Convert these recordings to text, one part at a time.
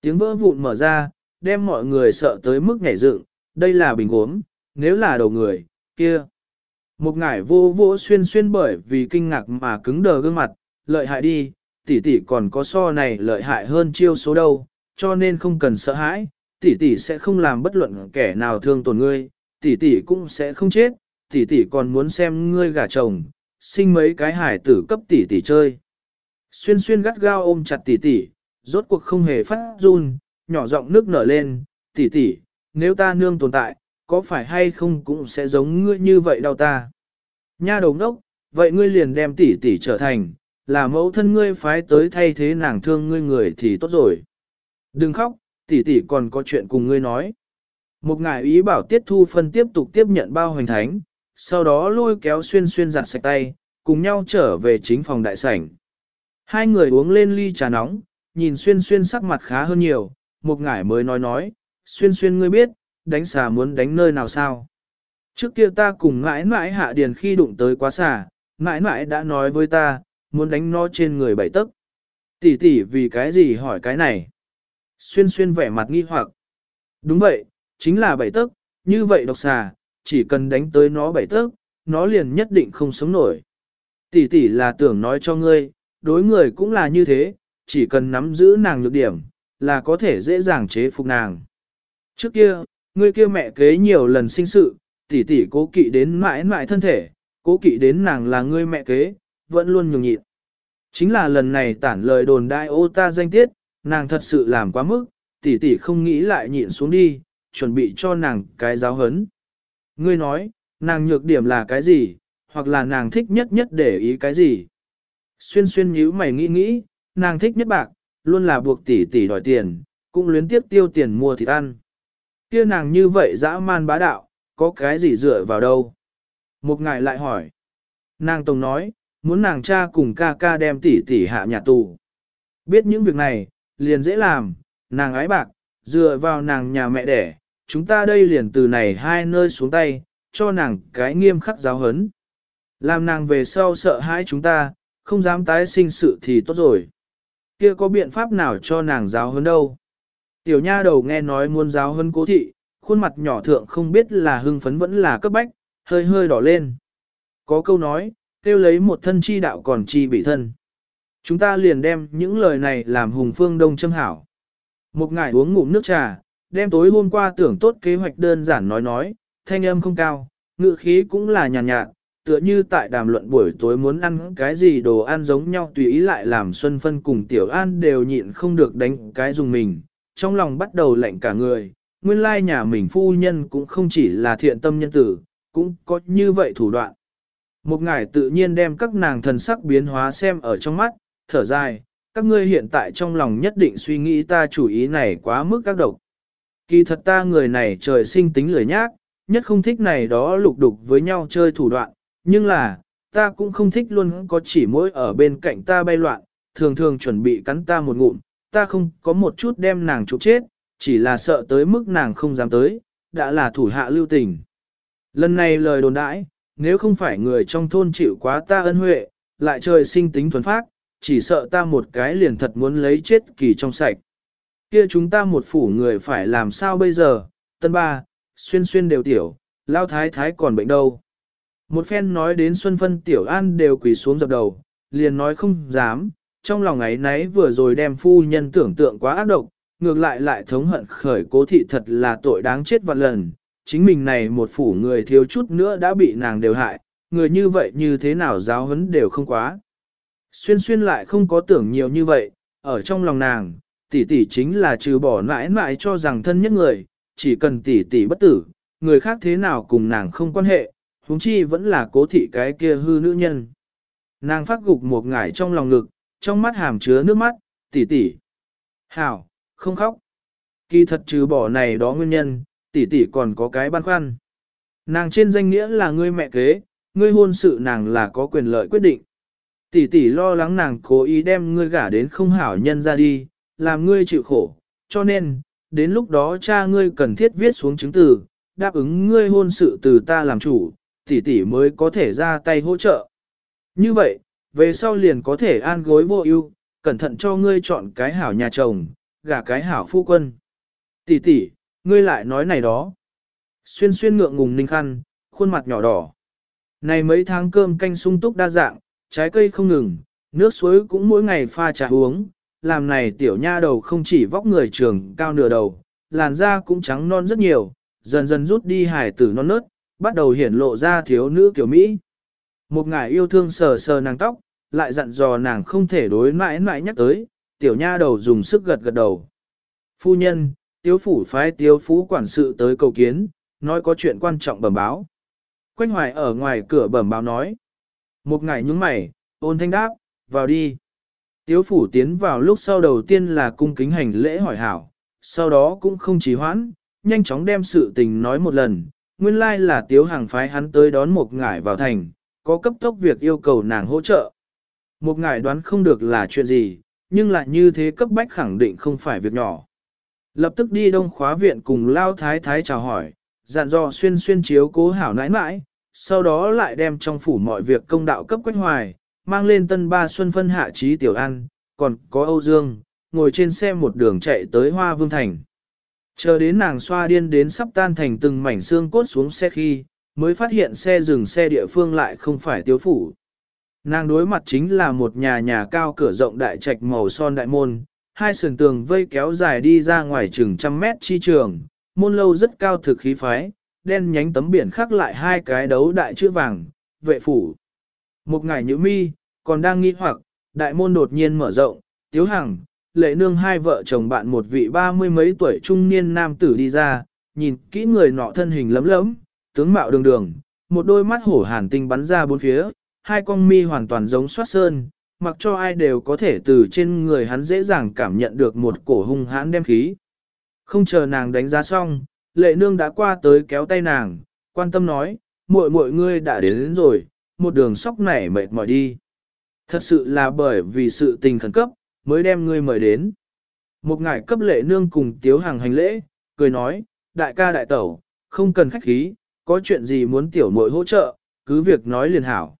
Tiếng vỡ vụn mở ra, đem mọi người sợ tới mức nhảy dựng, đây là bình uống, nếu là đầu người, kia. Một ngải vô vô xuyên xuyên bởi vì kinh ngạc mà cứng đờ gương mặt, lợi hại đi, tỷ tỷ còn có so này lợi hại hơn chiêu số đâu, cho nên không cần sợ hãi, tỷ tỷ sẽ không làm bất luận kẻ nào thương tổn ngươi, tỷ tỷ cũng sẽ không chết, tỷ tỷ còn muốn xem ngươi gả chồng, sinh mấy cái hải tử cấp tỷ tỷ chơi. Xuyên xuyên gắt gao ôm chặt tỷ tỷ, rốt cuộc không hề phát run, nhỏ giọng nước nở lên, tỷ tỷ, nếu ta nương tồn tại, có phải hay không cũng sẽ giống ngươi như vậy đau ta. Nha đầu ngốc, vậy ngươi liền đem tỷ tỷ trở thành, là mẫu thân ngươi phái tới thay thế nàng thương ngươi người thì tốt rồi. Đừng khóc, tỷ tỷ còn có chuyện cùng ngươi nói. Một ngài ý bảo tiết thu phân tiếp tục tiếp nhận bao hoành thánh, sau đó lôi kéo xuyên xuyên giặt sạch tay, cùng nhau trở về chính phòng đại sảnh. Hai người uống lên ly trà nóng, nhìn xuyên xuyên sắc mặt khá hơn nhiều, một ngải mới nói nói, xuyên xuyên ngươi biết, đánh xà muốn đánh nơi nào sao. Trước kia ta cùng mãi mãi hạ điền khi đụng tới quá xà, mãi mãi đã nói với ta, muốn đánh nó trên người bảy tấc. Tỷ tỷ vì cái gì hỏi cái này? Xuyên xuyên vẻ mặt nghi hoặc. Đúng vậy, chính là bảy tấc, như vậy độc xà, chỉ cần đánh tới nó bảy tấc, nó liền nhất định không sống nổi. Tỷ tỷ là tưởng nói cho ngươi, đối người cũng là như thế, chỉ cần nắm giữ nàng nhược điểm, là có thể dễ dàng chế phục nàng. Trước kia, ngươi kia mẹ kế nhiều lần sinh sự, tỷ tỷ cố kỵ đến mãi mãi thân thể, cố kỵ đến nàng là ngươi mẹ kế, vẫn luôn nhường nhịn. Chính là lần này tản lời đồn đại ô ta danh tiết, nàng thật sự làm quá mức, tỷ tỷ không nghĩ lại nhịn xuống đi, chuẩn bị cho nàng cái giáo hấn. Ngươi nói, nàng nhược điểm là cái gì, hoặc là nàng thích nhất nhất để ý cái gì. Xuyên xuyên nhíu mày nghĩ nghĩ, nàng thích nhất bạc, luôn là buộc tỷ tỷ đòi tiền, cũng luyến tiếp tiêu tiền mua thịt ăn. Kia nàng như vậy dã man bá đạo, có cái gì dựa vào đâu? Một ngài lại hỏi. Nàng Tông nói, muốn nàng cha cùng ca ca đem tỷ tỷ hạ nhà tù. Biết những việc này, liền dễ làm, nàng ái bạc, dựa vào nàng nhà mẹ đẻ, chúng ta đây liền từ này hai nơi xuống tay, cho nàng cái nghiêm khắc giáo hấn. Làm nàng về sau sợ hãi chúng ta, không dám tái sinh sự thì tốt rồi. Kia có biện pháp nào cho nàng giáo hơn đâu? Tiểu nha đầu nghe nói muốn giáo hơn cố thị, khuôn mặt nhỏ thượng không biết là hưng phấn vẫn là cấp bách, hơi hơi đỏ lên. Có câu nói, kêu lấy một thân chi đạo còn chi bị thân. Chúng ta liền đem những lời này làm hùng phương đông châm hảo. Một ngày uống ngụm nước trà, đem tối hôm qua tưởng tốt kế hoạch đơn giản nói nói, thanh âm không cao, ngự khí cũng là nhàn nhạt, nhạt, tựa như tại đàm luận buổi tối muốn ăn cái gì đồ ăn giống nhau tùy ý lại làm Xuân Phân cùng Tiểu An đều nhịn không được đánh cái dùng mình, trong lòng bắt đầu lạnh cả người, nguyên lai nhà mình phu nhân cũng không chỉ là thiện tâm nhân tử, cũng có như vậy thủ đoạn. Một ngài tự nhiên đem các nàng thần sắc biến hóa xem ở trong mắt, thở dài, các ngươi hiện tại trong lòng nhất định suy nghĩ ta chủ ý này quá mức các độc. Kỳ thật ta người này trời sinh tính lười nhác, nhất không thích này đó lục đục với nhau chơi thủ đoạn, nhưng là, ta cũng không thích luôn có chỉ mỗi ở bên cạnh ta bay loạn, thường thường chuẩn bị cắn ta một ngụm, ta không có một chút đem nàng chụp chết, chỉ là sợ tới mức nàng không dám tới, đã là thủ hạ lưu tình. Lần này lời đồn đãi, nếu không phải người trong thôn chịu quá ta ân huệ, lại trời sinh tính thuần phác, chỉ sợ ta một cái liền thật muốn lấy chết kỳ trong sạch. Kia chúng ta một phủ người phải làm sao bây giờ, tân ba, xuyên xuyên đều tiểu, lao thái thái còn bệnh đâu. Một phen nói đến Xuân Phân Tiểu An đều quỳ xuống dập đầu, liền nói không dám, trong lòng ấy nấy vừa rồi đem phu nhân tưởng tượng quá ác độc, ngược lại lại thống hận khởi cố thị thật là tội đáng chết vạn lần, chính mình này một phủ người thiếu chút nữa đã bị nàng đều hại, người như vậy như thế nào giáo huấn đều không quá. Xuyên xuyên lại không có tưởng nhiều như vậy, ở trong lòng nàng, tỷ tỷ chính là trừ bỏ mãi mãi cho rằng thân nhất người, chỉ cần tỷ tỷ bất tử, người khác thế nào cùng nàng không quan hệ, huống chi vẫn là cố thị cái kia hư nữ nhân. Nàng phát gục một ngải trong lòng ngực, trong mắt hàm chứa nước mắt, tỷ tỷ. Hảo, không khóc. Kỳ thật trừ bỏ này đó nguyên nhân, tỷ tỷ còn có cái băn khoăn. Nàng trên danh nghĩa là ngươi mẹ kế, ngươi hôn sự nàng là có quyền lợi quyết định. Tỷ tỷ lo lắng nàng cố ý đem ngươi gả đến không hảo nhân ra đi, làm ngươi chịu khổ, cho nên, đến lúc đó cha ngươi cần thiết viết xuống chứng từ, đáp ứng ngươi hôn sự từ ta làm chủ, tỷ tỷ mới có thể ra tay hỗ trợ. Như vậy, về sau liền có thể an gối vô ưu, cẩn thận cho ngươi chọn cái hảo nhà chồng, gả cái hảo phu quân. Tỷ tỷ, ngươi lại nói này đó. Xuyên xuyên ngượng ngùng ninh khăn, khuôn mặt nhỏ đỏ. Này mấy tháng cơm canh sung túc đa dạng, trái cây không ngừng, nước suối cũng mỗi ngày pha trà uống, làm này tiểu nha đầu không chỉ vóc người trường cao nửa đầu, làn da cũng trắng non rất nhiều, dần dần rút đi hải tử non nớt, bắt đầu hiển lộ ra thiếu nữ kiểu Mỹ. Một ngài yêu thương sờ sờ nàng tóc, lại dặn dò nàng không thể đối mãi mãi nhắc tới, tiểu nha đầu dùng sức gật gật đầu. Phu nhân, tiếu phủ phái tiếu phú quản sự tới cầu kiến, nói có chuyện quan trọng bẩm báo. Quanh hoài ở ngoài cửa bẩm báo nói. Một ngày nhúng mày, ôn thanh đáp, vào đi. Tiếu phủ tiến vào lúc sau đầu tiên là cung kính hành lễ hỏi hảo, sau đó cũng không trì hoãn, nhanh chóng đem sự tình nói một lần. Nguyên lai là tiếu hàng phái hắn tới đón một ngải vào thành, có cấp tốc việc yêu cầu nàng hỗ trợ. Một ngải đoán không được là chuyện gì, nhưng lại như thế cấp bách khẳng định không phải việc nhỏ. Lập tức đi đông khóa viện cùng lao thái thái chào hỏi, dặn dò xuyên xuyên chiếu cố hảo nãi nãi, sau đó lại đem trong phủ mọi việc công đạo cấp quách hoài, mang lên tân ba xuân phân hạ trí tiểu ăn, còn có Âu Dương, ngồi trên xe một đường chạy tới Hoa Vương Thành. Chờ đến nàng xoa điên đến sắp tan thành từng mảnh xương cốt xuống xe khi, mới phát hiện xe dừng xe địa phương lại không phải tiếu phủ. Nàng đối mặt chính là một nhà nhà cao cửa rộng đại trạch màu son đại môn, hai sườn tường vây kéo dài đi ra ngoài chừng trăm mét chi trường, môn lâu rất cao thực khí phái, đen nhánh tấm biển khắc lại hai cái đấu đại chữ vàng, vệ phủ. Một ngày nhữ mi, còn đang nghi hoặc, đại môn đột nhiên mở rộng, tiếu hằng, lệ nương hai vợ chồng bạn một vị ba mươi mấy tuổi trung niên nam tử đi ra, nhìn kỹ người nọ thân hình lấm lấm, tướng mạo đường đường, một đôi mắt hổ hàn tinh bắn ra bốn phía, hai con mi hoàn toàn giống soát sơn, mặc cho ai đều có thể từ trên người hắn dễ dàng cảm nhận được một cổ hung hãn đem khí. Không chờ nàng đánh giá xong, lệ nương đã qua tới kéo tay nàng, quan tâm nói, muội muội ngươi đã đến, đến rồi, một đường sóc nảy mệt mỏi đi. Thật sự là bởi vì sự tình khẩn cấp, mới đem ngươi mời đến. Một ngải cấp lệ nương cùng tiếu hàng hành lễ, cười nói, đại ca đại tẩu, không cần khách khí, có chuyện gì muốn tiểu muội hỗ trợ, cứ việc nói liền hảo.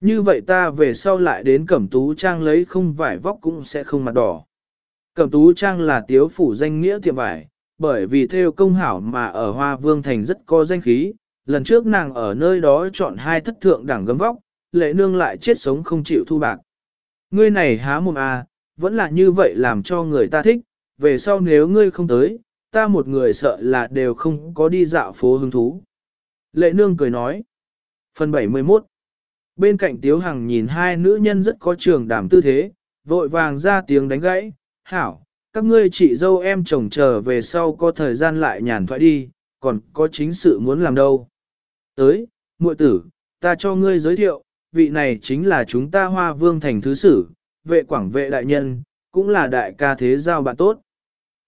Như vậy ta về sau lại đến cẩm tú trang lấy không vải vóc cũng sẽ không mặt đỏ. Cẩm tú trang là tiếu phủ danh nghĩa tiệm vải, bởi vì theo công hảo mà ở Hoa Vương Thành rất có danh khí, lần trước nàng ở nơi đó chọn hai thất thượng đẳng gấm vóc, lệ nương lại chết sống không chịu thu bạc. Ngươi này há mồm à, vẫn là như vậy làm cho người ta thích, về sau nếu ngươi không tới, ta một người sợ là đều không có đi dạo phố hứng thú. Lệ nương cười nói. Phần 71 Bên cạnh Tiếu Hằng nhìn hai nữ nhân rất có trường đảm tư thế, vội vàng ra tiếng đánh gãy, hảo, các ngươi chị dâu em chồng chờ về sau có thời gian lại nhàn thoại đi, còn có chính sự muốn làm đâu. Tới, muội tử, ta cho ngươi giới thiệu, vị này chính là chúng ta hoa vương thành thứ sử, vệ quảng vệ đại nhân, cũng là đại ca thế giao bạn tốt.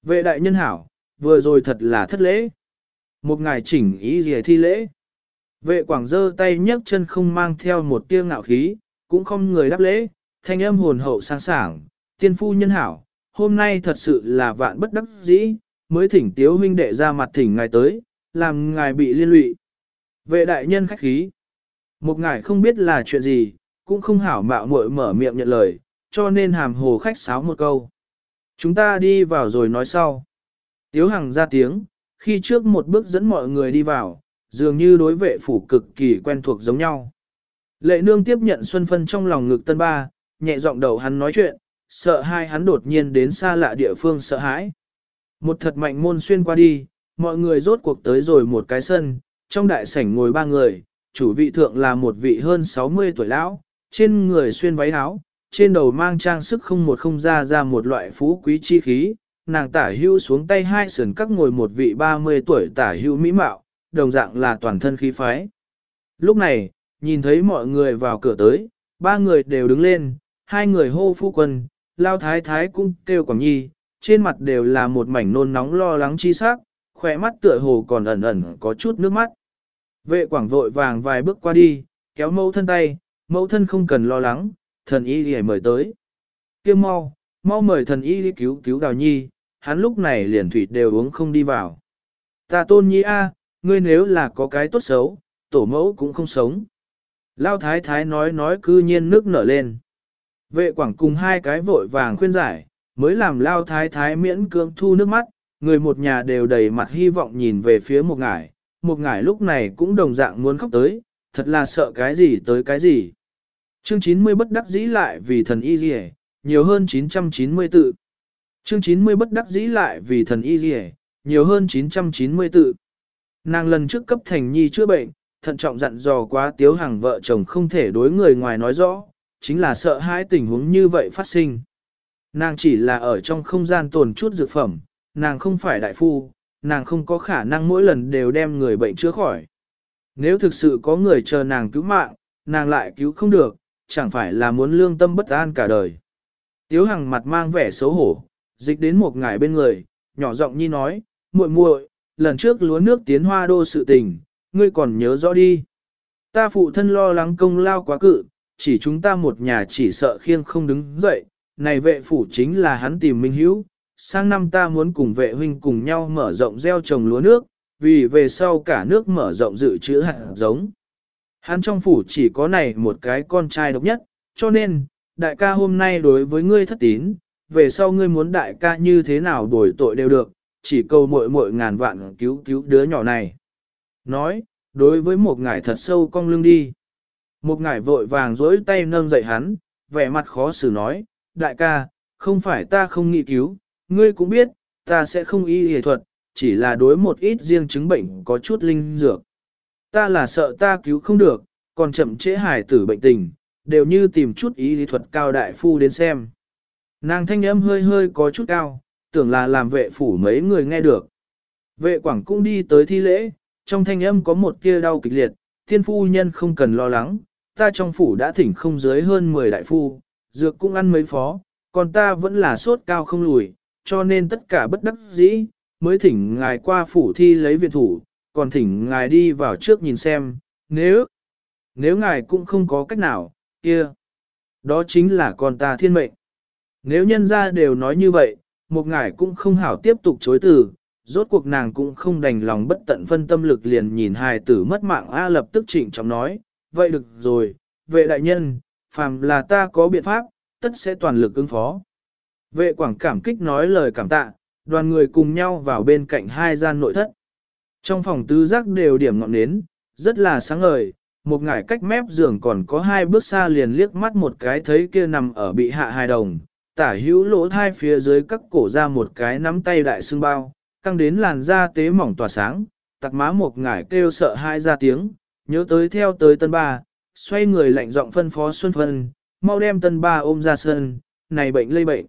Vệ đại nhân hảo, vừa rồi thật là thất lễ. Một ngài chỉnh ý gì thi lễ. Vệ quảng dơ tay nhấc chân không mang theo một tia ngạo khí, cũng không người đáp lễ, thanh âm hồn hậu sang sảng, tiên phu nhân hảo, hôm nay thật sự là vạn bất đắc dĩ, mới thỉnh tiếu huynh đệ ra mặt thỉnh ngài tới, làm ngài bị liên lụy. Vệ đại nhân khách khí, một ngài không biết là chuyện gì, cũng không hảo mạo muội mở miệng nhận lời, cho nên hàm hồ khách sáo một câu. Chúng ta đi vào rồi nói sau. Tiếu Hằng ra tiếng, khi trước một bước dẫn mọi người đi vào, dường như đối vệ phủ cực kỳ quen thuộc giống nhau. Lệ nương tiếp nhận Xuân Phân trong lòng ngực tân ba, nhẹ giọng đầu hắn nói chuyện, sợ hai hắn đột nhiên đến xa lạ địa phương sợ hãi. Một thật mạnh môn xuyên qua đi, mọi người rốt cuộc tới rồi một cái sân, trong đại sảnh ngồi ba người, chủ vị thượng là một vị hơn 60 tuổi lão, trên người xuyên váy áo, trên đầu mang trang sức không một không ra ra một loại phú quý chi khí, nàng tả hưu xuống tay hai sườn các ngồi một vị 30 tuổi tả hưu mỹ mạo, đồng dạng là toàn thân khí phái. Lúc này, nhìn thấy mọi người vào cửa tới, ba người đều đứng lên, hai người hô phu quân, lao thái thái cũng kêu quảng nhi, trên mặt đều là một mảnh nôn nóng lo lắng chi sắc, khỏe mắt tựa hồ còn ẩn ẩn có chút nước mắt. Vệ quảng vội vàng vài bước qua đi, kéo mẫu thân tay, mẫu thân không cần lo lắng, thần y đi mời tới. Kiêm mau, mau mời thần y đi cứu cứu đào nhi, hắn lúc này liền thủy đều uống không đi vào. Ta tôn nhi a, ngươi nếu là có cái tốt xấu, tổ mẫu cũng không sống. Lao thái thái nói nói cư nhiên nước nở lên. Vệ quảng cùng hai cái vội vàng khuyên giải, mới làm lao thái thái miễn cưỡng thu nước mắt, người một nhà đều đầy mặt hy vọng nhìn về phía một ngải, một ngải lúc này cũng đồng dạng muốn khóc tới, thật là sợ cái gì tới cái gì. Chương 90 bất đắc dĩ lại vì thần y dì nhiều hơn 990 tự. Chương 90 bất đắc dĩ lại vì thần y dì nhiều hơn 990 tự. Nàng lần trước cấp thành nhi chữa bệnh, thận trọng dặn dò quá tiếu hàng vợ chồng không thể đối người ngoài nói rõ, chính là sợ hai tình huống như vậy phát sinh. Nàng chỉ là ở trong không gian tồn chút dược phẩm, nàng không phải đại phu, nàng không có khả năng mỗi lần đều đem người bệnh chữa khỏi. Nếu thực sự có người chờ nàng cứu mạng, nàng lại cứu không được, chẳng phải là muốn lương tâm bất an cả đời. Tiếu Hằng mặt mang vẻ xấu hổ, dịch đến một ngải bên người, nhỏ giọng nhi nói, muội muội, lần trước lúa nước tiến hoa đô sự tình, ngươi còn nhớ rõ đi. Ta phụ thân lo lắng công lao quá cự, chỉ chúng ta một nhà chỉ sợ khiêng không đứng dậy, này vệ phủ chính là hắn tìm minh hữu, sang năm ta muốn cùng vệ huynh cùng nhau mở rộng gieo trồng lúa nước, vì về sau cả nước mở rộng dự trữ hạt giống. Hắn trong phủ chỉ có này một cái con trai độc nhất, cho nên, đại ca hôm nay đối với ngươi thất tín, về sau ngươi muốn đại ca như thế nào đổi tội đều được, chỉ cầu muội muội ngàn vạn cứu cứu đứa nhỏ này. Nói, đối với một ngải thật sâu cong lưng đi. Một ngải vội vàng dối tay nâng dậy hắn, vẻ mặt khó xử nói, đại ca, không phải ta không nghĩ cứu, ngươi cũng biết, ta sẽ không y y thuật, chỉ là đối một ít riêng chứng bệnh có chút linh dược. Ta là sợ ta cứu không được, còn chậm trễ hải tử bệnh tình, đều như tìm chút ý lý thuật cao đại phu đến xem. Nàng thanh âm hơi hơi có chút cao, tưởng là làm vệ phủ mấy người nghe được. Vệ quảng cũng đi tới thi lễ, trong thanh âm có một tia đau kịch liệt, thiên phu nhân không cần lo lắng, ta trong phủ đã thỉnh không dưới hơn 10 đại phu, dược cũng ăn mấy phó, còn ta vẫn là sốt cao không lùi, cho nên tất cả bất đắc dĩ, mới thỉnh ngài qua phủ thi lấy viện thủ, còn thỉnh ngài đi vào trước nhìn xem, nếu, nếu ngài cũng không có cách nào, kia, đó chính là con ta thiên mệnh. Nếu nhân ra đều nói như vậy, một ngài cũng không hảo tiếp tục chối từ, rốt cuộc nàng cũng không đành lòng bất tận phân tâm lực liền nhìn hài tử mất mạng A lập tức chỉnh trọng nói, vậy được rồi, vệ đại nhân, phàm là ta có biện pháp, tất sẽ toàn lực ứng phó. Vệ quảng cảm kích nói lời cảm tạ, đoàn người cùng nhau vào bên cạnh hai gian nội thất. Trong phòng tứ giác đều điểm ngọn nến, rất là sáng ngời, một ngải cách mép giường còn có hai bước xa liền liếc mắt một cái thấy kia nằm ở bị hạ hài đồng, tả hữu lỗ thai phía dưới các cổ ra một cái nắm tay đại xương bao, căng đến làn da tế mỏng tỏa sáng, tặc má một ngải kêu sợ hai ra tiếng, nhớ tới theo tới tân ba, xoay người lạnh giọng phân phó Xuân Phân, mau đem tân ba ôm ra sân, này bệnh lây bệnh.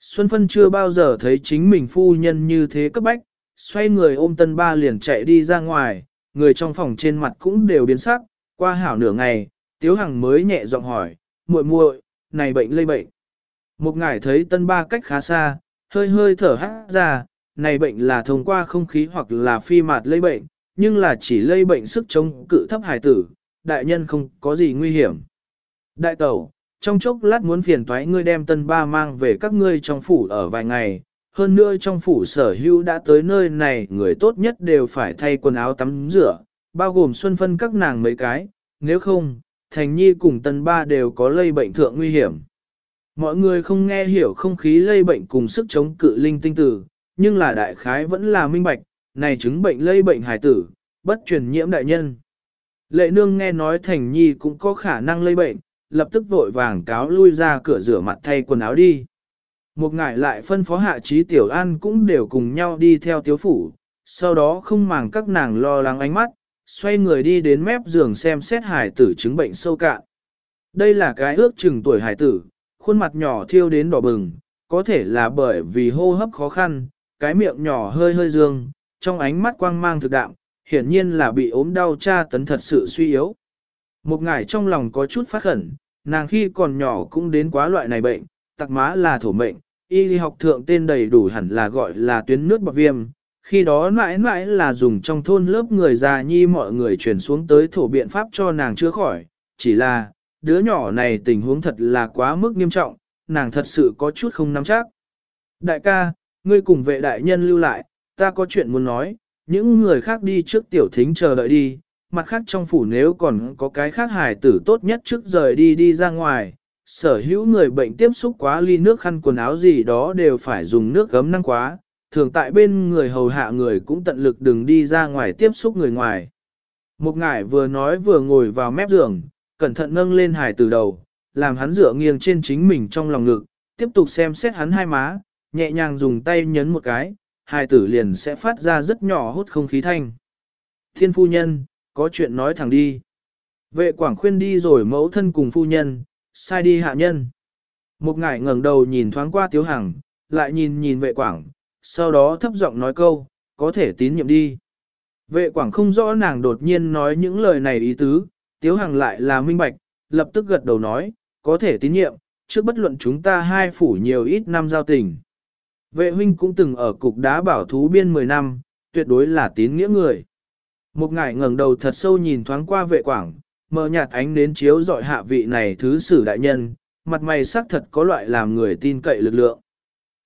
Xuân Phân chưa bao giờ thấy chính mình phu nhân như thế cấp bách, xoay người ôm tân ba liền chạy đi ra ngoài, người trong phòng trên mặt cũng đều biến sắc, qua hảo nửa ngày, Tiếu Hằng mới nhẹ giọng hỏi, muội muội, này bệnh lây bệnh. Một ngải thấy tân ba cách khá xa, hơi hơi thở hắt ra, này bệnh là thông qua không khí hoặc là phi mạt lây bệnh, nhưng là chỉ lây bệnh sức chống cự thấp hài tử, đại nhân không có gì nguy hiểm. Đại tẩu, trong chốc lát muốn phiền toái ngươi đem tân ba mang về các ngươi trong phủ ở vài ngày, hơn nữa trong phủ sở hữu đã tới nơi này người tốt nhất đều phải thay quần áo tắm rửa, bao gồm xuân phân các nàng mấy cái, nếu không, thành nhi cùng tân ba đều có lây bệnh thượng nguy hiểm. Mọi người không nghe hiểu không khí lây bệnh cùng sức chống cự linh tinh tử, nhưng là đại khái vẫn là minh bạch, này chứng bệnh lây bệnh hài tử, bất truyền nhiễm đại nhân. Lệ nương nghe nói thành nhi cũng có khả năng lây bệnh, lập tức vội vàng cáo lui ra cửa rửa mặt thay quần áo đi. Một ngải lại phân phó hạ trí tiểu an cũng đều cùng nhau đi theo tiếu phủ, sau đó không màng các nàng lo lắng ánh mắt, xoay người đi đến mép giường xem xét hải tử chứng bệnh sâu cạn. Đây là cái ước chừng tuổi hải tử, khuôn mặt nhỏ thiêu đến đỏ bừng, có thể là bởi vì hô hấp khó khăn, cái miệng nhỏ hơi hơi dương, trong ánh mắt quang mang thực đạm, hiển nhiên là bị ốm đau cha tấn thật sự suy yếu. Một ngải trong lòng có chút phát khẩn, nàng khi còn nhỏ cũng đến quá loại này bệnh, tặc má là thổ mệnh, y lý học thượng tên đầy đủ hẳn là gọi là tuyến nước bọc viêm. Khi đó mãi mãi là dùng trong thôn lớp người già nhi mọi người truyền xuống tới thổ biện pháp cho nàng chữa khỏi, chỉ là, đứa nhỏ này tình huống thật là quá mức nghiêm trọng, nàng thật sự có chút không nắm chắc. Đại ca, ngươi cùng vệ đại nhân lưu lại, ta có chuyện muốn nói, những người khác đi trước tiểu thính chờ đợi đi, mặt khác trong phủ nếu còn có cái khác hài tử tốt nhất trước rời đi đi ra ngoài, sở hữu người bệnh tiếp xúc quá ly nước khăn quần áo gì đó đều phải dùng nước gấm năng quá, thường tại bên người hầu hạ người cũng tận lực đừng đi ra ngoài tiếp xúc người ngoài. Một ngải vừa nói vừa ngồi vào mép giường, cẩn thận nâng lên hài từ đầu, làm hắn dựa nghiêng trên chính mình trong lòng ngực, tiếp tục xem xét hắn hai má, nhẹ nhàng dùng tay nhấn một cái, hài tử liền sẽ phát ra rất nhỏ hút không khí thanh. Thiên phu nhân, có chuyện nói thẳng đi. Vệ quảng khuyên đi rồi mẫu thân cùng phu nhân, sai đi hạ nhân. Một ngải ngẩng đầu nhìn thoáng qua tiếu hằng, lại nhìn nhìn vệ quảng, sau đó thấp giọng nói câu, có thể tín nhiệm đi. Vệ quảng không rõ nàng đột nhiên nói những lời này ý tứ, tiếu hằng lại là minh bạch, lập tức gật đầu nói, có thể tín nhiệm, trước bất luận chúng ta hai phủ nhiều ít năm giao tình. Vệ huynh cũng từng ở cục đá bảo thú biên 10 năm, tuyệt đối là tín nghĩa người. Một ngải ngẩng đầu thật sâu nhìn thoáng qua vệ quảng, mờ nhạt ánh đến chiếu dọi hạ vị này thứ sử đại nhân, mặt mày sắc thật có loại làm người tin cậy lực lượng.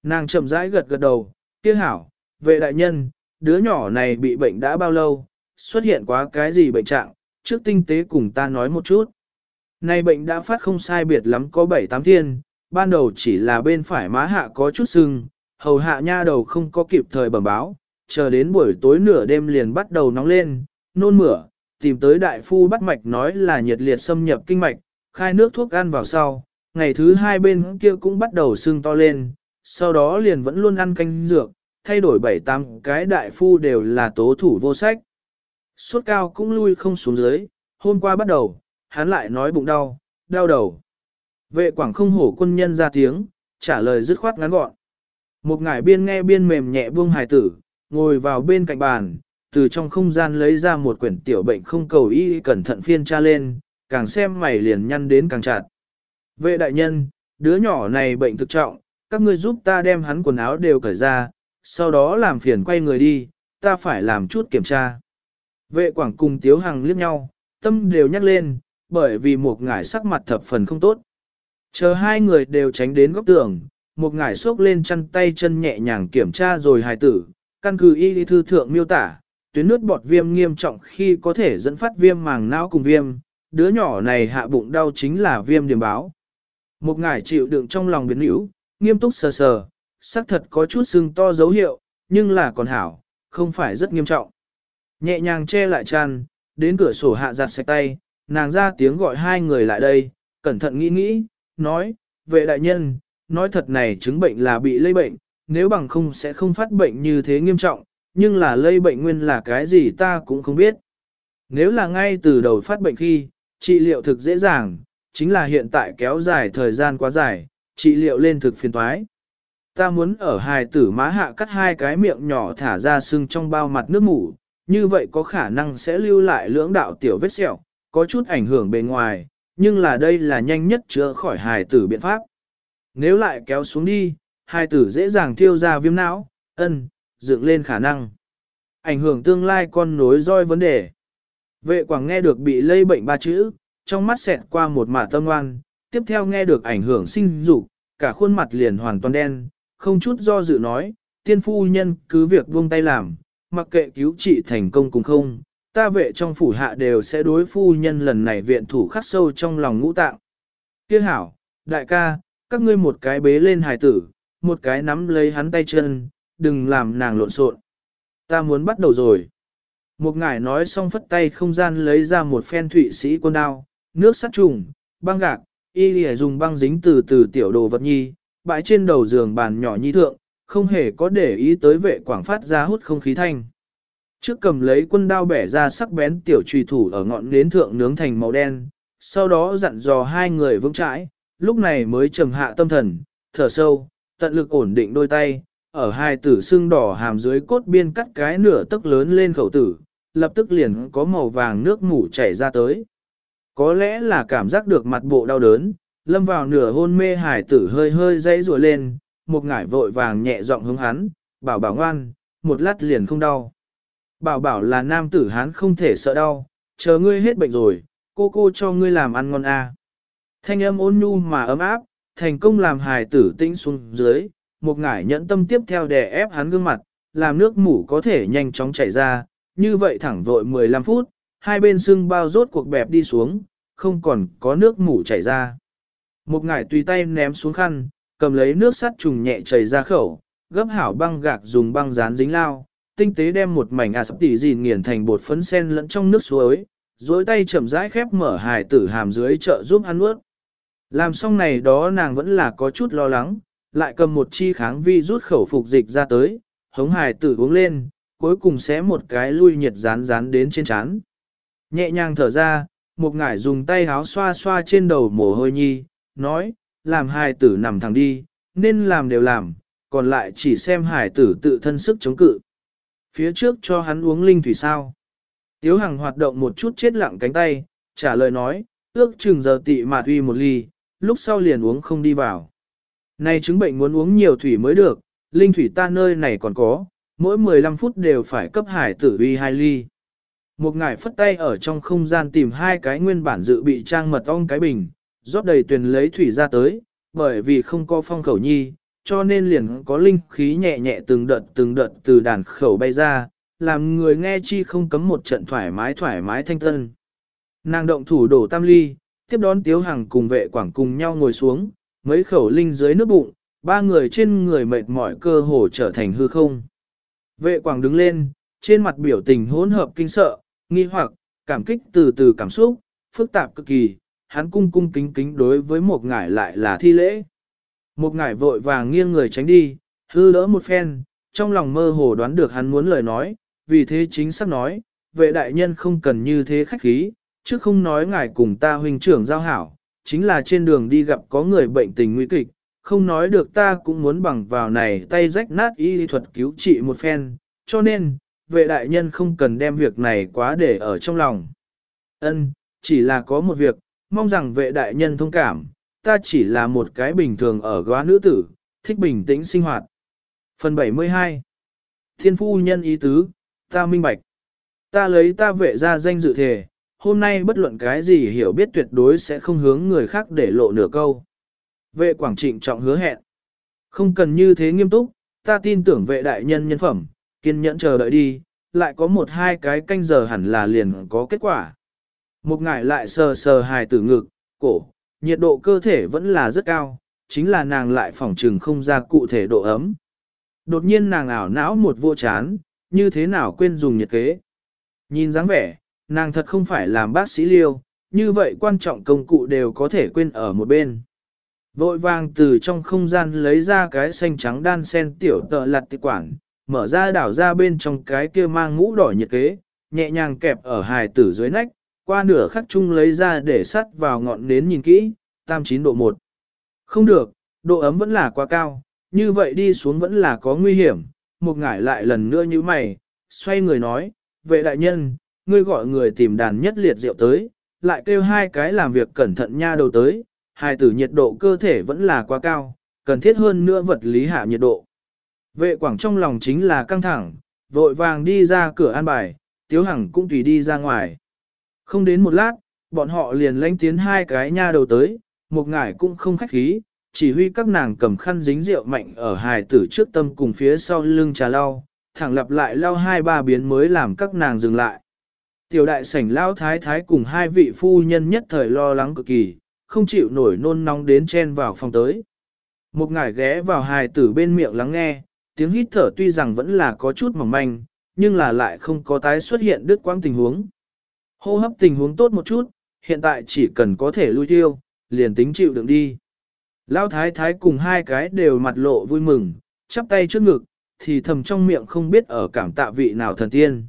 Nàng chậm rãi gật gật đầu, kia hảo, vệ đại nhân, đứa nhỏ này bị bệnh đã bao lâu, xuất hiện quá cái gì bệnh trạng, trước tinh tế cùng ta nói một chút. Này bệnh đã phát không sai biệt lắm có 7-8 thiên, ban đầu chỉ là bên phải má hạ có chút sưng, hầu hạ nha đầu không có kịp thời bẩm báo, chờ đến buổi tối nửa đêm liền bắt đầu nóng lên, nôn mửa, tìm tới đại phu bắt mạch nói là nhiệt liệt xâm nhập kinh mạch, khai nước thuốc ăn vào sau, ngày thứ hai bên kia cũng bắt đầu sưng to lên, sau đó liền vẫn luôn ăn canh dược, thay đổi bảy tám cái đại phu đều là tố thủ vô sách. Suốt cao cũng lui không xuống dưới, hôm qua bắt đầu, hắn lại nói bụng đau, đau đầu. Vệ quảng không hổ quân nhân ra tiếng, trả lời dứt khoát ngắn gọn. Một ngải biên nghe biên mềm nhẹ buông hài tử, ngồi vào bên cạnh bàn, từ trong không gian lấy ra một quyển tiểu bệnh không cầu y cẩn thận phiên tra lên, càng xem mày liền nhăn đến càng chặt. Vệ đại nhân, đứa nhỏ này bệnh thực trọng, các ngươi giúp ta đem hắn quần áo đều cởi ra, sau đó làm phiền quay người đi, ta phải làm chút kiểm tra. Vệ quảng cùng tiếu hằng liếc nhau, tâm đều nhắc lên, bởi vì một ngải sắc mặt thập phần không tốt. Chờ hai người đều tránh đến góc tường, một ngải xốc lên chăn tay chân nhẹ nhàng kiểm tra rồi hài tử, căn cứ y thư thượng miêu tả, tuyến nước bọt viêm nghiêm trọng khi có thể dẫn phát viêm màng não cùng viêm, đứa nhỏ này hạ bụng đau chính là viêm điểm báo. Một ngải chịu đựng trong lòng biến hữu, nghiêm túc sờ sờ, xác thật có chút sưng to dấu hiệu, nhưng là còn hảo, không phải rất nghiêm trọng. Nhẹ nhàng che lại chăn, đến cửa sổ hạ giặt sạch tay, nàng ra tiếng gọi hai người lại đây, cẩn thận nghĩ nghĩ, nói, vệ đại nhân, nói thật này chứng bệnh là bị lây bệnh, nếu bằng không sẽ không phát bệnh như thế nghiêm trọng, nhưng là lây bệnh nguyên là cái gì ta cũng không biết. Nếu là ngay từ đầu phát bệnh khi, trị liệu thực dễ dàng, chính là hiện tại kéo dài thời gian quá dài, trị liệu lên thực phiền toái. Ta muốn ở hài tử má hạ cắt hai cái miệng nhỏ thả ra sưng trong bao mặt nước mủ, như vậy có khả năng sẽ lưu lại lưỡng đạo tiểu vết sẹo, có chút ảnh hưởng bề ngoài, nhưng là đây là nhanh nhất chữa khỏi hài tử biện pháp. Nếu lại kéo xuống đi, hài tử dễ dàng thiêu ra viêm não, ân, dựng lên khả năng. Ảnh hưởng tương lai con nối roi vấn đề. Vệ quảng nghe được bị lây bệnh ba chữ, trong mắt xẹt qua một mả tâm ngoan, tiếp theo nghe được ảnh hưởng sinh dục, cả khuôn mặt liền hoàn toàn đen, không chút do dự nói, tiên phu nhân cứ việc buông tay làm, mặc kệ cứu trị thành công cùng không, ta vệ trong phủ hạ đều sẽ đối phu nhân lần này viện thủ khắc sâu trong lòng ngũ tạng. Kia hảo, đại ca, các ngươi một cái bế lên hài tử, một cái nắm lấy hắn tay chân, đừng làm nàng lộn xộn. Ta muốn bắt đầu rồi. Một ngải nói xong phất tay không gian lấy ra một phen thụy sĩ quân đao, nước sắt trùng, băng gạc, y lìa dùng băng dính từ từ tiểu đồ vật nhi, bãi trên đầu giường bàn nhỏ nhi thượng, không hề có để ý tới vệ quảng phát ra hút không khí thanh. Trước cầm lấy quân đao bẻ ra sắc bén tiểu trùy thủ ở ngọn nến thượng nướng thành màu đen, sau đó dặn dò hai người vững chãi, lúc này mới trầm hạ tâm thần, thở sâu, tận lực ổn định đôi tay, ở hai tử xương đỏ hàm dưới cốt biên cắt cái nửa tấc lớn lên khẩu tử, lập tức liền có màu vàng nước mủ chảy ra tới. Có lẽ là cảm giác được mặt bộ đau đớn, lâm vào nửa hôn mê hải tử hơi hơi dãy rùa lên, một ngải vội vàng nhẹ giọng hướng hắn, bảo bảo ngoan, một lát liền không đau. Bảo bảo là nam tử hắn không thể sợ đau, chờ ngươi hết bệnh rồi, cô cô cho ngươi làm ăn ngon a. À. Thanh âm ôn nhu mà ấm áp, thành công làm hài tử tĩnh xuống dưới, một ngải nhẫn tâm tiếp theo đè ép hắn gương mặt, làm nước mủ có thể nhanh chóng chảy ra, như vậy thẳng vội 15 phút, hai bên xương bao rốt cuộc bẹp đi xuống, không còn có nước mủ chảy ra. Một ngải tùy tay ném xuống khăn, cầm lấy nước sắt trùng nhẹ chảy ra khẩu, gấp hảo băng gạc dùng băng dán dính lao, tinh tế đem một mảnh à sắp tỉ dìn nghiền thành bột phấn sen lẫn trong nước suối, dối tay chậm rãi khép mở hài tử hàm dưới trợ giúp ăn nuốt. Làm xong này đó nàng vẫn là có chút lo lắng, lại cầm một chi kháng vi rút khẩu phục dịch ra tới, hống hài tử uống lên, cuối cùng xé một cái lui nhiệt rán rán đến trên chán. Nhẹ nhàng thở ra, một ngải dùng tay háo xoa xoa trên đầu mồ hôi nhi, nói, làm hài tử nằm thẳng đi, nên làm đều làm, còn lại chỉ xem hài tử tự thân sức chống cự. Phía trước cho hắn uống linh thủy sao. Tiếu Hằng hoạt động một chút chết lặng cánh tay, trả lời nói, ước chừng giờ tị mà tuy một ly, lúc sau liền uống không đi vào. Này chứng bệnh muốn uống nhiều thủy mới được, linh thủy ta nơi này còn có, mỗi 15 phút đều phải cấp hải tử uy hai ly. Một ngải phất tay ở trong không gian tìm hai cái nguyên bản dự bị trang mật ong cái bình, rót đầy tuyền lấy thủy ra tới, bởi vì không có phong khẩu nhi, cho nên liền có linh khí nhẹ nhẹ từng đợt từng đợt từ đàn khẩu bay ra, làm người nghe chi không cấm một trận thoải mái thoải mái thanh tân. Nàng động thủ đổ tam ly, tiếp đón Tiếu Hằng cùng vệ quảng cùng nhau ngồi xuống, mấy khẩu linh dưới nước bụng, ba người trên người mệt mỏi cơ hồ trở thành hư không. Vệ quảng đứng lên, trên mặt biểu tình hỗn hợp kinh sợ, nghi hoặc, cảm kích từ từ cảm xúc, phức tạp cực kỳ, hắn cung cung kính kính đối với một ngải lại là thi lễ. Một ngải vội vàng nghiêng người tránh đi, hư lỡ một phen, trong lòng mơ hồ đoán được hắn muốn lời nói, vì thế chính xác nói, vệ đại nhân không cần như thế khách khí, chứ không nói ngài cùng ta huynh trưởng giao hảo, chính là trên đường đi gặp có người bệnh tình nguy kịch, không nói được ta cũng muốn bằng vào này tay rách nát y thuật cứu trị một phen, cho nên, vệ đại nhân không cần đem việc này quá để ở trong lòng. Ân, chỉ là có một việc, mong rằng vệ đại nhân thông cảm, ta chỉ là một cái bình thường ở góa nữ tử, thích bình tĩnh sinh hoạt. Phần 72 Thiên phu nhân ý tứ, ta minh bạch. Ta lấy ta vệ ra danh dự thể, hôm nay bất luận cái gì hiểu biết tuyệt đối sẽ không hướng người khác để lộ nửa câu. Vệ quảng trịnh trọng hứa hẹn. Không cần như thế nghiêm túc, ta tin tưởng vệ đại nhân nhân phẩm, kiên nhẫn chờ đợi đi, lại có một hai cái canh giờ hẳn là liền có kết quả. Một ngải lại sờ sờ hài tử ngực, cổ, nhiệt độ cơ thể vẫn là rất cao, chính là nàng lại phỏng trừng không ra cụ thể độ ấm. Đột nhiên nàng ảo não một vô chán, như thế nào quên dùng nhiệt kế. Nhìn dáng vẻ, nàng thật không phải làm bác sĩ liêu, như vậy quan trọng công cụ đều có thể quên ở một bên. Vội vàng từ trong không gian lấy ra cái xanh trắng đan sen tiểu tờ lặt tịch quản, mở ra đảo ra bên trong cái kia mang mũ đỏ nhiệt kế, nhẹ nhàng kẹp ở hài tử dưới nách, qua nửa khắc chung lấy ra để sắt vào ngọn nến nhìn kỹ, tam chín độ 1. Không được, độ ấm vẫn là quá cao, như vậy đi xuống vẫn là có nguy hiểm, một ngải lại lần nữa như mày, xoay người nói, vệ đại nhân, ngươi gọi người tìm đàn nhất liệt rượu tới, lại kêu hai cái làm việc cẩn thận nha đầu tới, hai tử nhiệt độ cơ thể vẫn là quá cao, cần thiết hơn nữa vật lý hạ nhiệt độ. Vệ quảng trong lòng chính là căng thẳng, vội vàng đi ra cửa an bài, tiếu hằng cũng tùy đi ra ngoài. Không đến một lát, bọn họ liền lánh tiến hai cái nha đầu tới, một ngải cũng không khách khí, chỉ huy các nàng cầm khăn dính rượu mạnh ở hài tử trước tâm cùng phía sau lưng trà lau, thẳng lặp lại lau hai ba biến mới làm các nàng dừng lại. Tiểu đại sảnh lao thái thái cùng hai vị phu nhân nhất thời lo lắng cực kỳ, không chịu nổi nôn nóng đến chen vào phòng tới. Một ngải ghé vào hài tử bên miệng lắng nghe, tiếng hít thở tuy rằng vẫn là có chút mỏng manh, nhưng là lại không có tái xuất hiện đứt quãng tình huống. Hô hấp tình huống tốt một chút, hiện tại chỉ cần có thể lui tiêu, liền tính chịu đựng đi. Lão thái thái cùng hai cái đều mặt lộ vui mừng, chắp tay trước ngực, thì thầm trong miệng không biết ở cảm tạ vị nào thần tiên.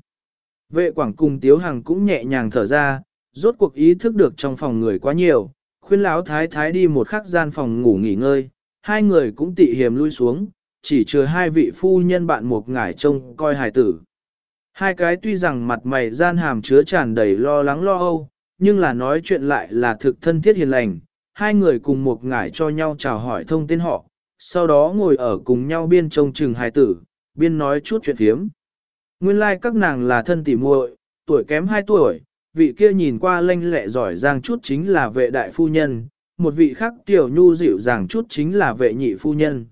Vệ quảng cùng tiếu hằng cũng nhẹ nhàng thở ra, rốt cuộc ý thức được trong phòng người quá nhiều, khuyên lão thái thái đi một khắc gian phòng ngủ nghỉ ngơi, hai người cũng tị hiềm lui xuống, chỉ chờ hai vị phu nhân bạn một ngải trông coi hài tử. Hai cái tuy rằng mặt mày gian hàm chứa tràn đầy lo lắng lo âu, nhưng là nói chuyện lại là thực thân thiết hiền lành, hai người cùng một ngải cho nhau chào hỏi thông tin họ, sau đó ngồi ở cùng nhau biên trông chừng hài tử, biên nói chút chuyện phiếm. Nguyên lai like các nàng là thân tỉ muội, tuổi kém 2 tuổi, vị kia nhìn qua lanh lẹ giỏi giang chút chính là vệ đại phu nhân, một vị khác tiểu nhu dịu dàng chút chính là vệ nhị phu nhân.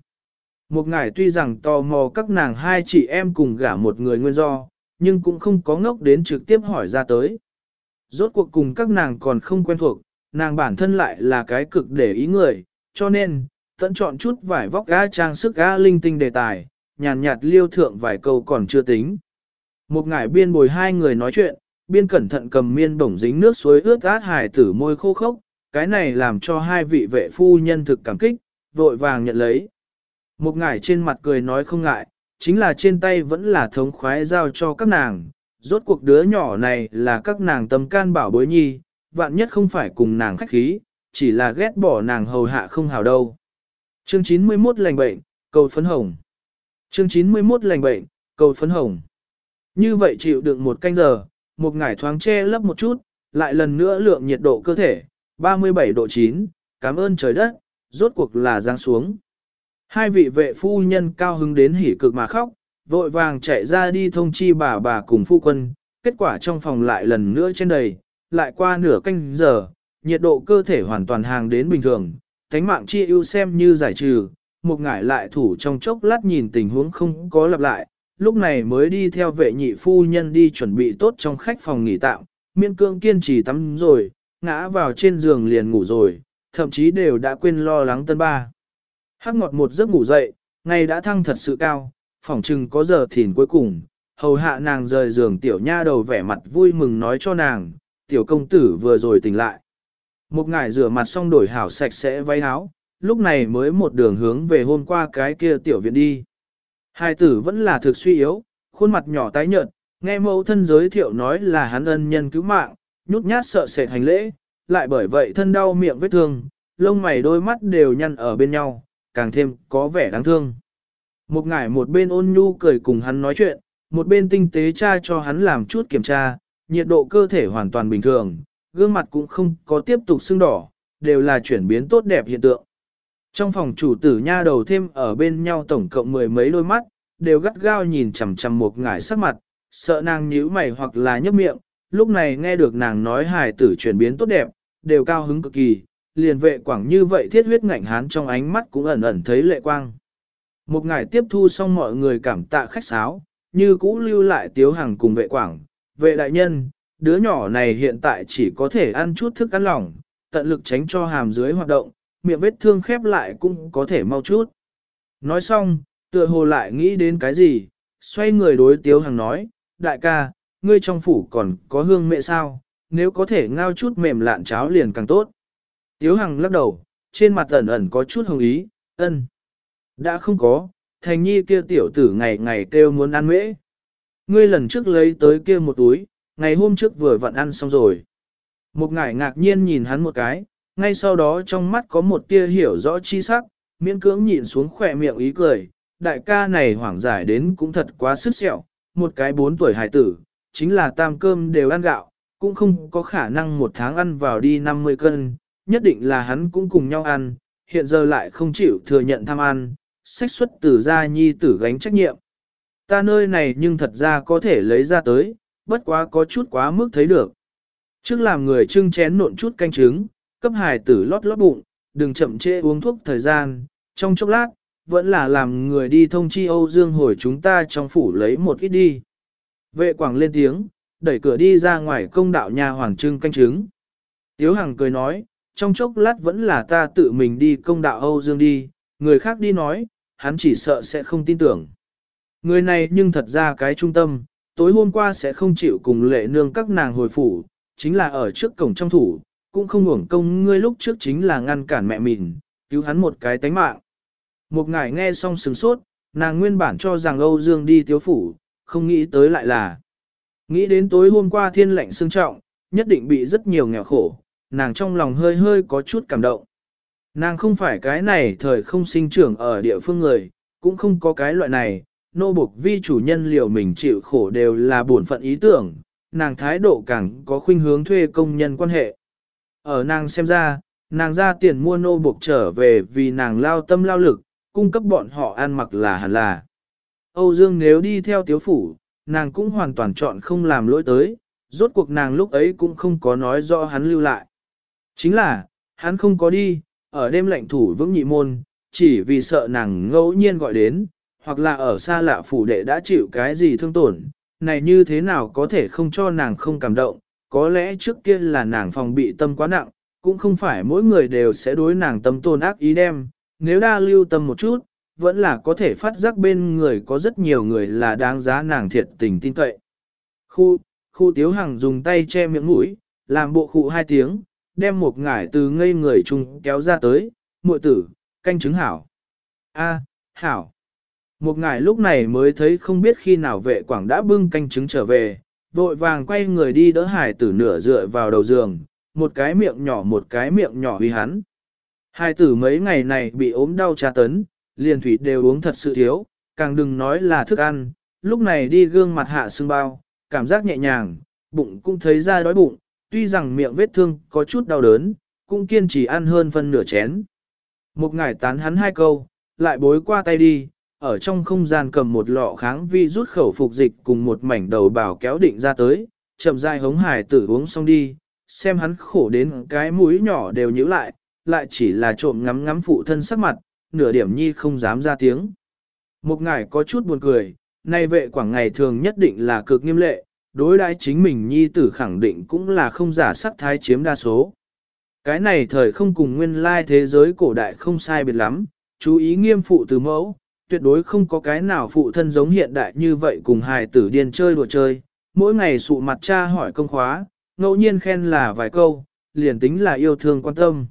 Một ngài tuy rằng tò mò các nàng hai chị em cùng gả một người nguyên do, nhưng cũng không có ngốc đến trực tiếp hỏi ra tới. Rốt cuộc cùng các nàng còn không quen thuộc, nàng bản thân lại là cái cực để ý người, cho nên, tận chọn chút vải vóc gã trang sức gã linh tinh đề tài, nhàn nhạt, liêu thượng vài câu còn chưa tính. Một ngải biên bồi hai người nói chuyện, biên cẩn thận cầm miên bổng dính nước suối ướt át hải tử môi khô khốc, cái này làm cho hai vị vệ phu nhân thực cảm kích, vội vàng nhận lấy. Một ngải trên mặt cười nói không ngại, chính là trên tay vẫn là thống khoái giao cho các nàng, rốt cuộc đứa nhỏ này là các nàng tâm can bảo bối nhi, vạn nhất không phải cùng nàng khách khí, chỉ là ghét bỏ nàng hầu hạ không hào đâu. Chương 91 lành bệnh, cầu phấn hồng. Chương 91 lành bệnh, cầu phấn hồng. Như vậy chịu đựng một canh giờ, một ngải thoáng che lấp một chút, lại lần nữa lượng nhiệt độ cơ thể, 37 độ 9, cảm ơn trời đất, rốt cuộc là giáng xuống. Hai vị vệ phu nhân cao hứng đến hỉ cực mà khóc, vội vàng chạy ra đi thông chi bà bà cùng phu quân, kết quả trong phòng lại lần nữa trên đầy, lại qua nửa canh giờ, nhiệt độ cơ thể hoàn toàn hàng đến bình thường, thánh mạng chi ưu xem như giải trừ, một ngải lại thủ trong chốc lát nhìn tình huống không có lặp lại, lúc này mới đi theo vệ nhị phu nhân đi chuẩn bị tốt trong khách phòng nghỉ tạm, miên cương kiên trì tắm rồi, ngã vào trên giường liền ngủ rồi, thậm chí đều đã quên lo lắng tân ba. Hắc ngọt một giấc ngủ dậy, ngày đã thăng thật sự cao, phỏng chừng có giờ thìn cuối cùng, hầu hạ nàng rời giường tiểu nha đầu vẻ mặt vui mừng nói cho nàng, tiểu công tử vừa rồi tỉnh lại. Một ngải rửa mặt xong đổi hảo sạch sẽ váy áo, lúc này mới một đường hướng về hôm qua cái kia tiểu viện đi. Hai tử vẫn là thực suy yếu, khuôn mặt nhỏ tái nhợt, nghe mẫu thân giới thiệu nói là hắn ân nhân cứu mạng, nhút nhát sợ sệt hành lễ, lại bởi vậy thân đau miệng vết thương, lông mày đôi mắt đều nhăn ở bên nhau, càng thêm có vẻ đáng thương. Một ngải một bên ôn nhu cười cùng hắn nói chuyện, một bên tinh tế tra cho hắn làm chút kiểm tra, nhiệt độ cơ thể hoàn toàn bình thường, gương mặt cũng không có tiếp tục sưng đỏ, đều là chuyển biến tốt đẹp hiện tượng. Trong phòng chủ tử nha đầu thêm ở bên nhau tổng cộng mười mấy đôi mắt, đều gắt gao nhìn chằm chằm một ngải sắc mặt, sợ nàng nhíu mày hoặc là nhấp miệng, lúc này nghe được nàng nói hài tử chuyển biến tốt đẹp, đều cao hứng cực kỳ, liền vệ quảng như vậy thiết huyết ngạnh hán trong ánh mắt cũng ẩn ẩn thấy lệ quang. Một ngày tiếp thu xong mọi người cảm tạ khách sáo, như cũ lưu lại tiếu hàng cùng vệ quảng, vệ đại nhân, đứa nhỏ này hiện tại chỉ có thể ăn chút thức ăn lỏng, tận lực tránh cho hàm dưới hoạt động, miệng vết thương khép lại cũng có thể mau chút. Nói xong, tựa hồ lại nghĩ đến cái gì, xoay người đối tiếu hàng nói, đại ca, ngươi trong phủ còn có hương mẹ sao, nếu có thể ngao chút mềm lạn cháo liền càng tốt. Tiếu Hằng lắc đầu, trên mặt ẩn ẩn có chút hồng ý, ân. Đã không có, thành nhi kia tiểu tử ngày ngày kêu muốn ăn mễ. Ngươi lần trước lấy tới kia một túi, ngày hôm trước vừa vặn ăn xong rồi. Một ngải ngạc nhiên nhìn hắn một cái, ngay sau đó trong mắt có một tia hiểu rõ chi sắc, miễn cưỡng nhìn xuống khỏe miệng ý cười. Đại ca này hoảng giải đến cũng thật quá sức sẹo, một cái bốn tuổi hải tử, chính là tam cơm đều ăn gạo, cũng không có khả năng một tháng ăn vào đi 50 cân, nhất định là hắn cũng cùng nhau ăn, hiện giờ lại không chịu thừa nhận tham ăn, sách xuất tử gia nhi tử gánh trách nhiệm. Ta nơi này nhưng thật ra có thể lấy ra tới, bất quá có chút quá mức thấy được. Trước làm người trưng chén nộn chút canh trứng, cấp hài tử lót lót bụng, đừng chậm trễ uống thuốc thời gian, trong chốc lát, vẫn là làm người đi thông chi Âu Dương hồi chúng ta trong phủ lấy một ít đi. Vệ quảng lên tiếng, đẩy cửa đi ra ngoài công đạo nhà hoàng trưng canh trứng. Tiếu Hằng cười nói, trong chốc lát vẫn là ta tự mình đi công đạo Âu Dương đi, người khác đi nói, hắn chỉ sợ sẽ không tin tưởng. Người này nhưng thật ra cái trung tâm, tối hôm qua sẽ không chịu cùng lệ nương các nàng hồi phủ, chính là ở trước cổng trong thủ, cũng không uổng công ngươi lúc trước chính là ngăn cản mẹ mình, cứu hắn một cái tánh mạng. Một ngài nghe xong sừng sốt, nàng nguyên bản cho rằng Âu Dương đi tiếu phủ, không nghĩ tới lại là. Nghĩ đến tối hôm qua thiên lệnh xương trọng, nhất định bị rất nhiều nghèo khổ, nàng trong lòng hơi hơi có chút cảm động. Nàng không phải cái này thời không sinh trưởng ở địa phương người, cũng không có cái loại này, nô buộc vi chủ nhân liệu mình chịu khổ đều là bổn phận ý tưởng, nàng thái độ càng có khuynh hướng thuê công nhân quan hệ. Ở nàng xem ra, nàng ra tiền mua nô buộc trở về vì nàng lao tâm lao lực, cung cấp bọn họ ăn mặc là hẳn là. Âu Dương nếu đi theo tiếu phủ, nàng cũng hoàn toàn chọn không làm lỗi tới, rốt cuộc nàng lúc ấy cũng không có nói rõ hắn lưu lại. Chính là, hắn không có đi, ở đêm lạnh thủ vững nhị môn, chỉ vì sợ nàng ngẫu nhiên gọi đến, hoặc là ở xa lạ phủ đệ đã chịu cái gì thương tổn, này như thế nào có thể không cho nàng không cảm động, có lẽ trước kia là nàng phòng bị tâm quá nặng, cũng không phải mỗi người đều sẽ đối nàng tâm tôn ác ý đem, nếu đa lưu tâm một chút, vẫn là có thể phát giác bên người có rất nhiều người là đáng giá nàng thiệt tình tin tuệ. Khu, khu tiếu hằng dùng tay che miệng mũi, làm bộ khụ hai tiếng, đem một ngải từ ngây người chung kéo ra tới, muội tử, canh chứng hảo. A, hảo. Một ngải lúc này mới thấy không biết khi nào vệ quảng đã bưng canh chứng trở về, vội vàng quay người đi đỡ hải tử nửa dựa vào đầu giường, một cái miệng nhỏ một cái miệng nhỏ vì hắn. Hải tử mấy ngày này bị ốm đau tra tấn, liền thủy đều uống thật sự thiếu, càng đừng nói là thức ăn, lúc này đi gương mặt hạ sưng bao, cảm giác nhẹ nhàng, bụng cũng thấy ra đói bụng, tuy rằng miệng vết thương có chút đau đớn, cũng kiên trì ăn hơn phân nửa chén. Một ngải tán hắn hai câu, lại bối qua tay đi, ở trong không gian cầm một lọ kháng vi rút khẩu phục dịch cùng một mảnh đầu bảo kéo định ra tới, chậm rãi hống hải tử uống xong đi, xem hắn khổ đến cái mũi nhỏ đều nhíu lại, lại chỉ là trộm ngắm ngắm phụ thân sắc mặt, nửa điểm nhi không dám ra tiếng. Một ngải có chút buồn cười, nay vệ quảng ngày thường nhất định là cực nghiêm lệ, đối đãi chính mình nhi tử khẳng định cũng là không giả sắc thái chiếm đa số. Cái này thời không cùng nguyên lai thế giới cổ đại không sai biệt lắm, chú ý nghiêm phụ từ mẫu, tuyệt đối không có cái nào phụ thân giống hiện đại như vậy cùng hài tử điên chơi đùa chơi, mỗi ngày sụ mặt cha hỏi công khóa, ngẫu nhiên khen là vài câu, liền tính là yêu thương quan tâm.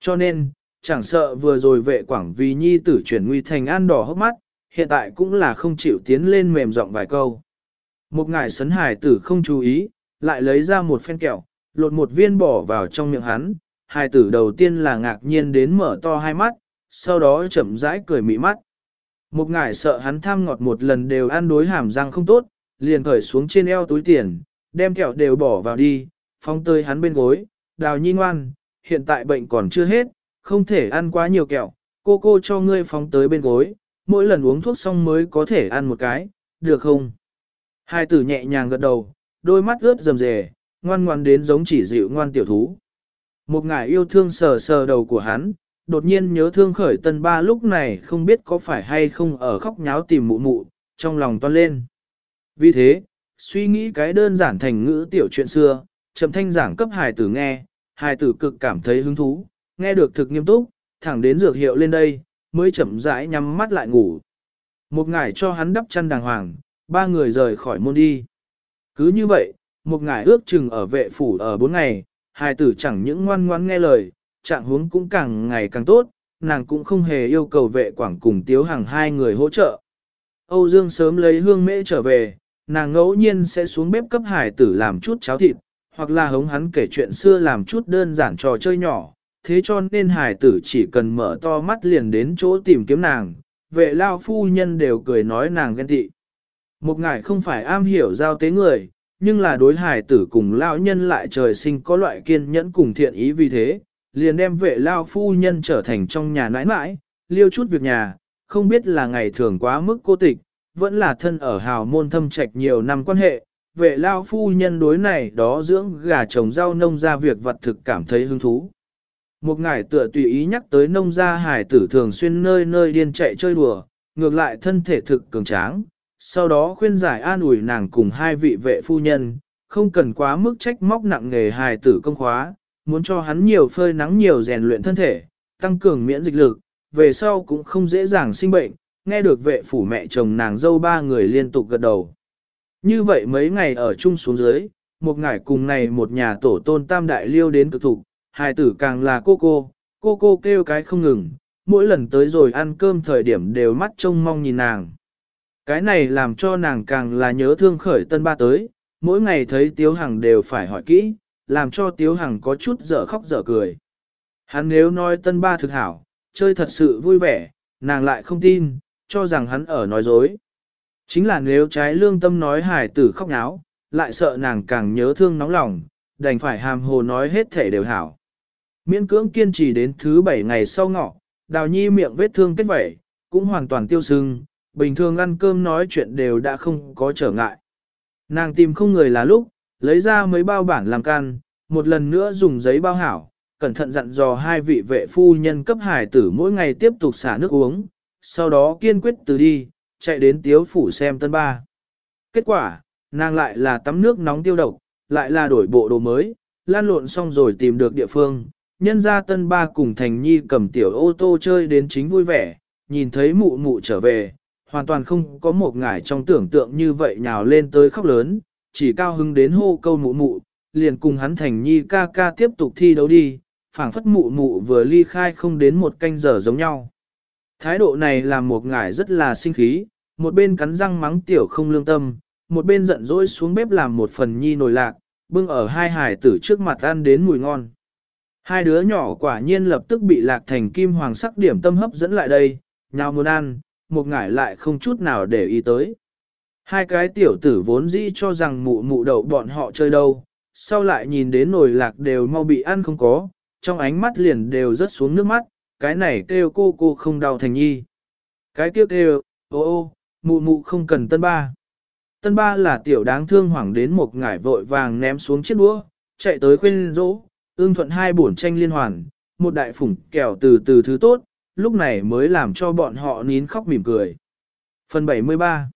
Cho nên, chẳng sợ vừa rồi vệ quảng vì nhi tử chuyển nguy thành an đỏ hốc mắt, hiện tại cũng là không chịu tiến lên mềm giọng vài câu. Một ngài sấn hài tử không chú ý, lại lấy ra một phen kẹo, lột một viên bỏ vào trong miệng hắn, hài tử đầu tiên là ngạc nhiên đến mở to hai mắt, sau đó chậm rãi cười mị mắt. Một ngải sợ hắn tham ngọt một lần đều ăn đối hàm răng không tốt, liền khởi xuống trên eo túi tiền, đem kẹo đều bỏ vào đi, phong tơi hắn bên gối, đào nhi ngoan, hiện tại bệnh còn chưa hết, không thể ăn quá nhiều kẹo, cô cô cho ngươi phóng tới bên gối, mỗi lần uống thuốc xong mới có thể ăn một cái, được không? Hai tử nhẹ nhàng gật đầu, đôi mắt ướt rầm rề, ngoan ngoan đến giống chỉ dịu ngoan tiểu thú. Một ngải yêu thương sờ sờ đầu của hắn, đột nhiên nhớ thương khởi tân ba lúc này không biết có phải hay không ở khóc nháo tìm mụ mụ, trong lòng toan lên. Vì thế, suy nghĩ cái đơn giản thành ngữ tiểu chuyện xưa, chậm thanh giảng cấp hài tử nghe, hài tử cực cảm thấy hứng thú, nghe được thực nghiêm túc, thẳng đến dược hiệu lên đây, mới chậm rãi nhắm mắt lại ngủ. Một ngải cho hắn đắp chăn đàng hoàng, ba người rời khỏi môn đi. Cứ như vậy, một ngải ước chừng ở vệ phủ ở bốn ngày, hài tử chẳng những ngoan ngoan nghe lời, trạng huống cũng càng ngày càng tốt, nàng cũng không hề yêu cầu vệ quảng cùng tiếu hàng hai người hỗ trợ. Âu Dương sớm lấy hương mễ trở về, nàng ngẫu nhiên sẽ xuống bếp cấp hải tử làm chút cháo thịt, hoặc là hống hắn kể chuyện xưa làm chút đơn giản trò chơi nhỏ, thế cho nên hải tử chỉ cần mở to mắt liền đến chỗ tìm kiếm nàng, vệ lao phu nhân đều cười nói nàng ghen tị. Một ngài không phải am hiểu giao tế người, nhưng là đối hải tử cùng Lão nhân lại trời sinh có loại kiên nhẫn cùng thiện ý vì thế, liền đem vệ lao phu nhân trở thành trong nhà nãi nãi, liêu chút việc nhà, không biết là ngày thường quá mức cô tịch, vẫn là thân ở hào môn thâm trạch nhiều năm quan hệ, vệ lao phu nhân đối này đó dưỡng gà trồng rau nông ra việc vật thực cảm thấy hứng thú. Một ngài tựa tùy ý nhắc tới nông gia hải tử thường xuyên nơi nơi điên chạy chơi đùa, ngược lại thân thể thực cường tráng, sau đó khuyên giải an ủi nàng cùng hai vị vệ phu nhân, không cần quá mức trách móc nặng nghề hài tử công khóa, muốn cho hắn nhiều phơi nắng nhiều rèn luyện thân thể, tăng cường miễn dịch lực, về sau cũng không dễ dàng sinh bệnh, nghe được vệ phủ mẹ chồng nàng dâu ba người liên tục gật đầu. Như vậy mấy ngày ở chung xuống dưới, một ngày cùng này một nhà tổ tôn tam đại liêu đến cực thục, hài tử càng là cô cô, cô cô kêu cái không ngừng, mỗi lần tới rồi ăn cơm thời điểm đều mắt trông mong nhìn nàng. Cái này làm cho nàng càng là nhớ thương khởi tân ba tới, mỗi ngày thấy Tiếu Hằng đều phải hỏi kỹ, làm cho Tiếu Hằng có chút dở khóc dở cười. Hắn nếu nói tân ba thực hảo, chơi thật sự vui vẻ, nàng lại không tin, cho rằng hắn ở nói dối. Chính là nếu trái lương tâm nói hải tử khóc náo, lại sợ nàng càng nhớ thương nóng lòng, đành phải hàm hồ nói hết thể đều hảo. Miễn cưỡng kiên trì đến thứ bảy ngày sau ngọ, đào nhi miệng vết thương kết vẩy, cũng hoàn toàn tiêu sưng, bình thường ăn cơm nói chuyện đều đã không có trở ngại. Nàng tìm không người là lúc, lấy ra mấy bao bản làm can, một lần nữa dùng giấy bao hảo, cẩn thận dặn dò hai vị vệ phu nhân cấp hải tử mỗi ngày tiếp tục xả nước uống, sau đó kiên quyết từ đi, chạy đến tiếu phủ xem tân ba. Kết quả, nàng lại là tắm nước nóng tiêu độc, lại là đổi bộ đồ mới, lan lộn xong rồi tìm được địa phương, nhân ra tân ba cùng thành nhi cầm tiểu ô tô chơi đến chính vui vẻ, nhìn thấy mụ mụ trở về, hoàn toàn không có một ngải trong tưởng tượng như vậy nhào lên tới khóc lớn, chỉ cao hứng đến hô câu mụ mụ, liền cùng hắn thành nhi ca ca tiếp tục thi đấu đi, phảng phất mụ mụ vừa ly khai không đến một canh giờ giống nhau. Thái độ này làm một ngải rất là sinh khí, một bên cắn răng mắng tiểu không lương tâm, một bên giận dỗi xuống bếp làm một phần nhi nồi lạc, bưng ở hai hải tử trước mặt ăn đến mùi ngon. Hai đứa nhỏ quả nhiên lập tức bị lạc thành kim hoàng sắc điểm tâm hấp dẫn lại đây, nhau muốn ăn, một ngải lại không chút nào để ý tới. Hai cái tiểu tử vốn dĩ cho rằng mụ mụ đậu bọn họ chơi đâu, sau lại nhìn đến nồi lạc đều mau bị ăn không có, trong ánh mắt liền đều rớt xuống nước mắt, cái này kêu cô cô không đau thành nhi. Cái kia kêu, ô ô, mụ mụ không cần tân ba. Tân ba là tiểu đáng thương hoảng đến một ngải vội vàng ném xuống chiếc đũa, chạy tới khuyên rỗ, ương thuận hai bổn tranh liên hoàn, một đại phủng kẹo từ từ thứ tốt, lúc này mới làm cho bọn họ nín khóc mỉm cười. Phần 73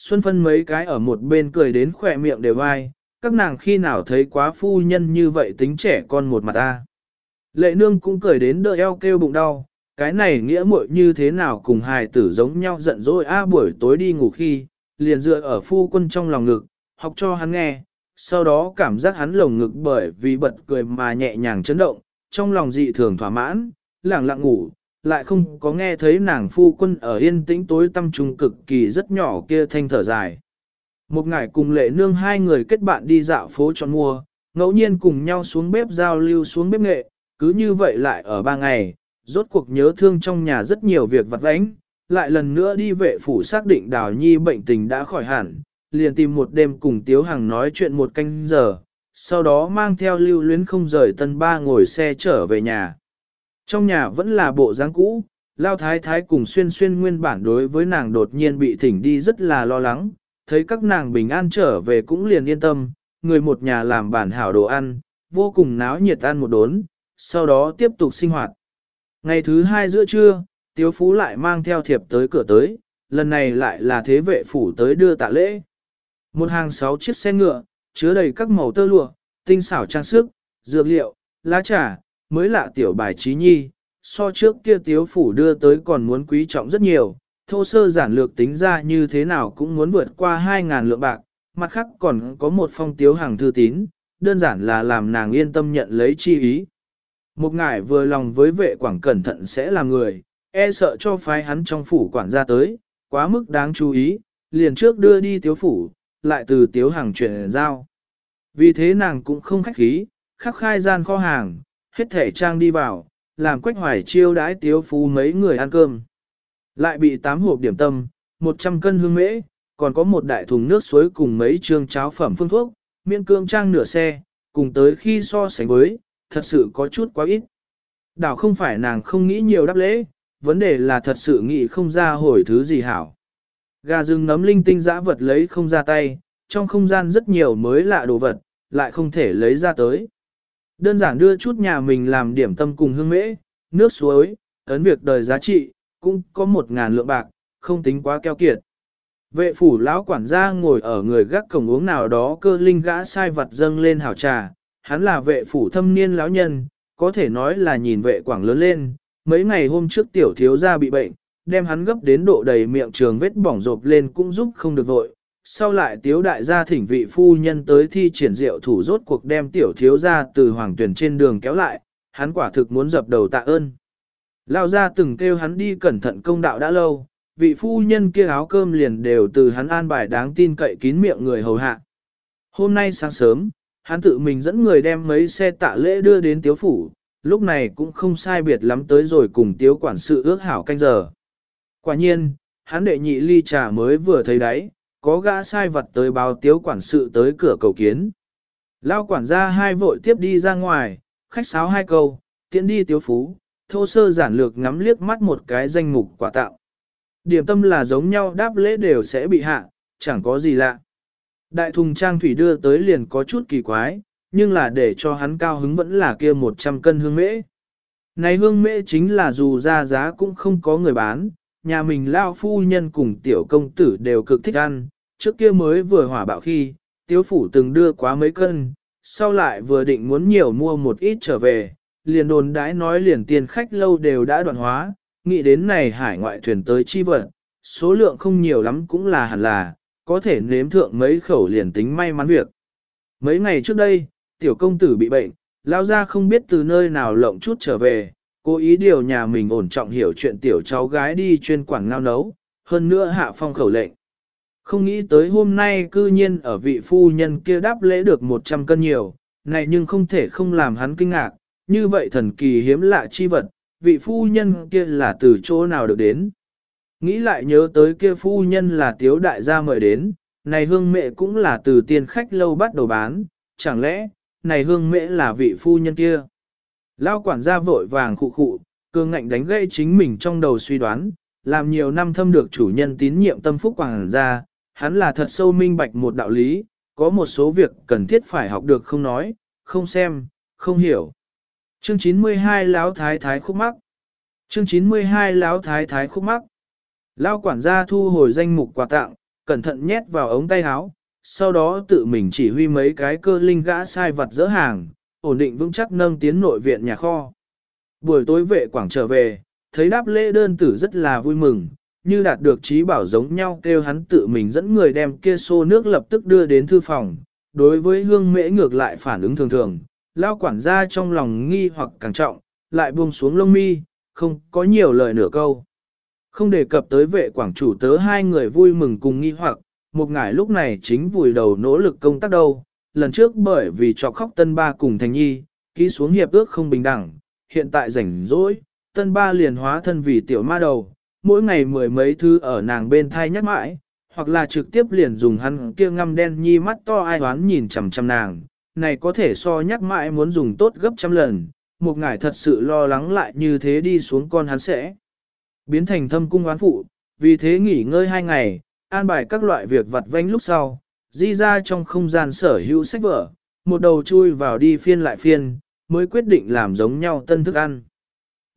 Xuân phân mấy cái ở một bên cười đến khỏe miệng đều vai, các nàng khi nào thấy quá phu nhân như vậy tính trẻ con một mặt ta. Lệ nương cũng cười đến đỡ eo kêu bụng đau, cái này nghĩa muội như thế nào cùng hài tử giống nhau giận dỗi a buổi tối đi ngủ khi, liền dựa ở phu quân trong lòng ngực, học cho hắn nghe, sau đó cảm giác hắn lồng ngực bởi vì bật cười mà nhẹ nhàng chấn động, trong lòng dị thường thỏa mãn, lẳng lặng ngủ, lại không có nghe thấy nàng phu quân ở yên tĩnh tối tâm trung cực kỳ rất nhỏ kia thanh thở dài. Một ngày cùng lệ nương hai người kết bạn đi dạo phố chọn mua, ngẫu nhiên cùng nhau xuống bếp giao lưu xuống bếp nghệ, cứ như vậy lại ở ba ngày, rốt cuộc nhớ thương trong nhà rất nhiều việc vặt vãnh, lại lần nữa đi vệ phủ xác định đào nhi bệnh tình đã khỏi hẳn, liền tìm một đêm cùng Tiếu Hằng nói chuyện một canh giờ, sau đó mang theo lưu luyến không rời tân ba ngồi xe trở về nhà. Trong nhà vẫn là bộ dáng cũ, Lao Thái Thái cùng xuyên xuyên nguyên bản đối với nàng đột nhiên bị thỉnh đi rất là lo lắng, thấy các nàng bình an trở về cũng liền yên tâm, người một nhà làm bản hảo đồ ăn, vô cùng náo nhiệt ăn một đốn, sau đó tiếp tục sinh hoạt. Ngày thứ hai giữa trưa, Tiếu Phú lại mang theo thiệp tới cửa tới, lần này lại là thế vệ phủ tới đưa tạ lễ. Một hàng sáu chiếc xe ngựa, chứa đầy các màu tơ lụa, tinh xảo trang sức, dược liệu, lá trà, mới lạ tiểu bài trí nhi, so trước kia tiếu phủ đưa tới còn muốn quý trọng rất nhiều, thô sơ giản lược tính ra như thế nào cũng muốn vượt qua 2.000 lượng bạc, mặt khác còn có một phong tiếu hàng thư tín, đơn giản là làm nàng yên tâm nhận lấy chi ý. Một ngải vừa lòng với vệ quảng cẩn thận sẽ là người, e sợ cho phái hắn trong phủ quản gia tới, quá mức đáng chú ý, liền trước đưa đi tiếu phủ, lại từ tiếu hàng chuyển giao. Vì thế nàng cũng không khách khí, khắc khai gian kho hàng, hết thể trang đi vào, làm quách hoài chiêu đãi tiếu phú mấy người ăn cơm. Lại bị tám hộp điểm tâm, 100 cân hương mễ, còn có một đại thùng nước suối cùng mấy trương cháo phẩm phương thuốc, miễn cương trang nửa xe, cùng tới khi so sánh với, thật sự có chút quá ít. Đảo không phải nàng không nghĩ nhiều đáp lễ, vấn đề là thật sự nghĩ không ra hồi thứ gì hảo. Gà rừng nấm linh tinh dã vật lấy không ra tay, trong không gian rất nhiều mới lạ đồ vật, lại không thể lấy ra tới. Đơn giản đưa chút nhà mình làm điểm tâm cùng hương mễ, nước suối, ấn việc đời giá trị, cũng có một ngàn lượng bạc, không tính quá keo kiệt. Vệ phủ lão quản gia ngồi ở người gác cổng uống nào đó cơ linh gã sai vật dâng lên hảo trà, hắn là vệ phủ thâm niên lão nhân, có thể nói là nhìn vệ quảng lớn lên, mấy ngày hôm trước tiểu thiếu gia bị bệnh, đem hắn gấp đến độ đầy miệng trường vết bỏng rộp lên cũng giúp không được vội. Sau lại tiếu đại gia thỉnh vị phu nhân tới thi triển diệu thủ rốt cuộc đem tiểu thiếu gia từ hoàng tuyển trên đường kéo lại, hắn quả thực muốn dập đầu tạ ơn. Lao gia từng kêu hắn đi cẩn thận công đạo đã lâu, vị phu nhân kia áo cơm liền đều từ hắn an bài đáng tin cậy kín miệng người hầu hạ. Hôm nay sáng sớm, hắn tự mình dẫn người đem mấy xe tạ lễ đưa đến tiếu phủ, lúc này cũng không sai biệt lắm tới rồi cùng tiếu quản sự ước hảo canh giờ. Quả nhiên, hắn đệ nhị ly trà mới vừa thấy đấy, có gã sai vật tới báo tiếu quản sự tới cửa cầu kiến. Lao quản gia hai vội tiếp đi ra ngoài, khách sáo hai câu, tiện đi tiếu phú, thô sơ giản lược ngắm liếc mắt một cái danh mục quả tạo. Điểm tâm là giống nhau đáp lễ đều sẽ bị hạ, chẳng có gì lạ. Đại thùng trang thủy đưa tới liền có chút kỳ quái, nhưng là để cho hắn cao hứng vẫn là kia 100 cân hương mễ. Này hương mễ chính là dù ra giá cũng không có người bán, nhà mình lao phu nhân cùng tiểu công tử đều cực thích ăn, trước kia mới vừa hỏa bạo khi, tiếu phủ từng đưa quá mấy cân, sau lại vừa định muốn nhiều mua một ít trở về, liền đồn đãi nói liền tiền khách lâu đều đã đoạn hóa, nghĩ đến này hải ngoại thuyền tới chi vận số lượng không nhiều lắm cũng là hẳn là, có thể nếm thượng mấy khẩu liền tính may mắn việc. Mấy ngày trước đây, tiểu công tử bị bệnh, lao ra không biết từ nơi nào lộng chút trở về, cố ý điều nhà mình ổn trọng hiểu chuyện tiểu cháu gái đi chuyên quản ngao nấu, hơn nữa hạ phong khẩu lệnh. Không nghĩ tới hôm nay cư nhiên ở vị phu nhân kia đáp lễ được 100 cân nhiều, này nhưng không thể không làm hắn kinh ngạc, như vậy thần kỳ hiếm lạ chi vật, vị phu nhân kia là từ chỗ nào được đến. Nghĩ lại nhớ tới kia phu nhân là tiếu đại gia mời đến, này hương mẹ cũng là từ tiền khách lâu bắt đầu bán, chẳng lẽ, này hương mẹ là vị phu nhân kia. Lao quản gia vội vàng khụ khụ, cương ngạnh đánh gãy chính mình trong đầu suy đoán, làm nhiều năm thâm được chủ nhân tín nhiệm tâm phúc quản gia, hắn là thật sâu minh bạch một đạo lý, có một số việc cần thiết phải học được không nói, không xem, không hiểu. Chương 92 Lão Thái Thái khúc mắc Chương 92 Lão Thái Thái khúc mắc Lao quản gia thu hồi danh mục quà tặng, cẩn thận nhét vào ống tay áo, sau đó tự mình chỉ huy mấy cái cơ linh gã sai vật dỡ hàng, ổn định vững chắc nâng tiến nội viện nhà kho. Buổi tối vệ quảng trở về, thấy đáp lễ đơn tử rất là vui mừng, như đạt được trí bảo giống nhau kêu hắn tự mình dẫn người đem kia xô nước lập tức đưa đến thư phòng. Đối với hương mễ ngược lại phản ứng thường thường, lao quản gia trong lòng nghi hoặc càng trọng, lại buông xuống lông mi, không có nhiều lời nửa câu. Không đề cập tới vệ quảng chủ tớ hai người vui mừng cùng nghi hoặc, một ngải lúc này chính vùi đầu nỗ lực công tác đâu, lần trước bởi vì cho khóc tân ba cùng thành nhi, ký xuống hiệp ước không bình đẳng, hiện tại rảnh rỗi, tân ba liền hóa thân vì tiểu ma đầu, mỗi ngày mười mấy thứ ở nàng bên thai nhắc mãi, hoặc là trực tiếp liền dùng hắn kia ngăm đen nhi mắt to ai hoán nhìn chằm chằm nàng, này có thể so nhắc mãi muốn dùng tốt gấp trăm lần, một ngải thật sự lo lắng lại như thế đi xuống con hắn sẽ biến thành thâm cung oán phụ, vì thế nghỉ ngơi hai ngày, an bài các loại việc vặt vánh lúc sau, di ra trong không gian sở hữu sách vở, một đầu chui vào đi phiên lại phiên, mới quyết định làm giống nhau tân thức ăn.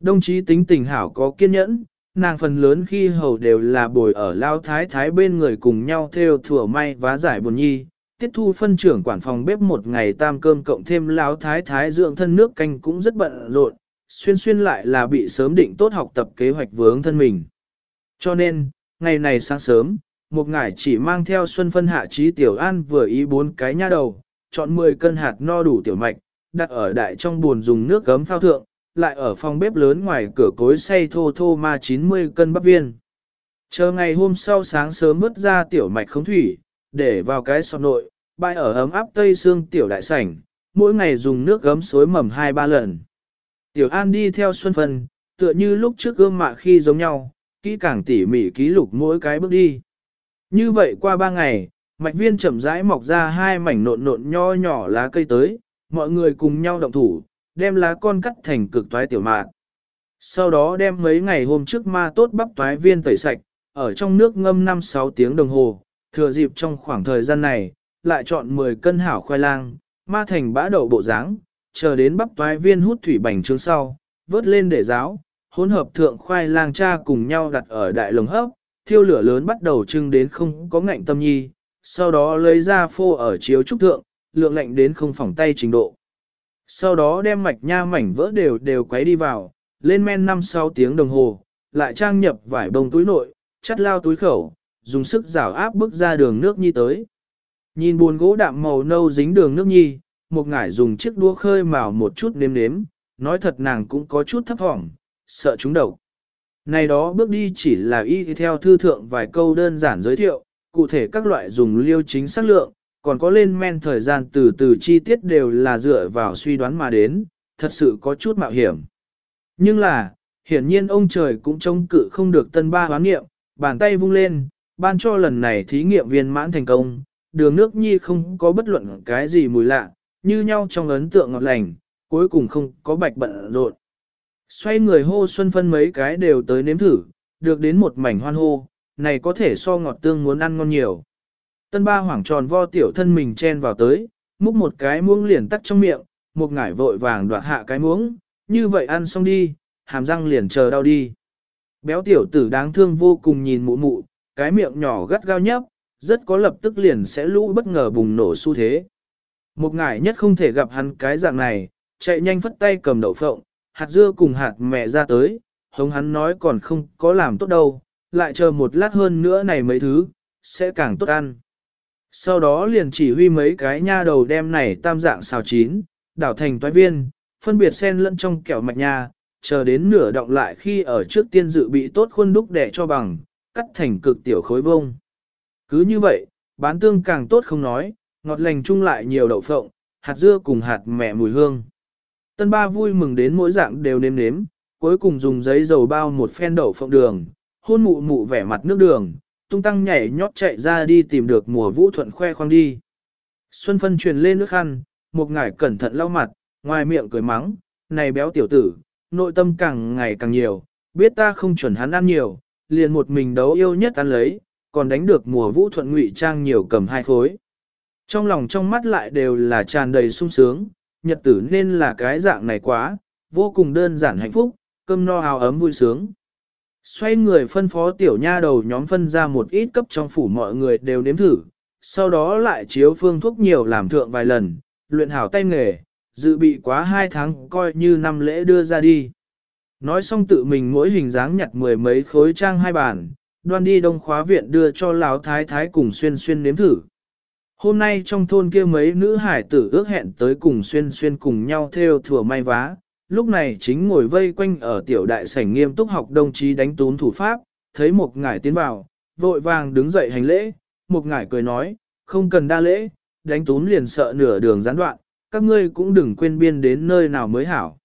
Đồng chí tính tình hảo có kiên nhẫn, nàng phần lớn khi hầu đều là bồi ở lao thái thái bên người cùng nhau theo thừa may vá giải buồn nhi. Tiết thu phân trưởng quản phòng bếp một ngày tam cơm cộng thêm lao thái thái dưỡng thân nước canh cũng rất bận rộn, xuyên xuyên lại là bị sớm định tốt học tập kế hoạch vướng thân mình. Cho nên, ngày này sáng sớm, một ngải chỉ mang theo xuân phân hạ trí tiểu an vừa ý bốn cái nha đầu, chọn 10 cân hạt no đủ tiểu mạch, đặt ở đại trong buồn dùng nước gấm phao thượng, lại ở phòng bếp lớn ngoài cửa cối xay thô thô ma 90 cân bắp viên. Chờ ngày hôm sau sáng sớm vứt ra tiểu mạch không thủy, để vào cái sọt nội, bãi ở ấm áp tây xương tiểu đại sảnh, mỗi ngày dùng nước gấm xối mầm 2-3 lần. Tiểu An đi theo Xuân Phân, tựa như lúc trước gương mạ khi giống nhau, kỹ càng tỉ mỉ ký lục mỗi cái bước đi. Như vậy qua ba ngày, mạch viên chậm rãi mọc ra hai mảnh nộn nộn nho nhỏ lá cây tới, mọi người cùng nhau động thủ, đem lá con cắt thành cực toái tiểu mạn. Sau đó đem mấy ngày hôm trước ma tốt bắp toái viên tẩy sạch, ở trong nước ngâm 5-6 tiếng đồng hồ, thừa dịp trong khoảng thời gian này, lại chọn 10 cân hảo khoai lang, ma thành bã đậu bộ dáng, chờ đến bắp toái viên hút thủy bành trướng sau, vớt lên để ráo, hỗn hợp thượng khoai lang cha cùng nhau đặt ở đại lồng hấp, thiêu lửa lớn bắt đầu trưng đến không có ngạnh tâm nhi, sau đó lấy ra phô ở chiếu trúc thượng, lượng lạnh đến không phỏng tay trình độ. Sau đó đem mạch nha mảnh vỡ đều đều quấy đi vào, lên men 5-6 tiếng đồng hồ, lại trang nhập vải bông túi nội, chắt lao túi khẩu, dùng sức rào áp bước ra đường nước nhi tới. Nhìn buồn gỗ đạm màu nâu dính đường nước nhi, một ngải dùng chiếc đua khơi màu một chút nếm nếm, nói thật nàng cũng có chút thấp thỏm, sợ chúng độc. Này đó bước đi chỉ là y theo thư thượng vài câu đơn giản giới thiệu, cụ thể các loại dùng liêu chính xác lượng, còn có lên men thời gian từ từ chi tiết đều là dựa vào suy đoán mà đến, thật sự có chút mạo hiểm. Nhưng là, hiển nhiên ông trời cũng trông cự không được tân ba hoán nghiệm, bàn tay vung lên, ban cho lần này thí nghiệm viên mãn thành công, đường nước nhi không có bất luận cái gì mùi lạ, như nhau trong ấn tượng ngọt lành, cuối cùng không có bạch bận rộn. Xoay người hô xuân phân mấy cái đều tới nếm thử, được đến một mảnh hoan hô, này có thể so ngọt tương muốn ăn ngon nhiều. Tân ba hoảng tròn vo tiểu thân mình chen vào tới, múc một cái muỗng liền tắt trong miệng, một ngải vội vàng đoạt hạ cái muỗng, như vậy ăn xong đi, hàm răng liền chờ đau đi. Béo tiểu tử đáng thương vô cùng nhìn mụ mụ, cái miệng nhỏ gắt gao nhấp, rất có lập tức liền sẽ lũ bất ngờ bùng nổ xu thế. Một ngải nhất không thể gặp hắn cái dạng này, chạy nhanh phất tay cầm đậu phộng, hạt dưa cùng hạt mẹ ra tới, hống hắn nói còn không có làm tốt đâu, lại chờ một lát hơn nữa này mấy thứ, sẽ càng tốt ăn. Sau đó liền chỉ huy mấy cái nha đầu đem này tam dạng xào chín, đảo thành toái viên, phân biệt xen lẫn trong kẹo mạch nha, chờ đến nửa động lại khi ở trước tiên dự bị tốt khuôn đúc để cho bằng, cắt thành cực tiểu khối vông. Cứ như vậy, bán tương càng tốt không nói, ngọt lành chung lại nhiều đậu phộng, hạt dưa cùng hạt mẹ mùi hương. Tân ba vui mừng đến mỗi dạng đều nếm nếm, cuối cùng dùng giấy dầu bao một phen đậu phộng đường, hôn mụ mụ vẻ mặt nước đường, tung tăng nhảy nhót chạy ra đi tìm được mùa vũ thuận khoe khoang đi. Xuân phân truyền lên nước khăn, một ngải cẩn thận lau mặt, ngoài miệng cười mắng, này béo tiểu tử, nội tâm càng ngày càng nhiều, biết ta không chuẩn hắn ăn nhiều, liền một mình đấu yêu nhất ăn lấy, còn đánh được mùa vũ thuận ngụy trang nhiều cầm hai khối. Trong lòng trong mắt lại đều là tràn đầy sung sướng, nhật tử nên là cái dạng này quá, vô cùng đơn giản hạnh phúc, cơm no hào ấm vui sướng. Xoay người phân phó tiểu nha đầu nhóm phân ra một ít cấp trong phủ mọi người đều nếm thử, sau đó lại chiếu phương thuốc nhiều làm thượng vài lần, luyện hảo tay nghề, dự bị quá hai tháng coi như năm lễ đưa ra đi. Nói xong tự mình mỗi hình dáng nhặt mười mấy khối trang hai bản, đoan đi đông khóa viện đưa cho lão thái thái cùng xuyên xuyên nếm thử. Hôm nay trong thôn kia mấy nữ hải tử ước hẹn tới cùng xuyên xuyên cùng nhau theo thừa may vá, lúc này chính ngồi vây quanh ở tiểu đại sảnh nghiêm túc học đồng chí đánh tún thủ pháp, thấy một ngải tiến vào, vội vàng đứng dậy hành lễ, một ngải cười nói, không cần đa lễ, đánh tún liền sợ nửa đường gián đoạn, các ngươi cũng đừng quên biên đến nơi nào mới hảo.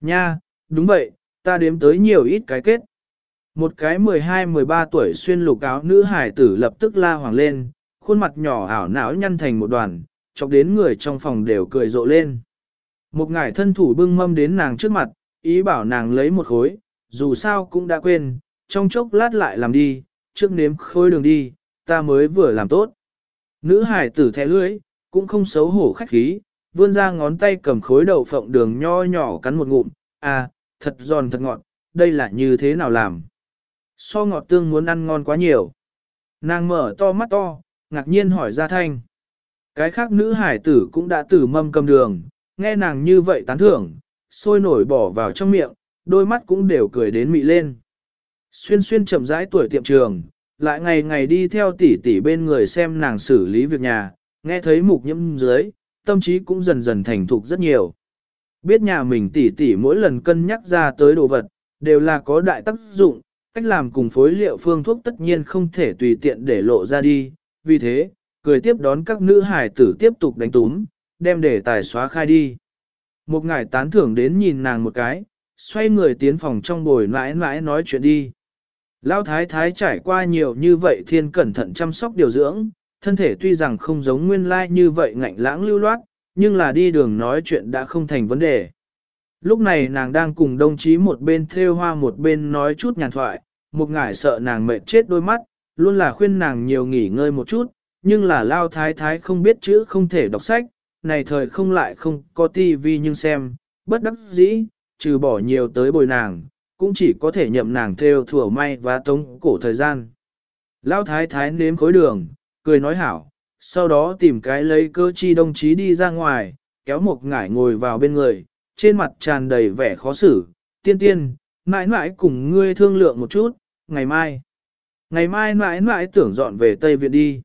Nha, đúng vậy, ta đếm tới nhiều ít cái kết. Một cái 12-13 tuổi xuyên lục áo nữ hải tử lập tức la hoàng lên, khuôn mặt nhỏ ảo não nhăn thành một đoàn, chọc đến người trong phòng đều cười rộ lên. Một ngải thân thủ bưng mâm đến nàng trước mặt, ý bảo nàng lấy một khối, dù sao cũng đã quên, trong chốc lát lại làm đi, trước nếm khối đường đi, ta mới vừa làm tốt. Nữ hải tử thẻ lưỡi, cũng không xấu hổ khách khí, vươn ra ngón tay cầm khối đậu phộng đường nho nhỏ cắn một ngụm, à, thật giòn thật ngọt, đây là như thế nào làm? So ngọt tương muốn ăn ngon quá nhiều. Nàng mở to mắt to, ngạc nhiên hỏi ra thanh. Cái khác nữ hải tử cũng đã tử mâm cầm đường, nghe nàng như vậy tán thưởng, sôi nổi bỏ vào trong miệng, đôi mắt cũng đều cười đến mị lên. Xuyên xuyên chậm rãi tuổi tiệm trường, lại ngày ngày đi theo tỷ tỷ bên người xem nàng xử lý việc nhà, nghe thấy mục nhiễm dưới, tâm trí cũng dần dần thành thục rất nhiều. Biết nhà mình tỷ tỷ mỗi lần cân nhắc ra tới đồ vật, đều là có đại tác dụng, cách làm cùng phối liệu phương thuốc tất nhiên không thể tùy tiện để lộ ra đi, vì thế, cười tiếp đón các nữ hải tử tiếp tục đánh túm, đem để tài xóa khai đi. Một ngải tán thưởng đến nhìn nàng một cái, xoay người tiến phòng trong bồi mãi mãi nói chuyện đi. lao thái thái trải qua nhiều như vậy thiên cẩn thận chăm sóc điều dưỡng, thân thể tuy rằng không giống nguyên lai như vậy ngạnh lãng lưu loát, nhưng là đi đường nói chuyện đã không thành vấn đề. Lúc này nàng đang cùng đồng chí một bên thêu hoa một bên nói chút nhàn thoại, một ngải sợ nàng mệt chết đôi mắt, luôn là khuyên nàng nhiều nghỉ ngơi một chút, nhưng là lao thái thái không biết chữ không thể đọc sách, này thời không lại không có tivi nhưng xem, bất đắc dĩ, trừ bỏ nhiều tới bồi nàng, cũng chỉ có thể nhậm nàng theo thừa may và tống cổ thời gian. Lao thái thái nếm khối đường, cười nói hảo, sau đó tìm cái lấy cơ chi đồng chí đi ra ngoài, kéo một ngải ngồi vào bên người, trên mặt tràn đầy vẻ khó xử, tiên tiên, mãi mãi cùng ngươi thương lượng một chút, ngày mai. Ngày mai mãi mãi tưởng dọn về Tây Viện đi.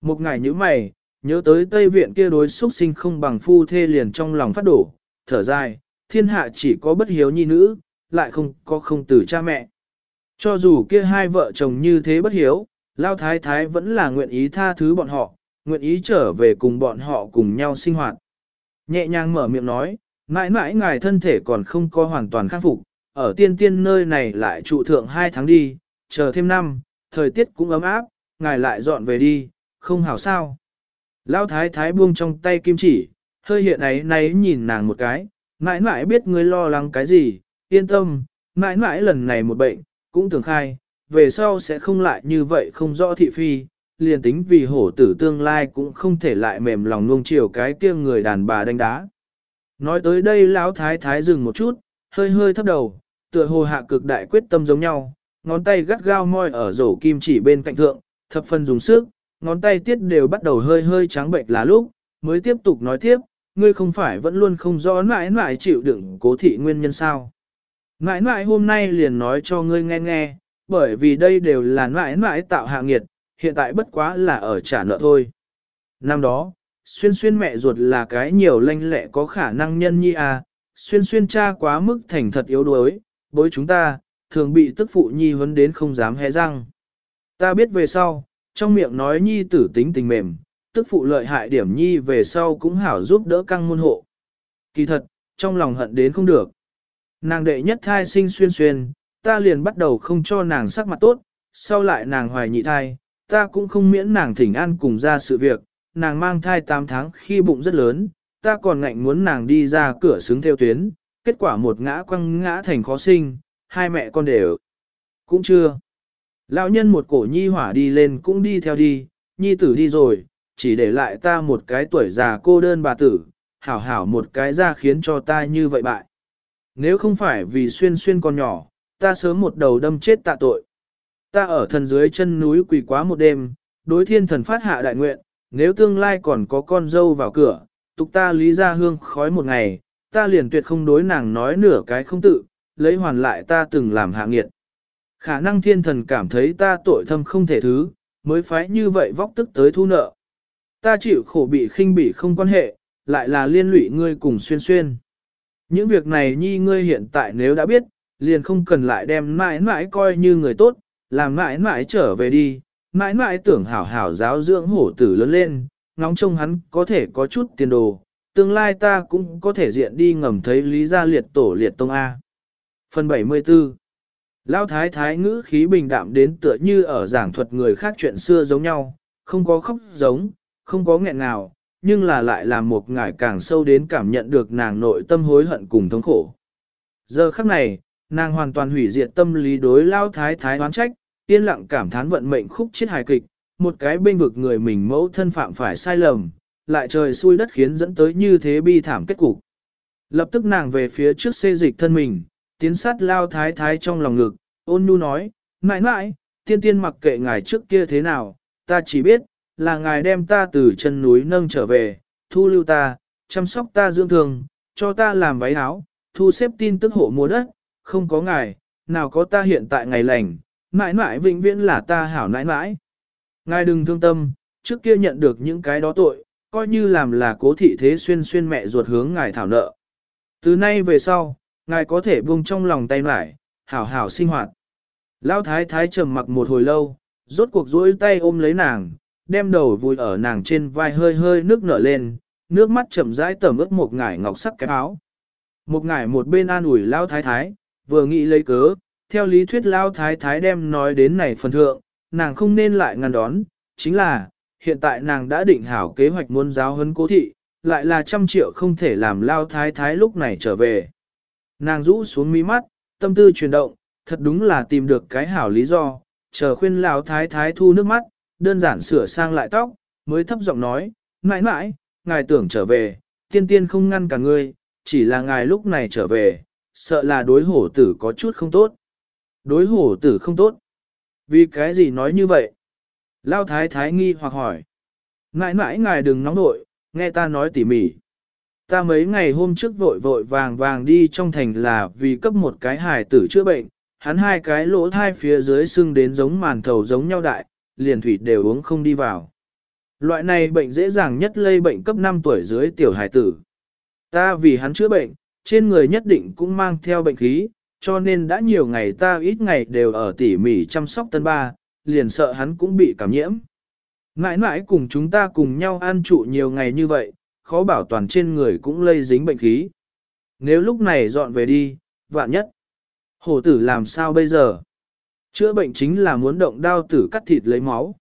Một ngày như mày, nhớ tới Tây Viện kia đối xuất sinh không bằng phu thê liền trong lòng phát đổ, thở dài, thiên hạ chỉ có bất hiếu nhi nữ, lại không có không tử cha mẹ. Cho dù kia hai vợ chồng như thế bất hiếu, Lao Thái Thái vẫn là nguyện ý tha thứ bọn họ, nguyện ý trở về cùng bọn họ cùng nhau sinh hoạt. Nhẹ nhàng mở miệng nói, mãi mãi ngài thân thể còn không có hoàn toàn khắc phục, ở tiên tiên nơi này lại trụ thượng hai tháng đi, chờ thêm năm, thời tiết cũng ấm áp, ngài lại dọn về đi, không hảo sao. Lão thái thái buông trong tay kim chỉ, hơi hiện ấy náy nhìn nàng một cái, mãi mãi biết ngươi lo lắng cái gì, yên tâm, mãi mãi lần này một bệnh, cũng tưởng khai, về sau sẽ không lại như vậy không rõ thị phi, liền tính vì hổ tử tương lai cũng không thể lại mềm lòng nuông chiều cái kia người đàn bà đánh đá. Nói tới đây lão thái thái dừng một chút, hơi hơi thấp đầu, tựa hồ hạ cực đại quyết tâm giống nhau, ngón tay gắt gao moi ở rổ kim chỉ bên cạnh thượng, thập phần dùng sức, ngón tay tiết đều bắt đầu hơi hơi trắng bệnh là lúc, mới tiếp tục nói tiếp, ngươi không phải vẫn luôn không rõ mãi mãi chịu đựng cố thị nguyên nhân sao. Mãi mãi hôm nay liền nói cho ngươi nghe nghe, bởi vì đây đều là mãi mãi tạo hạ nghiệt, hiện tại bất quá là ở trả nợ thôi. Năm đó, xuyên xuyên mẹ ruột là cái nhiều lanh lẹ có khả năng nhân nhi à, xuyên xuyên cha quá mức thành thật yếu đuối, bối chúng ta, thường bị tức phụ nhi vấn đến không dám hé răng. Ta biết về sau, trong miệng nói nhi tử tính tình mềm, tức phụ lợi hại điểm nhi về sau cũng hảo giúp đỡ căng môn hộ. Kỳ thật, trong lòng hận đến không được. Nàng đệ nhất thai sinh xuyên xuyên, ta liền bắt đầu không cho nàng sắc mặt tốt, sau lại nàng hoài nhị thai, ta cũng không miễn nàng thỉnh an cùng ra sự việc, nàng mang thai 8 tháng khi bụng rất lớn, ta còn ngạnh muốn nàng đi ra cửa xứng theo tuyến, kết quả một ngã quăng ngã thành khó sinh, hai mẹ con đều. Cũng chưa. Lão nhân một cổ nhi hỏa đi lên cũng đi theo đi, nhi tử đi rồi, chỉ để lại ta một cái tuổi già cô đơn bà tử, hảo hảo một cái ra khiến cho ta như vậy bại. Nếu không phải vì xuyên xuyên con nhỏ, ta sớm một đầu đâm chết tạ tội. Ta ở thần dưới chân núi quỳ quá một đêm, đối thiên thần phát hạ đại nguyện, nếu tương lai còn có con dâu vào cửa, tục ta lý ra hương khói một ngày, ta liền tuyệt không đối nàng nói nửa cái không tự, lấy hoàn lại ta từng làm hạ nghiệt. Khả năng thiên thần cảm thấy ta tội thâm không thể thứ, mới phái như vậy vóc tức tới thu nợ. Ta chịu khổ bị khinh bỉ không quan hệ, lại là liên lụy ngươi cùng xuyên xuyên. Những việc này nhi ngươi hiện tại nếu đã biết, liền không cần lại đem mãi mãi coi như người tốt, làm mãi mãi trở về đi, mãi mãi tưởng hảo hảo giáo dưỡng hổ tử lớn lên, ngóng trông hắn có thể có chút tiền đồ, tương lai ta cũng có thể diện đi ngầm thấy lý gia liệt tổ liệt tông A. Phần 74 Lão thái thái ngữ khí bình đạm đến tựa như ở giảng thuật người khác chuyện xưa giống nhau, không có khóc giống, không có nghẹn nào, nhưng là lại làm một ngải càng sâu đến cảm nhận được nàng nội tâm hối hận cùng thống khổ. Giờ khắc này, nàng hoàn toàn hủy diệt tâm lý đối lao thái thái oán trách, yên lặng cảm thán vận mệnh khúc chết hài kịch, một cái bên vực người mình mẫu thân phạm phải sai lầm, lại trời xui đất khiến dẫn tới như thế bi thảm kết cục. Lập tức nàng về phía trước xê dịch thân mình, tiến sát lao thái thái trong lòng ngực, ôn nhu nói, mãi mãi, tiên tiên mặc kệ ngài trước kia thế nào, ta chỉ biết, là ngài đem ta từ chân núi nâng trở về, thu lưu ta, chăm sóc ta dưỡng thường, cho ta làm váy áo, thu xếp tin tức hộ mua đất, không có ngài, nào có ta hiện tại ngày lành, mãi mãi vĩnh viễn là ta hảo nãi mãi. Ngài đừng thương tâm, trước kia nhận được những cái đó tội, coi như làm là cố thị thế xuyên xuyên mẹ ruột hướng ngài thảo nợ. Từ nay về sau, ngài có thể buông trong lòng tay lại, hảo hảo sinh hoạt. Lão thái thái trầm mặc một hồi lâu, rốt cuộc duỗi tay ôm lấy nàng, đem đầu vùi ở nàng trên vai hơi hơi nước nở lên, nước mắt chậm rãi tẩm ướt một ngải ngọc sắc cái áo. Một ngải một bên an ủi Lão thái thái, vừa nghĩ lấy cớ, theo lý thuyết Lão thái thái đem nói đến này phần thượng, nàng không nên lại ngăn đón, chính là, hiện tại nàng đã định hảo kế hoạch muốn giáo huấn cố thị, lại là trăm triệu không thể làm lao thái thái lúc này trở về. Nàng rũ xuống mí mắt, tâm tư chuyển động, thật đúng là tìm được cái hảo lý do, chờ khuyên Lão thái thái thu nước mắt, đơn giản sửa sang lại tóc, mới thấp giọng nói, mãi mãi, ngài tưởng trở về, tiên tiên không ngăn cả ngươi, chỉ là ngài lúc này trở về, sợ là đối hổ tử có chút không tốt. Đối hổ tử không tốt. Vì cái gì nói như vậy? Lao thái thái nghi hoặc hỏi. Mãi mãi ngài đừng nóng nội, nghe ta nói tỉ mỉ. Ta mấy ngày hôm trước vội vội vàng vàng đi trong thành là vì cấp một cái hài tử chữa bệnh, hắn hai cái lỗ thai phía dưới sưng đến giống màn thầu giống nhau đại, liền thủy đều uống không đi vào. Loại này bệnh dễ dàng nhất lây bệnh cấp 5 tuổi dưới tiểu hài tử. Ta vì hắn chữa bệnh, trên người nhất định cũng mang theo bệnh khí, cho nên đã nhiều ngày ta ít ngày đều ở tỉ mỉ chăm sóc tân ba, liền sợ hắn cũng bị cảm nhiễm. Mãi mãi cùng chúng ta cùng nhau ăn trụ nhiều ngày như vậy, khó bảo toàn trên người cũng lây dính bệnh khí. Nếu lúc này dọn về đi, vạn nhất. Hổ tử làm sao bây giờ? Chữa bệnh chính là muốn động đao tử cắt thịt lấy máu.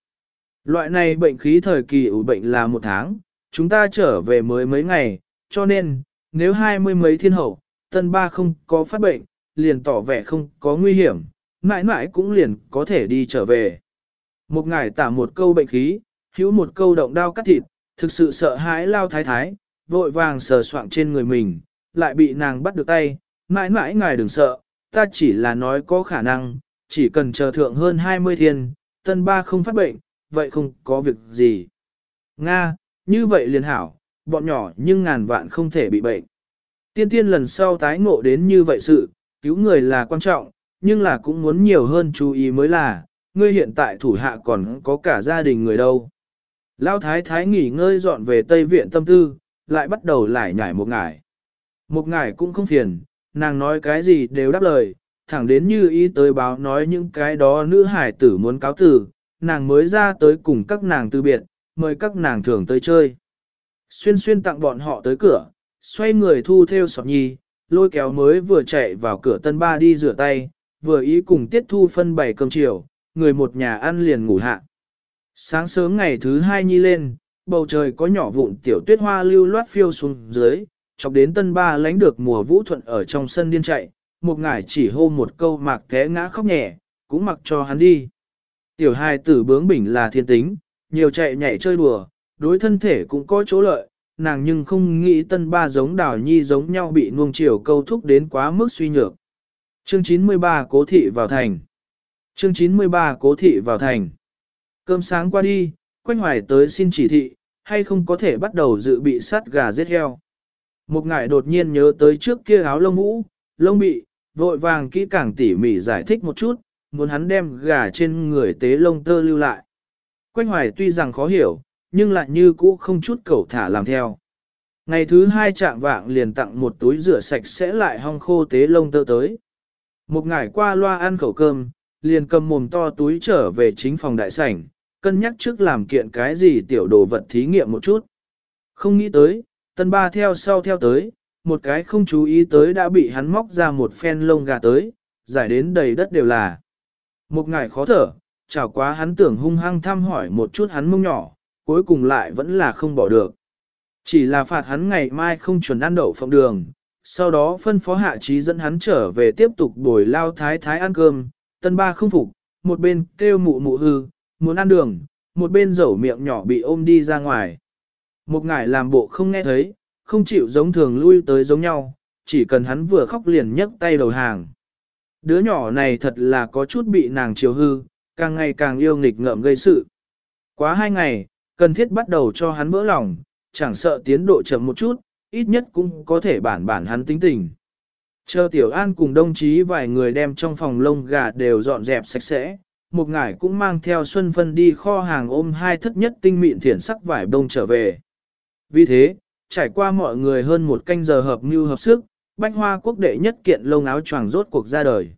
Loại này bệnh khí thời kỳ ủ bệnh là một tháng, chúng ta trở về mới mấy ngày, cho nên, nếu hai mươi mấy thiên hậu, tân ba không có phát bệnh, liền tỏ vẻ không có nguy hiểm, mãi mãi cũng liền có thể đi trở về. Một ngải tả một câu bệnh khí, hữu một câu động đao cắt thịt, thực sự sợ hãi lao thái thái, vội vàng sờ soạng trên người mình, lại bị nàng bắt được tay, mãi mãi ngài đừng sợ, ta chỉ là nói có khả năng, chỉ cần chờ thượng hơn 20 thiên, tân ba không phát bệnh, vậy không có việc gì. Nga, như vậy liền hảo, bọn nhỏ nhưng ngàn vạn không thể bị bệnh. Tiên tiên lần sau tái ngộ đến như vậy sự, cứu người là quan trọng, nhưng là cũng muốn nhiều hơn chú ý mới là, ngươi hiện tại thủ hạ còn có cả gia đình người đâu. Lao thái thái nghỉ ngơi dọn về Tây Viện tâm tư, lại bắt đầu lại nhảy một ngải. Một ngải cũng không phiền, nàng nói cái gì đều đáp lời, thẳng đến như ý tới báo nói những cái đó nữ hải tử muốn cáo tử, nàng mới ra tới cùng các nàng từ biệt, mời các nàng thường tới chơi. Xuyên xuyên tặng bọn họ tới cửa, xoay người thu theo sọt nhi, lôi kéo mới vừa chạy vào cửa tân ba đi rửa tay, vừa ý cùng tiết thu phân bày cơm chiều, người một nhà ăn liền ngủ hạ. Sáng sớm ngày thứ hai nhi lên, bầu trời có nhỏ vụn tiểu tuyết hoa lưu loát phiêu xuống dưới, chọc đến tân ba lánh được mùa vũ thuận ở trong sân điên chạy, một ngải chỉ hô một câu mạc té ngã khóc nhẹ, cũng mặc cho hắn đi. Tiểu hai tử bướng bỉnh là thiên tính, nhiều chạy nhảy chơi đùa, đối thân thể cũng có chỗ lợi, nàng nhưng không nghĩ tân ba giống đào nhi giống nhau bị nuông chiều câu thúc đến quá mức suy nhược. Chương 93 Cố thị vào thành Chương 93 Cố thị vào thành Cơm sáng qua đi, quanh hoài tới xin chỉ thị, hay không có thể bắt đầu dự bị sát gà giết heo. Một ngải đột nhiên nhớ tới trước kia áo lông vũ, lông bị, vội vàng kỹ càng tỉ mỉ giải thích một chút, muốn hắn đem gà trên người tế lông tơ lưu lại. Quanh hoài tuy rằng khó hiểu, nhưng lại như cũ không chút cầu thả làm theo. Ngày thứ hai trạng vạng liền tặng một túi rửa sạch sẽ lại hong khô tế lông tơ tới. Một ngày qua loa ăn khẩu cơm, liền cầm mồm to túi trở về chính phòng đại sảnh, cân nhắc trước làm kiện cái gì tiểu đồ vật thí nghiệm một chút. Không nghĩ tới, tân ba theo sau theo tới, một cái không chú ý tới đã bị hắn móc ra một phen lông gà tới, giải đến đầy đất đều là. Một ngày khó thở, chảo quá hắn tưởng hung hăng thăm hỏi một chút hắn mông nhỏ, cuối cùng lại vẫn là không bỏ được. Chỉ là phạt hắn ngày mai không chuẩn ăn đậu phộng đường, sau đó phân phó hạ trí dẫn hắn trở về tiếp tục đổi lao thái thái ăn cơm, tân ba không phục, một bên kêu mụ mụ hư, muốn ăn đường, một bên dẩu miệng nhỏ bị ôm đi ra ngoài. Một ngải làm bộ không nghe thấy, không chịu giống thường lui tới giống nhau, chỉ cần hắn vừa khóc liền nhấc tay đầu hàng. Đứa nhỏ này thật là có chút bị nàng chiều hư, càng ngày càng yêu nghịch ngợm gây sự. Quá hai ngày, cần thiết bắt đầu cho hắn vỡ lòng, chẳng sợ tiến độ chậm một chút, ít nhất cũng có thể bản bản hắn tính tình. Chờ Tiểu An cùng đồng chí vài người đem trong phòng lông gà đều dọn dẹp sạch sẽ, một ngải cũng mang theo Xuân Phân đi kho hàng ôm hai thất nhất tinh mịn thiển sắc vải đông trở về. Vì thế, trải qua mọi người hơn một canh giờ hợp mưu hợp sức, bách hoa quốc đệ nhất kiện lông áo choàng rốt cuộc ra đời.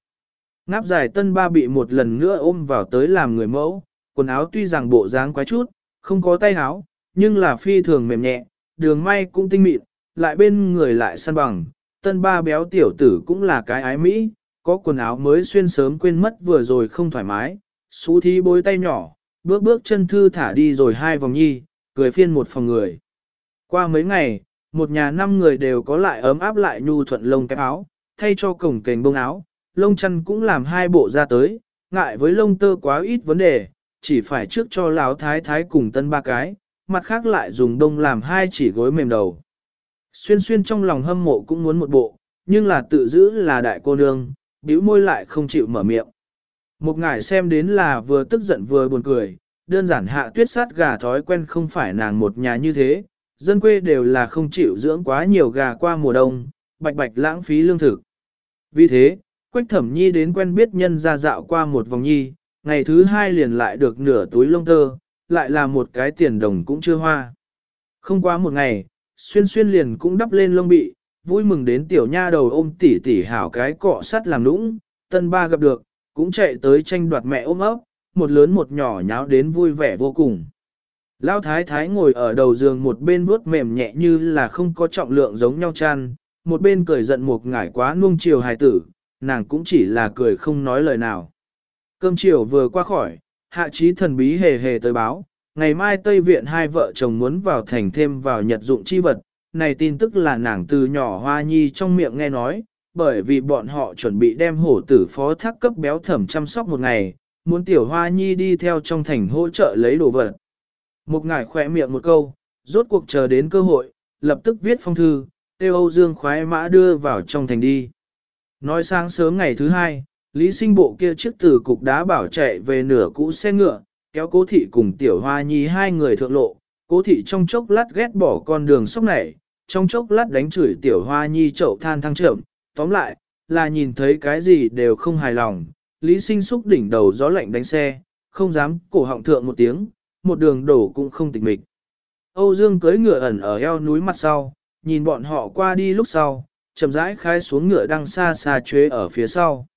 Ngáp dài tân ba bị một lần nữa ôm vào tới làm người mẫu, quần áo tuy rằng bộ dáng quái chút, không có tay áo, nhưng là phi thường mềm nhẹ, đường may cũng tinh mịn, lại bên người lại săn bằng, tân ba béo tiểu tử cũng là cái ái mỹ, có quần áo mới xuyên sớm quên mất vừa rồi không thoải mái, xú thí bối tay nhỏ, bước bước chân thư thả đi rồi hai vòng nhi, cười phiên một phòng người. Qua mấy ngày, một nhà năm người đều có lại ấm áp lại nhu thuận lông cái áo, thay cho cổng kềnh bông áo, lông chăn cũng làm hai bộ ra tới, ngại với lông tơ quá ít vấn đề, chỉ phải trước cho lão thái thái cùng tân ba cái, mặt khác lại dùng đông làm hai chỉ gối mềm đầu. Xuyên xuyên trong lòng hâm mộ cũng muốn một bộ, nhưng là tự giữ là đại cô nương, bĩu môi lại không chịu mở miệng. Một ngài xem đến là vừa tức giận vừa buồn cười, đơn giản hạ tuyết sát gà thói quen không phải nàng một nhà như thế, dân quê đều là không chịu dưỡng quá nhiều gà qua mùa đông, bạch bạch lãng phí lương thực. Vì thế, Quách Thẩm Nhi đến quen biết nhân ra dạo qua một vòng nhi, ngày thứ hai liền lại được nửa túi lông tơ, lại là một cái tiền đồng cũng chưa hoa. Không qua một ngày, xuyên xuyên liền cũng đắp lên lông bị, vui mừng đến tiểu nha đầu ôm tỉ tỉ hảo cái cọ sắt làm lũng tân ba gặp được, cũng chạy tới tranh đoạt mẹ ôm ấp, một lớn một nhỏ nháo đến vui vẻ vô cùng. lao thái thái ngồi ở đầu giường một bên vuốt mềm nhẹ như là không có trọng lượng giống nhau chăn, một bên cười giận một ngải quá nuông chiều hài tử, nàng cũng chỉ là cười không nói lời nào. Cơm chiều vừa qua khỏi, hạ trí thần bí hề hề tới báo, ngày mai Tây Viện hai vợ chồng muốn vào thành thêm vào nhật dụng chi vật, này tin tức là nàng từ nhỏ hoa nhi trong miệng nghe nói, bởi vì bọn họ chuẩn bị đem hổ tử phó thác cấp béo thẩm chăm sóc một ngày, muốn tiểu hoa nhi đi theo trong thành hỗ trợ lấy đồ vật. Một ngải khỏe miệng một câu, rốt cuộc chờ đến cơ hội, lập tức viết phong thư, tiêu Âu Dương khoái mã đưa vào trong thành đi. Nói sáng sớm ngày thứ hai, Lý sinh bộ kia chiếc từ cục đá bảo chạy về nửa cũ xe ngựa, kéo cố thị cùng tiểu hoa nhi hai người thượng lộ, cố thị trong chốc lát ghét bỏ con đường sóc này, trong chốc lát đánh chửi tiểu hoa nhi chậu than thăng trưởng, tóm lại, là nhìn thấy cái gì đều không hài lòng, lý sinh xúc đỉnh đầu gió lạnh đánh xe, không dám cổ họng thượng một tiếng, một đường đổ cũng không tịch mịch. Âu Dương cưới ngựa ẩn ở eo núi mặt sau, nhìn bọn họ qua đi lúc sau, chậm rãi khai xuống ngựa đang xa xa chế ở phía sau.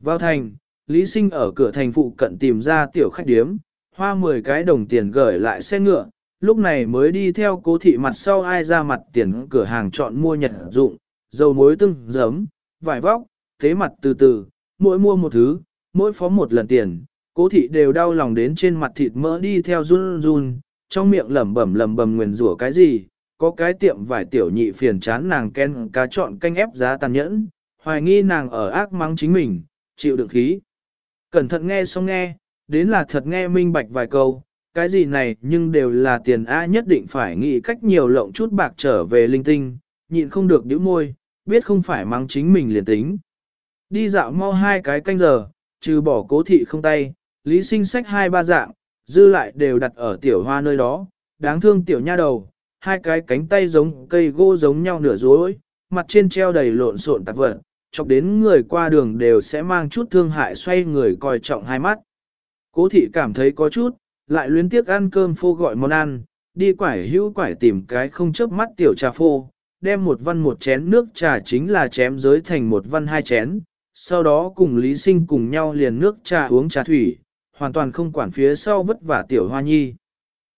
Vào thành, Lý Sinh ở cửa thành phụ cận tìm ra tiểu khách điếm, hoa 10 cái đồng tiền gửi lại xe ngựa, lúc này mới đi theo cố thị mặt sau ai ra mặt tiền cửa hàng chọn mua nhật dụng, dầu muối tưng, giấm, vải vóc, thế mặt từ từ, mỗi mua một thứ, mỗi phó một lần tiền, cố thị đều đau lòng đến trên mặt thịt mỡ đi theo run run, trong miệng lẩm bẩm lẩm bẩm nguyền rủa cái gì, có cái tiệm vải tiểu nhị phiền chán nàng ken cá chọn canh ép giá tàn nhẫn, hoài nghi nàng ở ác mắng chính mình, chịu đựng khí. Cẩn thận nghe xong nghe, đến là thật nghe minh bạch vài câu, cái gì này nhưng đều là tiền A nhất định phải nghĩ cách nhiều lộng chút bạc trở về linh tinh, nhịn không được nhíu môi, biết không phải mang chính mình liền tính. Đi dạo mau hai cái canh giờ, trừ bỏ cố thị không tay, lý sinh sách hai ba dạng, dư lại đều đặt ở tiểu hoa nơi đó, đáng thương tiểu nha đầu, hai cái cánh tay giống cây gỗ giống nhau nửa rối, mặt trên treo đầy lộn xộn tạp vật, chọc đến người qua đường đều sẽ mang chút thương hại xoay người coi trọng hai mắt. Cố thị cảm thấy có chút, lại luyến tiếc ăn cơm phô gọi món ăn, đi quải hữu quải tìm cái không chớp mắt tiểu trà phô, đem một văn một chén nước trà chính là chém giới thành một văn hai chén, sau đó cùng Lý Sinh cùng nhau liền nước trà uống trà thủy, hoàn toàn không quản phía sau vất vả tiểu hoa nhi.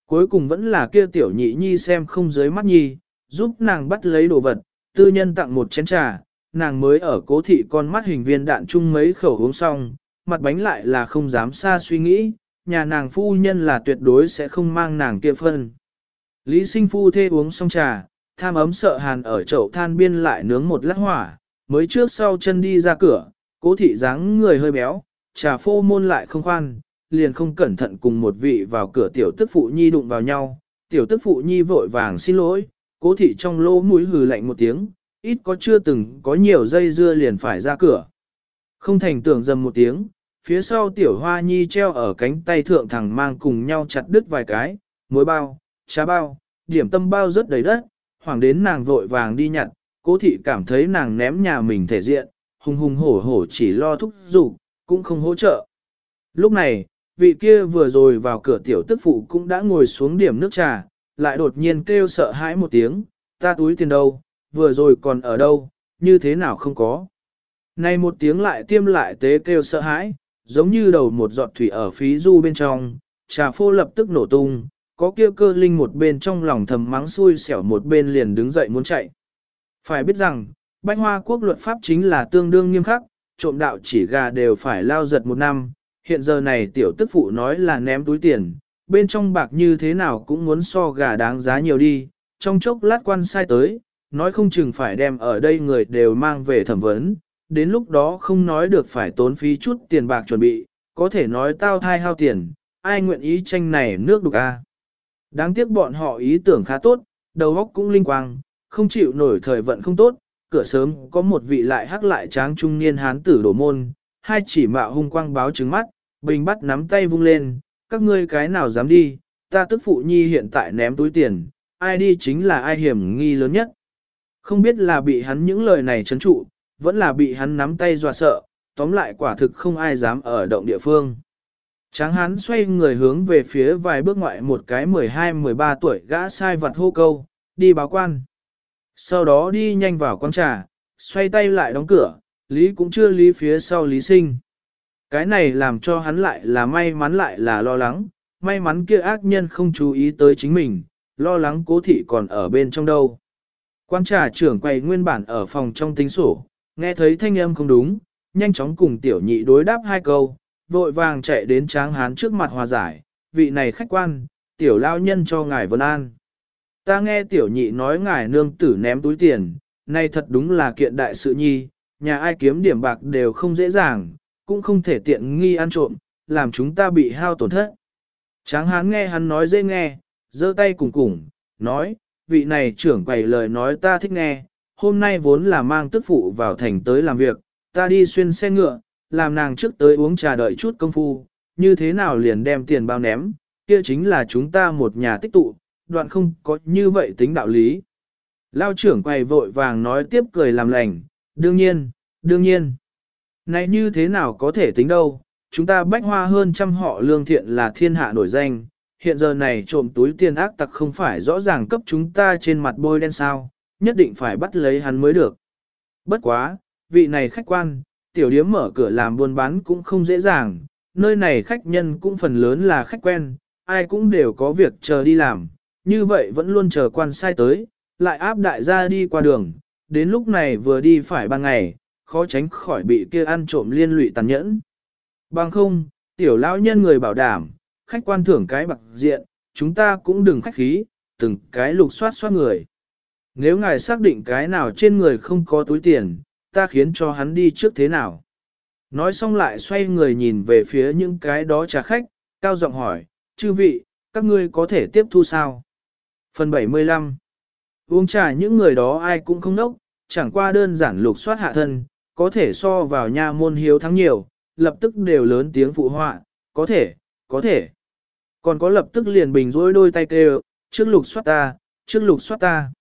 Cuối cùng vẫn là kia tiểu nhị nhi xem không dưới mắt nhi, giúp nàng bắt lấy đồ vật, tư nhân tặng một chén trà, nàng mới ở cố thị con mắt hình viên đạn chung mấy khẩu uống xong, mặt bánh lại là không dám xa suy nghĩ, nhà nàng phu nhân là tuyệt đối sẽ không mang nàng kia phân. Lý sinh phu thê uống xong trà, tham ấm sợ hàn ở chậu than biên lại nướng một lát hỏa, mới trước sau chân đi ra cửa, cố thị dáng người hơi béo, trà phô môn lại không khoan, liền không cẩn thận cùng một vị vào cửa tiểu tức phụ nhi đụng vào nhau, tiểu tức phụ nhi vội vàng xin lỗi, cố thị trong lỗ mũi hừ lạnh một tiếng, ít có chưa từng có nhiều dây dưa liền phải ra cửa. Không thành tưởng dầm một tiếng, phía sau tiểu hoa nhi treo ở cánh tay thượng thẳng mang cùng nhau chặt đứt vài cái, muối bao, trà bao, điểm tâm bao rất đầy đất, hoàng đến nàng vội vàng đi nhặt, cố thị cảm thấy nàng ném nhà mình thể diện, hùng hùng hổ hổ chỉ lo thúc giục, cũng không hỗ trợ. Lúc này, vị kia vừa rồi vào cửa tiểu tức phụ cũng đã ngồi xuống điểm nước trà, lại đột nhiên kêu sợ hãi một tiếng, ta túi tiền đâu, vừa rồi còn ở đâu, như thế nào không có. Này một tiếng lại tiêm lại tế kêu sợ hãi, giống như đầu một giọt thủy ở phí du bên trong, trà phô lập tức nổ tung, có kia cơ linh một bên trong lòng thầm mắng xui xẻo một bên liền đứng dậy muốn chạy. Phải biết rằng, Bách Hoa quốc luật pháp chính là tương đương nghiêm khắc, trộm đạo chỉ gà đều phải lao giật một năm, hiện giờ này tiểu tức phụ nói là ném túi tiền, bên trong bạc như thế nào cũng muốn so gà đáng giá nhiều đi, trong chốc lát quan sai tới, nói không chừng phải đem ở đây người đều mang về thẩm vấn, đến lúc đó không nói được phải tốn phí chút tiền bạc chuẩn bị, có thể nói tao thai hao tiền, ai nguyện ý tranh này nước đục a. Đáng tiếc bọn họ ý tưởng khá tốt, đầu óc cũng linh quang, không chịu nổi thời vận không tốt, cửa sớm có một vị lại hắc lại tráng trung niên hán tử đổ môn, hai chỉ mạo hung quang báo trứng mắt, bình bắt nắm tay vung lên, các ngươi cái nào dám đi, ta tức phụ nhi hiện tại ném túi tiền, ai đi chính là ai hiểm nghi lớn nhất. Không biết là bị hắn những lời này chấn trụ, vẫn là bị hắn nắm tay dọa sợ, tóm lại quả thực không ai dám ở động địa phương. Tráng hắn xoay người hướng về phía vài bước ngoại một cái 12-13 tuổi gã sai vật hô câu, đi báo quan. Sau đó đi nhanh vào quán trà, xoay tay lại đóng cửa, Lý cũng chưa lý phía sau Lý sinh. Cái này làm cho hắn lại là may mắn lại là lo lắng, may mắn kia ác nhân không chú ý tới chính mình, lo lắng cố thị còn ở bên trong đâu. Quan trà trưởng quay nguyên bản ở phòng trong tính sổ, nghe thấy thanh âm không đúng, nhanh chóng cùng tiểu nhị đối đáp hai câu, vội vàng chạy đến tráng hán trước mặt hòa giải, vị này khách quan, tiểu lao nhân cho ngài vân an. Ta nghe tiểu nhị nói ngài nương tử ném túi tiền, nay thật đúng là kiện đại sự nhi, nhà ai kiếm điểm bạc đều không dễ dàng, cũng không thể tiện nghi ăn trộm, làm chúng ta bị hao tổn thất. Tráng hán nghe hắn nói dễ nghe, giơ tay cùng cùng, nói, vị này trưởng quầy lời nói ta thích nghe, hôm nay vốn là mang tức phụ vào thành tới làm việc, ta đi xuyên xe ngựa, làm nàng trước tới uống trà đợi chút công phu, như thế nào liền đem tiền bao ném, kia chính là chúng ta một nhà tích tụ, đoạn không có như vậy tính đạo lý. Lao trưởng quầy vội vàng nói tiếp cười làm lành, đương nhiên, đương nhiên. Này như thế nào có thể tính đâu, chúng ta bách hoa hơn trăm họ lương thiện là thiên hạ nổi danh, hiện giờ này trộm túi tiền ác tặc không phải rõ ràng cấp chúng ta trên mặt bôi đen sao, nhất định phải bắt lấy hắn mới được. Bất quá, vị này khách quan, tiểu điếm mở cửa làm buôn bán cũng không dễ dàng, nơi này khách nhân cũng phần lớn là khách quen, ai cũng đều có việc chờ đi làm, như vậy vẫn luôn chờ quan sai tới, lại áp đại gia đi qua đường, đến lúc này vừa đi phải ban ngày, khó tránh khỏi bị kia ăn trộm liên lụy tàn nhẫn. Bằng không, tiểu lão nhân người bảo đảm, khách quan thưởng cái bạc diện, chúng ta cũng đừng khách khí, từng cái lục soát soát người. Nếu ngài xác định cái nào trên người không có túi tiền, ta khiến cho hắn đi trước thế nào. Nói xong lại xoay người nhìn về phía những cái đó trà khách, cao giọng hỏi, chư vị, các ngươi có thể tiếp thu sao? Phần 75 Uống trà những người đó ai cũng không nốc, chẳng qua đơn giản lục soát hạ thân, có thể so vào nha môn hiếu thắng nhiều, lập tức đều lớn tiếng phụ họa, có thể, có thể. Còn có lập tức liền bình rối đôi tay kêu, trước lục soát ta, trước lục soát ta.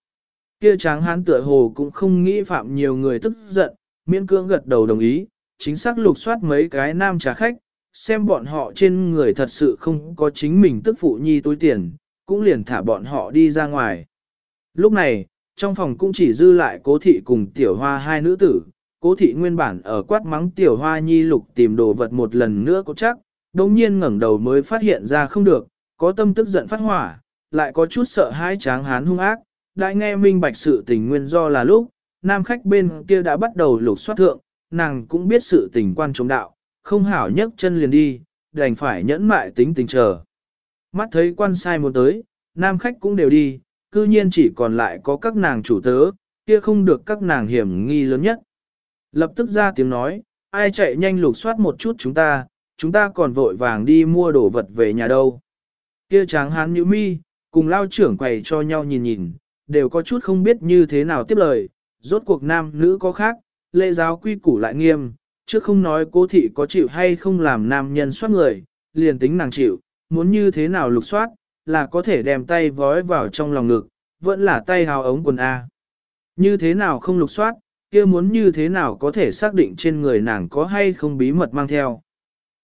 Kia tráng hán tựa hồ cũng không nghĩ phạm nhiều người tức giận, miễn cưỡng gật đầu đồng ý, chính xác lục soát mấy cái nam trà khách, xem bọn họ trên người thật sự không có chính mình tức phụ nhi túi tiền, cũng liền thả bọn họ đi ra ngoài. Lúc này, trong phòng cũng chỉ dư lại cố thị cùng tiểu hoa hai nữ tử, cố thị nguyên bản ở quát mắng tiểu hoa nhi lục tìm đồ vật một lần nữa có chắc, đồng nhiên ngẩng đầu mới phát hiện ra không được, có tâm tức giận phát hỏa, lại có chút sợ hãi tráng hán hung ác, đại nghe minh bạch sự tình nguyên do là lúc, nam khách bên kia đã bắt đầu lục soát thượng, nàng cũng biết sự tình quan trọng đạo, không hảo nhấc chân liền đi, đành phải nhẫn mại tính tình chờ. Mắt thấy quan sai muốn tới, nam khách cũng đều đi, cư nhiên chỉ còn lại có các nàng chủ tớ, kia không được các nàng hiểm nghi lớn nhất. Lập tức ra tiếng nói, ai chạy nhanh lục soát một chút chúng ta, chúng ta còn vội vàng đi mua đồ vật về nhà đâu. Kia tráng hán nhữ mi, cùng lao trưởng quầy cho nhau nhìn nhìn, đều có chút không biết như thế nào tiếp lời, rốt cuộc nam nữ có khác, lễ giáo quy củ lại nghiêm, chứ không nói cố thị có chịu hay không làm nam nhân soát người, liền tính nàng chịu, muốn như thế nào lục soát, là có thể đem tay vói vào trong lòng ngực, vẫn là tay hào ống quần A. Như thế nào không lục soát, kia muốn như thế nào có thể xác định trên người nàng có hay không bí mật mang theo.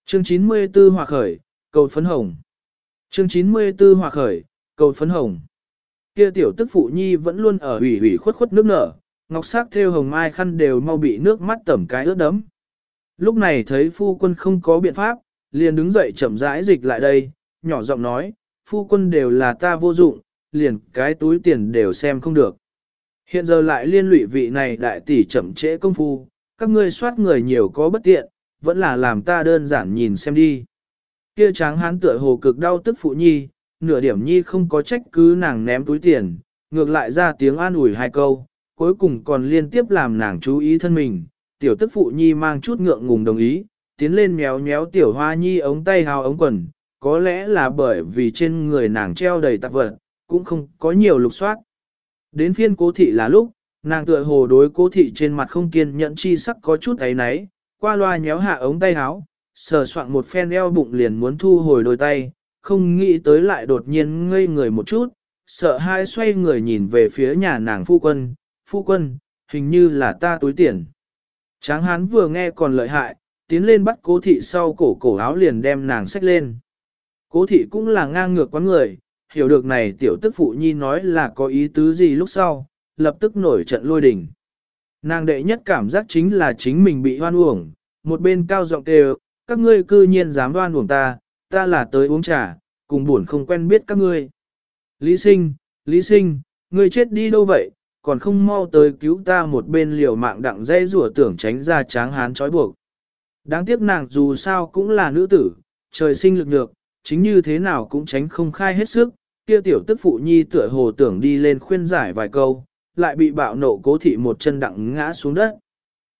Chương 94 Hòa Khởi, Cầu Phấn Hồng Chương 94 Hòa Khởi, Cầu Phấn Hồng Kia tiểu tức phụ nhi vẫn luôn ở ủy ủy khuất khuất nước nở, ngọc sắc theo hồng mai khăn đều mau bị nước mắt tẩm cái ướt đấm. Lúc này thấy phu quân không có biện pháp, liền đứng dậy chậm rãi dịch lại đây, nhỏ giọng nói, phu quân đều là ta vô dụng, liền cái túi tiền đều xem không được. Hiện giờ lại liên lụy vị này đại tỷ chậm trễ công phu, các ngươi soát người nhiều có bất tiện, vẫn là làm ta đơn giản nhìn xem đi. Kia tráng hán tựa hồ cực đau tức phụ nhi, nửa điểm nhi không có trách cứ nàng ném túi tiền, ngược lại ra tiếng an ủi hai câu, cuối cùng còn liên tiếp làm nàng chú ý thân mình, tiểu tức phụ nhi mang chút ngượng ngùng đồng ý, tiến lên méo méo tiểu hoa nhi ống tay hào ống quần, có lẽ là bởi vì trên người nàng treo đầy tạp vật, cũng không có nhiều lục soát. Đến phiên cố thị là lúc, nàng tựa hồ đối cố thị trên mặt không kiên nhẫn chi sắc có chút ấy náy, qua loa nhéo hạ ống tay áo, sờ soạn một phen eo bụng liền muốn thu hồi đôi tay, không nghĩ tới lại đột nhiên ngây người một chút, sợ hai xoay người nhìn về phía nhà nàng phu quân, phu quân, hình như là ta túi tiền. Tráng hán vừa nghe còn lợi hại, tiến lên bắt cố thị sau cổ cổ áo liền đem nàng xách lên. Cố thị cũng là ngang ngược quán người, hiểu được này tiểu tức phụ nhi nói là có ý tứ gì lúc sau, lập tức nổi trận lôi đình. Nàng đệ nhất cảm giác chính là chính mình bị hoan uổng, một bên cao giọng kêu, các ngươi cư nhiên dám hoan uổng ta, ta là tới uống trà, cùng buồn không quen biết các ngươi. Lý sinh, Lý sinh, ngươi chết đi đâu vậy, còn không mau tới cứu ta một bên liều mạng đặng dây rủa tưởng tránh ra tráng hán trói buộc. Đáng tiếc nàng dù sao cũng là nữ tử, trời sinh lực nhược, chính như thế nào cũng tránh không khai hết sức, kia tiểu tức phụ nhi tựa hồ tưởng đi lên khuyên giải vài câu, lại bị bạo nộ cố thị một chân đặng ngã xuống đất.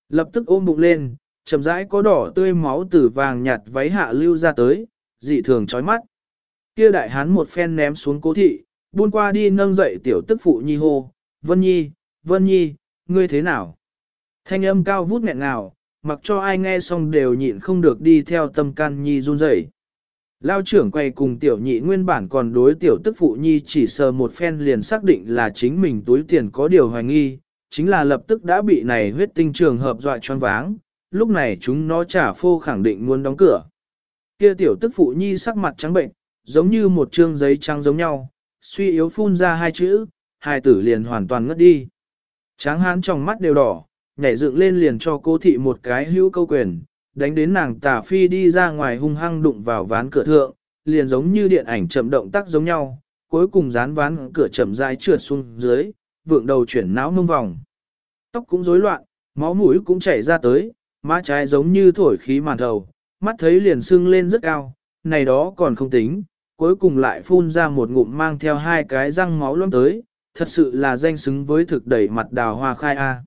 Lập tức ôm bụng lên, chậm rãi có đỏ tươi máu từ vàng nhạt váy hạ lưu ra tới, dị thường chói mắt. Kia đại hán một phen ném xuống cố thị, buôn qua đi nâng dậy tiểu tức phụ nhi hô, Vân Nhi, Vân Nhi, ngươi thế nào? Thanh âm cao vút nghẹn ngào, mặc cho ai nghe xong đều nhịn không được đi theo tâm can Nhi run rẩy. Lao trưởng quay cùng tiểu nhị nguyên bản còn đối tiểu tức phụ nhi chỉ sờ một phen liền xác định là chính mình túi tiền có điều hoài nghi, chính là lập tức đã bị này huyết tinh trường hợp dọa choáng váng, lúc này chúng nó trả phô khẳng định muốn đóng cửa. Kia tiểu tức phụ nhi sắc mặt trắng bệnh, giống như một trương giấy trắng giống nhau, suy yếu phun ra hai chữ, hai tử liền hoàn toàn ngất đi. Tráng hán trong mắt đều đỏ, nhảy dựng lên liền cho cố thị một cái hữu câu quyền, đánh đến nàng tà phi đi ra ngoài hung hăng đụng vào ván cửa thượng, liền giống như điện ảnh chậm động tác giống nhau, cuối cùng dán ván cửa chậm rãi trượt xuống dưới, vượng đầu chuyển não mông vòng. Tóc cũng rối loạn, máu mũi cũng chảy ra tới, má trái giống như thổi khí màn đầu mắt thấy liền sưng lên rất cao, này đó còn không tính, cuối cùng lại phun ra một ngụm mang theo hai cái răng máu loãng tới, thật sự là danh xứng với thực đẩy mặt đào hoa khai A.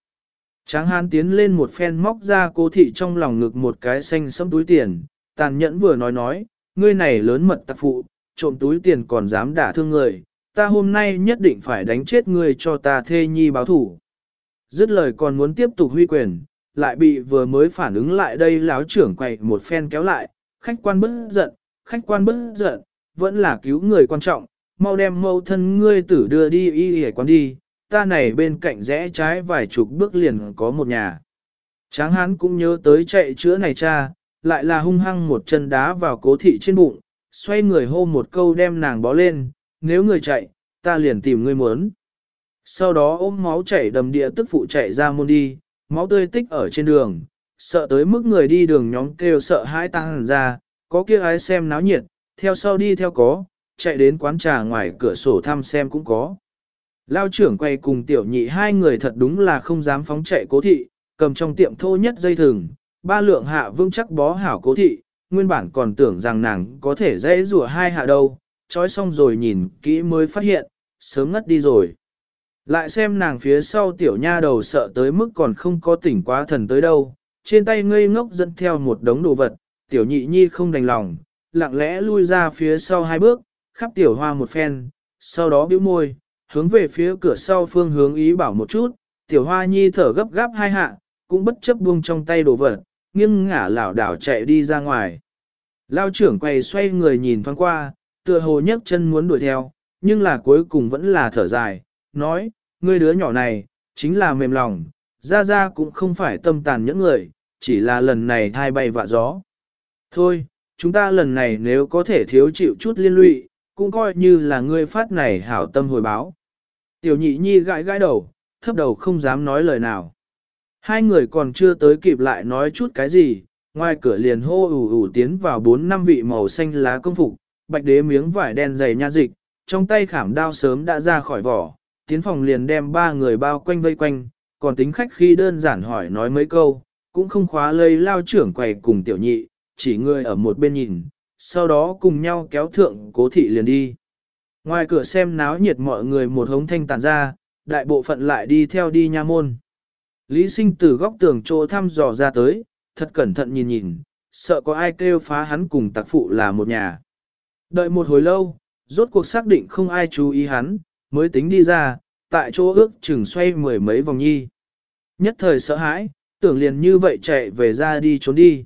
Tráng hán tiến lên một phen móc ra cố thị trong lòng ngực một cái xanh sẫm túi tiền, tàn nhẫn vừa nói nói, ngươi này lớn mật tặc phụ, trộm túi tiền còn dám đả thương người, ta hôm nay nhất định phải đánh chết ngươi cho ta thê nhi báo thủ. Dứt lời còn muốn tiếp tục huy quyền, lại bị vừa mới phản ứng lại đây láo trưởng quậy một phen kéo lại, khách quan bất giận, khách quan bất giận, vẫn là cứu người quan trọng, mau đem mâu thân ngươi tử đưa đi y y quán đi, ta này bên cạnh rẽ trái vài chục bước liền có một nhà. Tráng hán cũng nhớ tới chạy chữa này cha, lại là hung hăng một chân đá vào cố thị trên bụng, xoay người hô một câu đem nàng bó lên, nếu người chạy, ta liền tìm người muốn. Sau đó ôm máu chảy đầm địa tức phụ chạy ra môn đi, máu tươi tích ở trên đường, sợ tới mức người đi đường nhóm kêu sợ hãi tăng ra, có kia ai xem náo nhiệt, theo sau đi theo có, chạy đến quán trà ngoài cửa sổ thăm xem cũng có. Lao trưởng quay cùng tiểu nhị hai người thật đúng là không dám phóng chạy cố thị, cầm trong tiệm thô nhất dây thừng, ba lượng hạ vương chắc bó hảo cố thị, nguyên bản còn tưởng rằng nàng có thể dễ rùa hai hạ đâu, trói xong rồi nhìn kỹ mới phát hiện, sớm ngất đi rồi. Lại xem nàng phía sau tiểu nha đầu sợ tới mức còn không có tỉnh quá thần tới đâu, trên tay ngây ngốc dẫn theo một đống đồ vật, tiểu nhị nhi không đành lòng, lặng lẽ lui ra phía sau hai bước, khắp tiểu hoa một phen, sau đó bĩu môi, hướng về phía cửa sau phương hướng ý bảo một chút, tiểu hoa nhi thở gấp gáp hai hạ, cũng bất chấp buông trong tay đồ vật, nghiêng ngả lảo đảo chạy đi ra ngoài. Lao trưởng quay xoay người nhìn thoáng qua, tựa hồ nhấc chân muốn đuổi theo, nhưng là cuối cùng vẫn là thở dài, nói, ngươi đứa nhỏ này, chính là mềm lòng, ra ra cũng không phải tâm tàn những người, chỉ là lần này thai bay vạ gió. Thôi, chúng ta lần này nếu có thể thiếu chịu chút liên lụy, cũng coi như là ngươi phát này hảo tâm hồi báo. Tiểu nhị nhi gãi gãi đầu, thấp đầu không dám nói lời nào. Hai người còn chưa tới kịp lại nói chút cái gì, ngoài cửa liền hô ủ ủ tiến vào bốn năm vị màu xanh lá công phục, bạch đế miếng vải đen dày nha dịch, trong tay khảm đao sớm đã ra khỏi vỏ, tiến phòng liền đem ba người bao quanh vây quanh, còn tính khách khi đơn giản hỏi nói mấy câu, cũng không khóa lây lao trưởng quầy cùng tiểu nhị, chỉ người ở một bên nhìn, sau đó cùng nhau kéo thượng cố thị liền đi. Ngoài cửa xem náo nhiệt mọi người một hống thanh tàn ra, đại bộ phận lại đi theo đi nha môn. Lý sinh từ góc tường chỗ thăm dò ra tới, thật cẩn thận nhìn nhìn, sợ có ai kêu phá hắn cùng tạc phụ là một nhà. Đợi một hồi lâu, rốt cuộc xác định không ai chú ý hắn, mới tính đi ra, tại chỗ ước chừng xoay mười mấy vòng nhi. Nhất thời sợ hãi, tưởng liền như vậy chạy về ra đi trốn đi.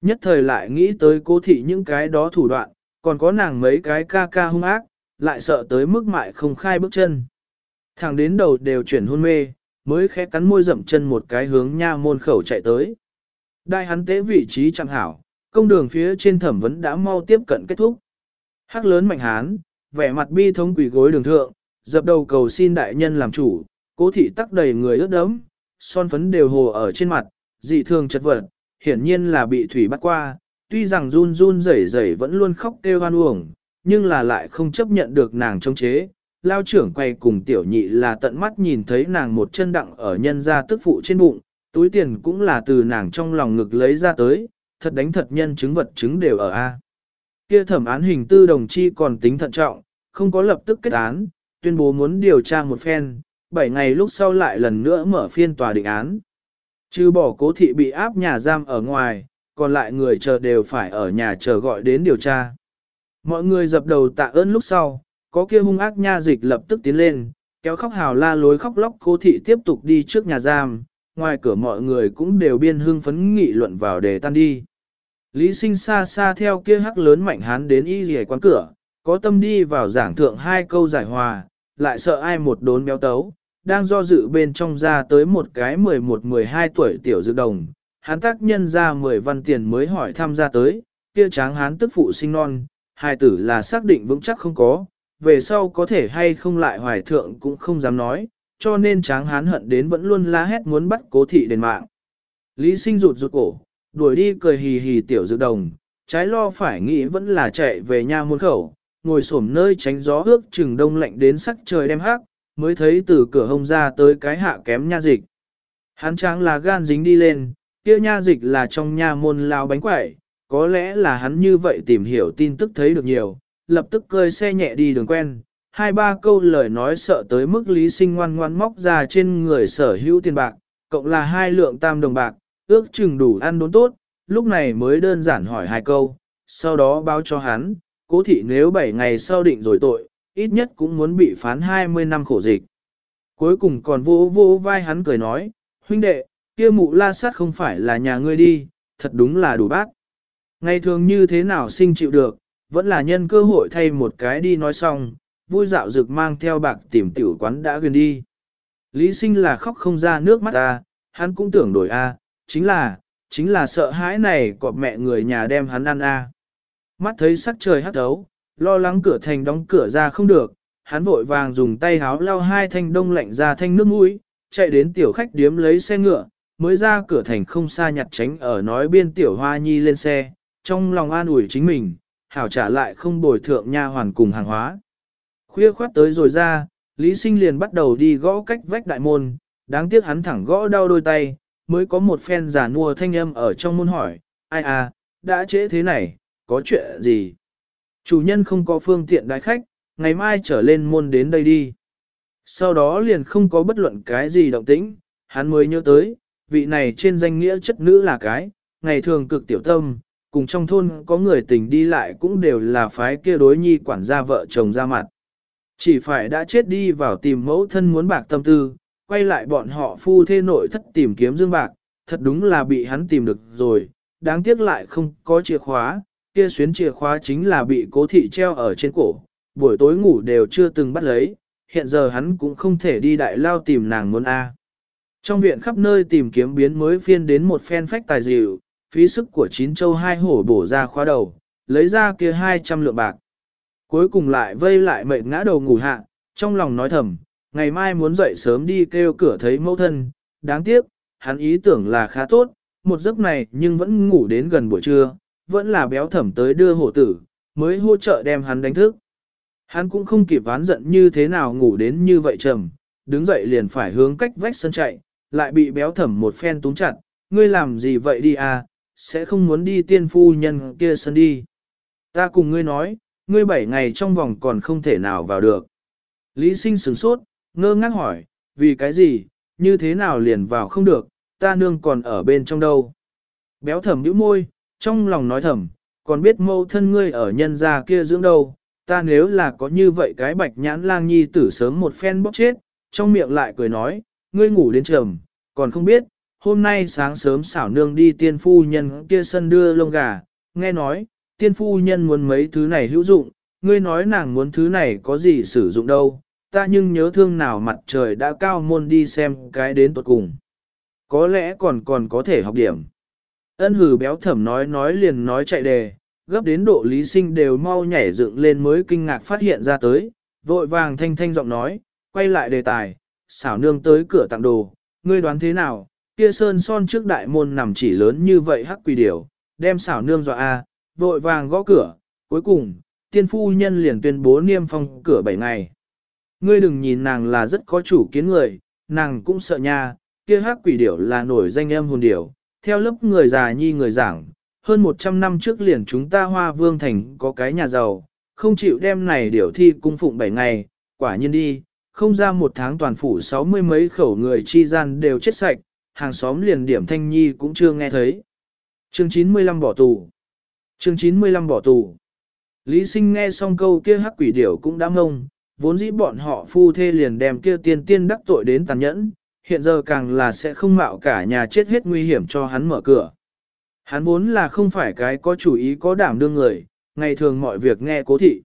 Nhất thời lại nghĩ tới cố thị những cái đó thủ đoạn, còn có nàng mấy cái ca ca hung ác, lại sợ tới mức mại không khai bước chân. Thẳng đến đầu đều chuyển hôn mê, mới khẽ cắn môi dậm chân một cái hướng nha môn khẩu chạy tới. Đại hắn tế vị trí chẳng hảo, công đường phía trên thẩm vấn đã mau tiếp cận kết thúc. Hắc lớn mạnh hán, vẻ mặt bi thống quỷ gối đường thượng, dập đầu cầu xin đại nhân làm chủ, cố thị tắc đầy người ướt đẫm, son phấn đều hồ ở trên mặt, dị thường chật vật, hiển nhiên là bị thủy bắt qua, tuy rằng run run rẩy rẩy vẫn luôn khóc kêu hoan uổng, nhưng là lại không chấp nhận được nàng chống chế. Lao trưởng quay cùng tiểu nhị là tận mắt nhìn thấy nàng một chân đặng ở nhân ra tức phụ trên bụng, túi tiền cũng là từ nàng trong lòng ngực lấy ra tới, thật đánh thật nhân chứng vật chứng đều ở A. Kia thẩm án hình tư đồng chi còn tính thận trọng, không có lập tức kết án, tuyên bố muốn điều tra một phen, 7 ngày lúc sau lại lần nữa mở phiên tòa định án. Trừ bỏ cố thị bị áp nhà giam ở ngoài, còn lại người chờ đều phải ở nhà chờ gọi đến điều tra. Mọi người dập đầu tạ ơn lúc sau, có kia hung ác nha dịch lập tức tiến lên, kéo khóc hào la lối khóc lóc cố thị tiếp tục đi trước nhà giam, ngoài cửa mọi người cũng đều biên hưng phấn nghị luận vào để tan đi. Lý sinh xa xa theo kia hắc lớn mạnh hán đến y rìa quán cửa, có tâm đi vào giảng thượng hai câu giải hòa, lại sợ ai một đốn béo tấu, đang do dự bên trong ra tới một cái 11-12 tuổi tiểu dự đồng, hắn tác nhân ra 10 văn tiền mới hỏi tham gia tới, kia tráng hán tức phụ sinh non, hai tử là xác định vững chắc không có, về sau có thể hay không lại hoài thượng cũng không dám nói, cho nên tráng hán hận đến vẫn luôn la hét muốn bắt cố thị đền mạng. Lý sinh rụt rụt cổ, đuổi đi cười hì hì tiểu dự đồng, trái lo phải nghĩ vẫn là chạy về nhà muôn khẩu, ngồi xổm nơi tránh gió ước chừng đông lạnh đến sắc trời đem hát, mới thấy từ cửa hông ra tới cái hạ kém nha dịch. Hắn tráng là gan dính đi lên, kia nha dịch là trong nha môn lao bánh quẩy, có lẽ là hắn như vậy tìm hiểu tin tức thấy được nhiều, lập tức cơi xe nhẹ đi đường quen, hai ba câu lời nói sợ tới mức lý sinh ngoan ngoan móc ra trên người sở hữu tiền bạc, cộng là hai lượng tam đồng bạc, ước chừng đủ ăn đốn tốt, lúc này mới đơn giản hỏi hai câu, sau đó báo cho hắn, cố thị nếu 7 ngày sau định rồi tội, ít nhất cũng muốn bị phán 20 năm khổ dịch. Cuối cùng còn vô vô vai hắn cười nói, huynh đệ, kia mụ la sát không phải là nhà ngươi đi, thật đúng là đủ bác. Ngày thường như thế nào sinh chịu được, vẫn là nhân cơ hội thay một cái đi nói xong, vui dạo dực mang theo bạc tìm tiểu quán đã gần đi. Lý sinh là khóc không ra nước mắt ta, hắn cũng tưởng đổi a, chính là, chính là sợ hãi này cọp mẹ người nhà đem hắn ăn a. Mắt thấy sắc trời hắt đấu, lo lắng cửa thành đóng cửa ra không được, hắn vội vàng dùng tay háo lau hai thanh đông lạnh ra thanh nước mũi, chạy đến tiểu khách điếm lấy xe ngựa, mới ra cửa thành không xa nhặt tránh ở nói biên tiểu hoa nhi lên xe, trong lòng an ủi chính mình, hảo trả lại không bồi thượng nha hoàn cùng hàng hóa. Khuya khoát tới rồi ra, Lý Sinh liền bắt đầu đi gõ cách vách đại môn, đáng tiếc hắn thẳng gõ đau đôi tay, mới có một phen giả nua thanh âm ở trong môn hỏi, ai à, đã trễ thế này, có chuyện gì? Chủ nhân không có phương tiện đái khách, ngày mai trở lên môn đến đây đi. Sau đó liền không có bất luận cái gì động tĩnh, hắn mới nhớ tới, vị này trên danh nghĩa chất nữ là cái, ngày thường cực tiểu tâm, cùng trong thôn có người tình đi lại cũng đều là phái kia đối nhi quản gia vợ chồng ra mặt. Chỉ phải đã chết đi vào tìm mẫu thân muốn bạc tâm tư, quay lại bọn họ phu thê nội thất tìm kiếm dương bạc, thật đúng là bị hắn tìm được rồi, đáng tiếc lại không có chìa khóa, kia xuyến chìa khóa chính là bị cố thị treo ở trên cổ, buổi tối ngủ đều chưa từng bắt lấy, hiện giờ hắn cũng không thể đi đại lao tìm nàng muốn A. Trong viện khắp nơi tìm kiếm biến mới phiên đến một phen phách tài dịu, phí sức của chín châu hai hổ bổ ra khóa đầu, lấy ra kia hai trăm lượng bạc. Cuối cùng lại vây lại mệt ngã đầu ngủ hạ, trong lòng nói thầm, ngày mai muốn dậy sớm đi kêu cửa thấy mẫu thân, đáng tiếc, hắn ý tưởng là khá tốt, một giấc này nhưng vẫn ngủ đến gần buổi trưa, vẫn là béo thẩm tới đưa hổ tử, mới hỗ trợ đem hắn đánh thức. Hắn cũng không kịp ván giận như thế nào ngủ đến như vậy trầm, đứng dậy liền phải hướng cách vách sân chạy, lại bị béo thẩm một phen túng chặt, ngươi làm gì vậy đi à, sẽ không muốn đi tiên phu nhân kia sân đi. Ta cùng ngươi nói, ngươi bảy ngày trong vòng còn không thể nào vào được. Lý sinh sửng sốt, ngơ ngác hỏi, vì cái gì, như thế nào liền vào không được, ta nương còn ở bên trong đâu. Béo thẩm nhíu môi, trong lòng nói thầm, còn biết mâu thân ngươi ở nhân gia kia dưỡng đâu, ta nếu là có như vậy cái bạch nhãn lang nhi tử sớm một phen bóc chết, trong miệng lại cười nói, ngươi ngủ đến trầm, còn không biết, hôm nay sáng sớm xảo nương đi tiên phu nhân kia sân đưa lông gà, nghe nói, tiên phu nhân muốn mấy thứ này hữu dụng, ngươi nói nàng muốn thứ này có gì sử dụng đâu, ta nhưng nhớ thương nào mặt trời đã cao môn đi xem cái đến tuột cùng. Có lẽ còn còn có thể học điểm. Ân hử béo thẩm nói nói liền nói chạy đề, gấp đến độ lý sinh đều mau nhảy dựng lên mới kinh ngạc phát hiện ra tới, vội vàng thanh thanh giọng nói, quay lại đề tài, xảo nương tới cửa tặng đồ, ngươi đoán thế nào, kia sơn son trước đại môn nằm chỉ lớn như vậy hắc quỷ điểu, đem xảo nương dọa a, vội vàng gõ cửa, cuối cùng, tiên phu nhân liền tuyên bố niêm phong cửa bảy ngày. Ngươi đừng nhìn nàng là rất có chủ kiến người, nàng cũng sợ nha, kia hắc quỷ điểu là nổi danh em hồn điểu, theo lớp người già nhi người giảng, hơn 100 năm trước liền chúng ta hoa vương thành có cái nhà giàu, không chịu đem này điều thi cung phụng 7 ngày, quả nhiên đi, không ra một tháng toàn phủ sáu mươi mấy khẩu người chi gian đều chết sạch, hàng xóm liền điểm thanh nhi cũng chưa nghe thấy. Chương 95 bỏ tù Chương 95 bỏ tù Lý sinh nghe xong câu kia hắc quỷ điểu cũng đã ngông, vốn dĩ bọn họ phu thê liền đem kia tiên tiên đắc tội đến tàn nhẫn, hiện giờ càng là sẽ không mạo cả nhà chết hết nguy hiểm cho hắn mở cửa. Hắn vốn là không phải cái có chủ ý có đảm đương người, ngày thường mọi việc nghe cố thị.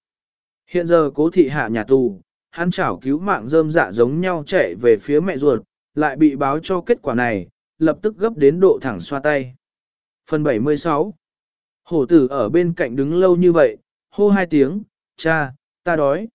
Hiện giờ cố thị hạ nhà tù, hắn chảo cứu mạng rơm dạ giống nhau chạy về phía mẹ ruột, lại bị báo cho kết quả này, lập tức gấp đến độ thẳng xoa tay. Phần 76 Hổ tử ở bên cạnh đứng lâu như vậy, hô hai tiếng, cha, ta đói.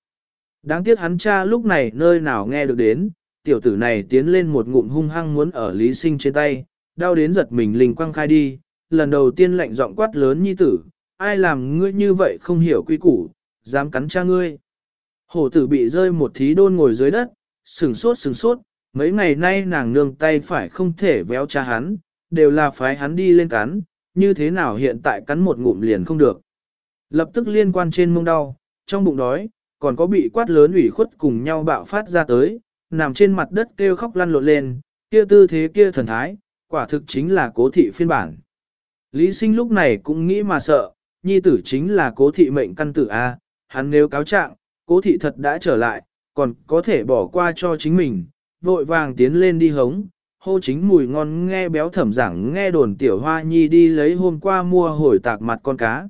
Đáng tiếc hắn cha lúc này nơi nào nghe được đến, tiểu tử này tiến lên một ngụm hung hăng muốn ở lý sinh trên tay, đau đến giật mình linh quăng khai đi, lần đầu tiên lạnh giọng quát lớn nhi tử, ai làm ngươi như vậy không hiểu quy củ, dám cắn cha ngươi. Hổ tử bị rơi một thí đôn ngồi dưới đất, sừng sốt sừng sốt, mấy ngày nay nàng nương tay phải không thể véo cha hắn, đều là phái hắn đi lên cắn, như thế nào hiện tại cắn một ngụm liền không được. Lập tức liên quan trên mông đau, trong bụng đói, còn có bị quát lớn ủy khuất cùng nhau bạo phát ra tới, nằm trên mặt đất kêu khóc lăn lộn lên, kia tư thế kia thần thái, quả thực chính là cố thị phiên bản. Lý sinh lúc này cũng nghĩ mà sợ, nhi tử chính là cố thị mệnh căn tử A, hắn nếu cáo trạng, cố thị thật đã trở lại, còn có thể bỏ qua cho chính mình, vội vàng tiến lên đi hống, hô chính mùi ngon nghe béo thẩm giảng nghe đồn tiểu hoa nhi đi lấy hôm qua mua hồi tạc mặt con cá.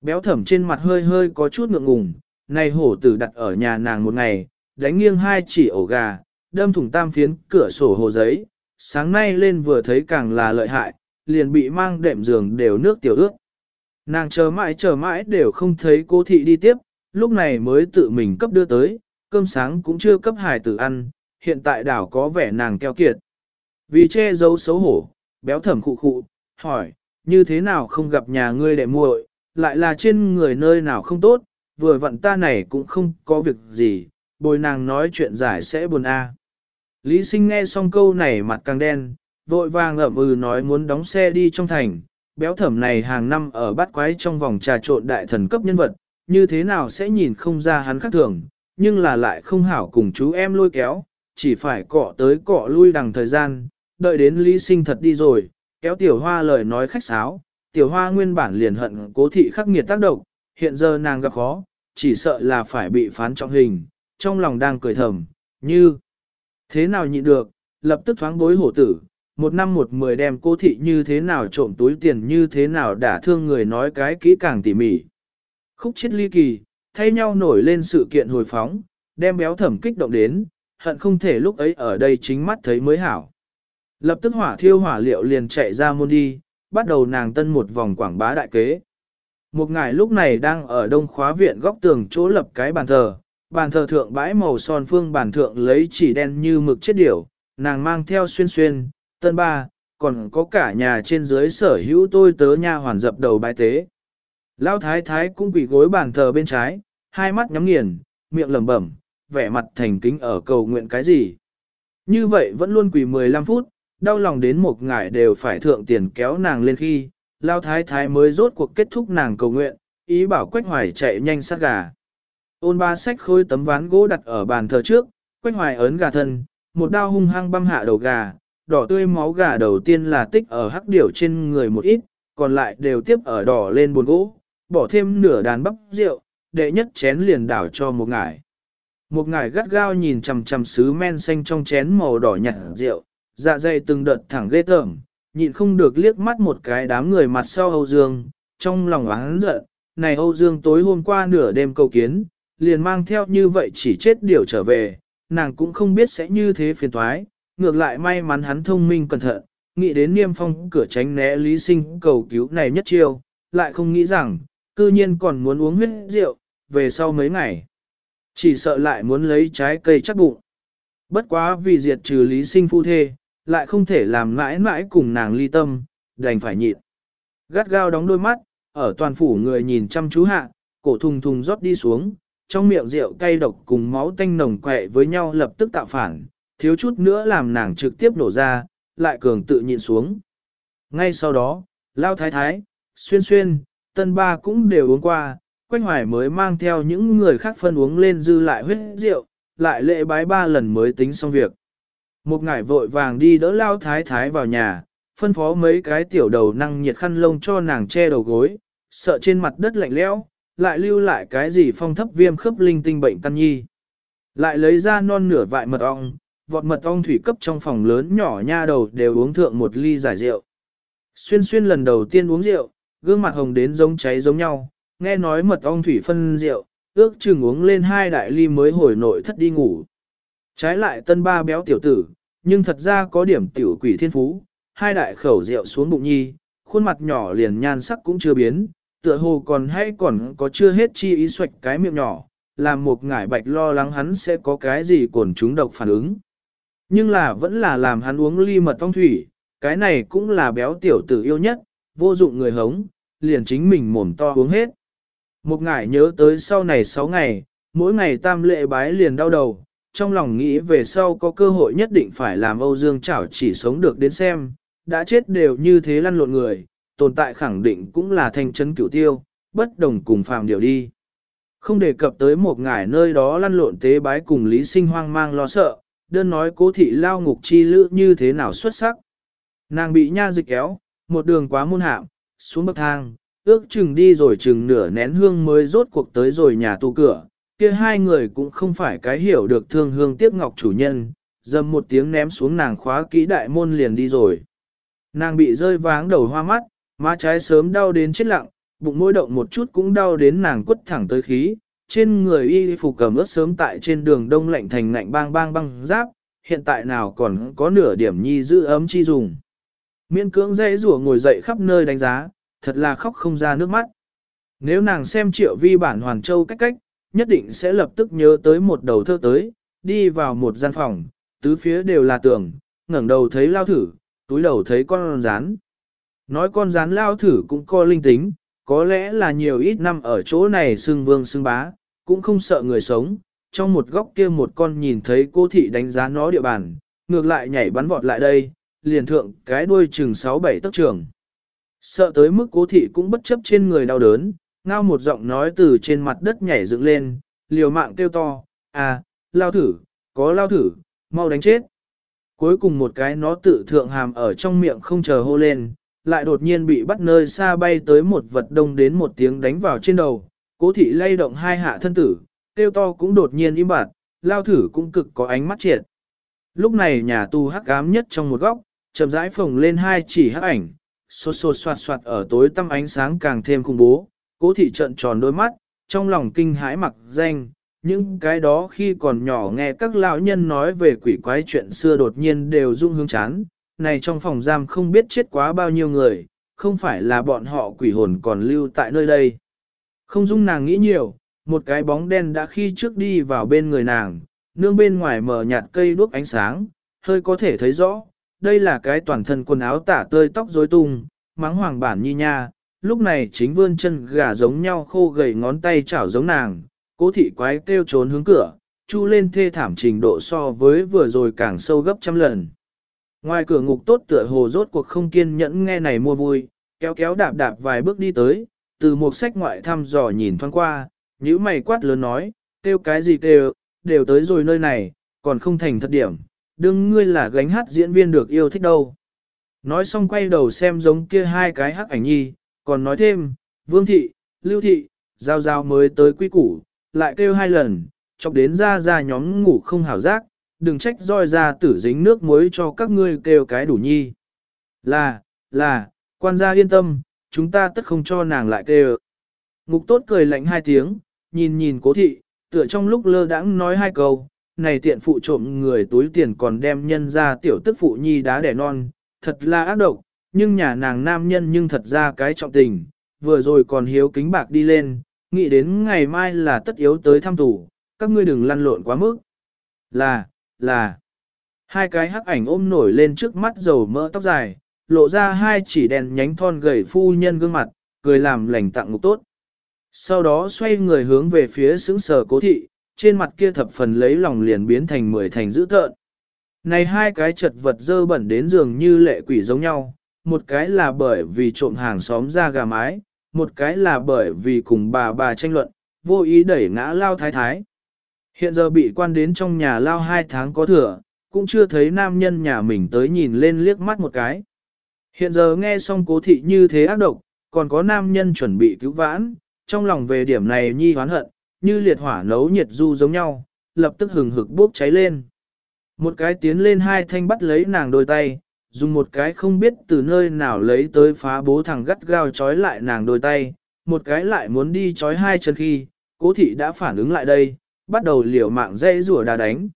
Béo thẩm trên mặt hơi hơi có chút ngượng ngùng, này hổ tử đặt ở nhà nàng một ngày, đánh nghiêng hai chỉ ổ gà, đâm thủng tam phiến cửa sổ hồ giấy, sáng nay lên vừa thấy càng là lợi hại, liền bị mang đệm giường đều nước tiểu ước. Nàng chờ mãi chờ mãi đều không thấy cô thị đi tiếp, lúc này mới tự mình cấp đưa tới, cơm sáng cũng chưa cấp hài tử ăn, hiện tại đảo có vẻ nàng keo kiệt. Vì che giấu xấu hổ, béo thẩm khụ khụ, hỏi, như thế nào không gặp nhà ngươi đệ muội, lại là trên người nơi nào không tốt, vừa vặn ta này cũng không có việc gì, bồi nàng nói chuyện giải sẽ buồn a. Lý sinh nghe xong câu này mặt càng đen, vội vàng ậm ừ nói muốn đóng xe đi trong thành, béo thẩm này hàng năm ở bát quái trong vòng trà trộn đại thần cấp nhân vật, như thế nào sẽ nhìn không ra hắn khác thường, nhưng là lại không hảo cùng chú em lôi kéo, chỉ phải cọ tới cọ lui đằng thời gian, đợi đến Lý Sinh thật đi rồi, kéo tiểu hoa lời nói khách sáo, tiểu hoa nguyên bản liền hận cố thị khắc nghiệt tác động, hiện giờ nàng gặp khó, chỉ sợ là phải bị phán trọng hình, trong lòng đang cười thầm, như thế nào nhịn được, lập tức thoáng bối hổ tử, một năm một mười đem cố thị như thế nào trộm túi tiền như thế nào đả thương người nói cái kỹ càng tỉ mỉ. Khúc chết ly kỳ, thay nhau nổi lên sự kiện hồi phóng, đem béo thẩm kích động đến, hận không thể lúc ấy ở đây chính mắt thấy mới hảo. Lập tức hỏa thiêu hỏa liệu liền chạy ra môn đi, bắt đầu nàng tân một vòng quảng bá đại kế. Một ngài lúc này đang ở đông khóa viện góc tường chỗ lập cái bàn thờ, bàn thờ thượng bãi màu son phương bàn thượng lấy chỉ đen như mực chết điểu, nàng mang theo xuyên xuyên, tân ba, còn có cả nhà trên dưới sở hữu tôi tớ nha hoàn dập đầu bái tế. Lão thái thái cũng quỳ gối bàn thờ bên trái, hai mắt nhắm nghiền, miệng lẩm bẩm, vẻ mặt thành kính ở cầu nguyện cái gì. Như vậy vẫn luôn quỳ 15 phút, đau lòng đến một ngải đều phải thượng tiền kéo nàng lên khi, lao thái thái mới rốt cuộc kết thúc nàng cầu nguyện, ý bảo Quách Hoài chạy nhanh sát gà. Ôn ba sách khôi tấm ván gỗ đặt ở bàn thờ trước, Quách Hoài ấn gà thân, một đao hung hăng băm hạ đầu gà, đỏ tươi máu gà đầu tiên là tích ở hắc điểu trên người một ít, còn lại đều tiếp ở đỏ lên buồn gỗ, bỏ thêm nửa đàn bắp rượu, đệ nhất chén liền đảo cho một ngải. Một ngải gắt gao nhìn chằm chằm sứ men xanh trong chén màu đỏ nhạt rượu, dạ dày từng đợt thẳng ghê tởm, nhịn không được liếc mắt một cái đám người mặt sau Âu Dương, trong lòng oán giận, này Âu Dương tối hôm qua nửa đêm cầu kiến, liền mang theo như vậy chỉ chết điều trở về, nàng cũng không biết sẽ như thế phiền toái, ngược lại may mắn hắn thông minh cẩn thận, nghĩ đến niêm phong cửa tránh né lý sinh cầu cứu này nhất chiêu, lại không nghĩ rằng, cư nhiên còn muốn uống huyết rượu, về sau mấy ngày. Chỉ sợ lại muốn lấy trái cây chắc bụng. Bất quá vì diệt trừ lý sinh phu thê, lại không thể làm mãi mãi cùng nàng ly tâm, đành phải nhịn. Gắt gao đóng đôi mắt, ở toàn phủ người nhìn chăm chú hạ, cổ thùng thùng rót đi xuống, trong miệng rượu cay độc cùng máu tanh nồng quẹ với nhau lập tức tạo phản, thiếu chút nữa làm nàng trực tiếp nổ ra, lại cường tự nhịn xuống. Ngay sau đó, lao thái thái, xuyên xuyên, tân ba cũng đều uống qua, quanh hoài mới mang theo những người khác phân uống lên dư lại huyết rượu, lại lễ bái ba lần mới tính xong việc. Một ngải vội vàng đi đỡ lao thái thái vào nhà, phân phó mấy cái tiểu đầu năng nhiệt khăn lông cho nàng che đầu gối, sợ trên mặt đất lạnh lẽo, lại lưu lại cái gì phong thấp viêm khớp linh tinh bệnh căn nhi. Lại lấy ra non nửa vại mật ong, vọt mật ong thủy cấp trong phòng lớn nhỏ nha đầu đều uống thượng một ly giải rượu. Xuyên xuyên lần đầu tiên uống rượu, gương mặt hồng đến giống cháy giống nhau, nghe nói mật ong thủy phân rượu, ước chừng uống lên hai đại ly mới hồi nội thất đi ngủ. Trái lại tân ba béo tiểu tử, nhưng thật ra có điểm tiểu quỷ thiên phú, hai đại khẩu rượu xuống bụng nhi, khuôn mặt nhỏ liền nhan sắc cũng chưa biến, tựa hồ còn hay còn có chưa hết chi ý xoạch cái miệng nhỏ, làm một ngải bạch lo lắng hắn sẽ có cái gì cồn chúng độc phản ứng. Nhưng là vẫn là làm hắn uống ly mật phong thủy, cái này cũng là béo tiểu tử yêu nhất, vô dụng người hống, liền chính mình mồm to uống hết. Một ngải nhớ tới sau này 6 ngày, mỗi ngày tam lệ bái liền đau đầu, trong lòng nghĩ về sau có cơ hội nhất định phải làm Âu Dương Chảo chỉ sống được đến xem, đã chết đều như thế lăn lộn người, tồn tại khẳng định cũng là thanh chấn cửu tiêu, bất đồng cùng phàm điều đi. Không đề cập tới một ngải nơi đó lăn lộn tế bái cùng Lý Sinh hoang mang lo sợ, đơn nói cố thị lao ngục chi lữ như thế nào xuất sắc. Nàng bị nha dịch kéo, một đường quá muôn hạm, xuống bậc thang, ước chừng đi rồi chừng nửa nén hương mới rốt cuộc tới rồi nhà tu cửa, kia hai người cũng không phải cái hiểu được thương hương tiếc ngọc chủ nhân, dầm một tiếng ném xuống nàng khóa kỹ đại môn liền đi rồi. Nàng bị rơi váng đầu hoa mắt, má trái sớm đau đến chết lặng, bụng môi động một chút cũng đau đến nàng quất thẳng tới khí, trên người y phục cầm ướt sớm tại trên đường đông lạnh thành ngạnh bang bang băng giáp, hiện tại nào còn có nửa điểm nhi giữ ấm chi dùng. Miễn cưỡng dây rủa ngồi dậy khắp nơi đánh giá, thật là khóc không ra nước mắt. Nếu nàng xem triệu vi bản Hoàn Châu cách cách, nhất định sẽ lập tức nhớ tới một đầu thơ tới, đi vào một gian phòng, tứ phía đều là tường, ngẩng đầu thấy lao thử, túi đầu thấy con rán. Nói con rán lao thử cũng có linh tính, có lẽ là nhiều ít năm ở chỗ này xưng vương xưng bá, cũng không sợ người sống. Trong một góc kia một con nhìn thấy cô thị đánh giá nó địa bàn, ngược lại nhảy bắn vọt lại đây, liền thượng cái đuôi chừng 6-7 tấc trường. Sợ tới mức cố thị cũng bất chấp trên người đau đớn, ngao một giọng nói từ trên mặt đất nhảy dựng lên, liều mạng kêu to, à, lao thử, có lao thử, mau đánh chết. Cuối cùng một cái nó tự thượng hàm ở trong miệng không chờ hô lên, lại đột nhiên bị bắt nơi xa bay tới một vật đông đến một tiếng đánh vào trên đầu, cố thị lay động hai hạ thân tử, Tiêu to cũng đột nhiên im bặt, lao thử cũng cực có ánh mắt triệt. Lúc này nhà tu hắc ám nhất trong một góc, chậm rãi phồng lên hai chỉ hắc ảnh, xô xô soạt soạt ở tối tăm ánh sáng càng thêm khủng bố, cố thị trận tròn đôi mắt, trong lòng kinh hãi mặc danh, những cái đó khi còn nhỏ nghe các lão nhân nói về quỷ quái chuyện xưa đột nhiên đều rung hướng chán, này trong phòng giam không biết chết quá bao nhiêu người, không phải là bọn họ quỷ hồn còn lưu tại nơi đây. Không dung nàng nghĩ nhiều, một cái bóng đen đã khi trước đi vào bên người nàng, nương bên ngoài mở nhạt cây đuốc ánh sáng, hơi có thể thấy rõ, đây là cái toàn thân quần áo tả tơi tóc rối tung, mắng hoàng bản nhi nha, lúc này chính vươn chân gà giống nhau khô gầy ngón tay chảo giống nàng, cố thị quái kêu trốn hướng cửa, chu lên thê thảm trình độ so với vừa rồi càng sâu gấp trăm lần. Ngoài cửa ngục tốt tựa hồ rốt cuộc không kiên nhẫn nghe này mua vui, kéo kéo đạp đạp vài bước đi tới, từ một sách ngoại thăm dò nhìn thoáng qua, nhíu mày quát lớn nói, kêu cái gì kêu, đều tới rồi nơi này, còn không thành thật điểm, đừng ngươi là gánh hát diễn viên được yêu thích đâu. Nói xong quay đầu xem giống kia hai cái hắc ảnh nhi, còn nói thêm, vương thị, lưu thị, giao giao mới tới quy củ, lại kêu hai lần, chọc đến ra ra nhóm ngủ không hảo giác, đừng trách roi ra tử dính nước muối cho các ngươi kêu cái đủ nhi. Là, là, quan gia yên tâm, chúng ta tất không cho nàng lại kêu. Ngục tốt cười lạnh hai tiếng, nhìn nhìn cố thị, tựa trong lúc lơ đãng nói hai câu, này tiện phụ trộm người túi tiền còn đem nhân ra tiểu tức phụ nhi đá đẻ non, thật là ác độc, nhưng nhà nàng nam nhân nhưng thật ra cái trọng tình, vừa rồi còn hiếu kính bạc đi lên, nghĩ đến ngày mai là tất yếu tới thăm tủ, các ngươi đừng lăn lộn quá mức. Là, là, hai cái hắc ảnh ôm nổi lên trước mắt dầu mỡ tóc dài, lộ ra hai chỉ đèn nhánh thon gầy phu nhân gương mặt, cười làm lành tặng ngục tốt. Sau đó xoay người hướng về phía xứng sở cố thị, trên mặt kia thập phần lấy lòng liền biến thành mười thành dữ tợn. Này hai cái chật vật dơ bẩn đến giường như lệ quỷ giống nhau, một cái là bởi vì trộm hàng xóm ra gà mái, một cái là bởi vì cùng bà bà tranh luận, vô ý đẩy ngã lao thái thái. Hiện giờ bị quan đến trong nhà lao hai tháng có thừa, cũng chưa thấy nam nhân nhà mình tới nhìn lên liếc mắt một cái. Hiện giờ nghe xong cố thị như thế ác độc, còn có nam nhân chuẩn bị cứu vãn, trong lòng về điểm này nhi hoán hận, như liệt hỏa nấu nhiệt du giống nhau, lập tức hừng hực bốc cháy lên. Một cái tiến lên hai thanh bắt lấy nàng đôi tay, dùng một cái không biết từ nơi nào lấy tới phá bố thằng gắt gao trói lại nàng đôi tay, một cái lại muốn đi trói hai chân khi, cố thị đã phản ứng lại đây, bắt đầu liều mạng dây rùa đà đánh.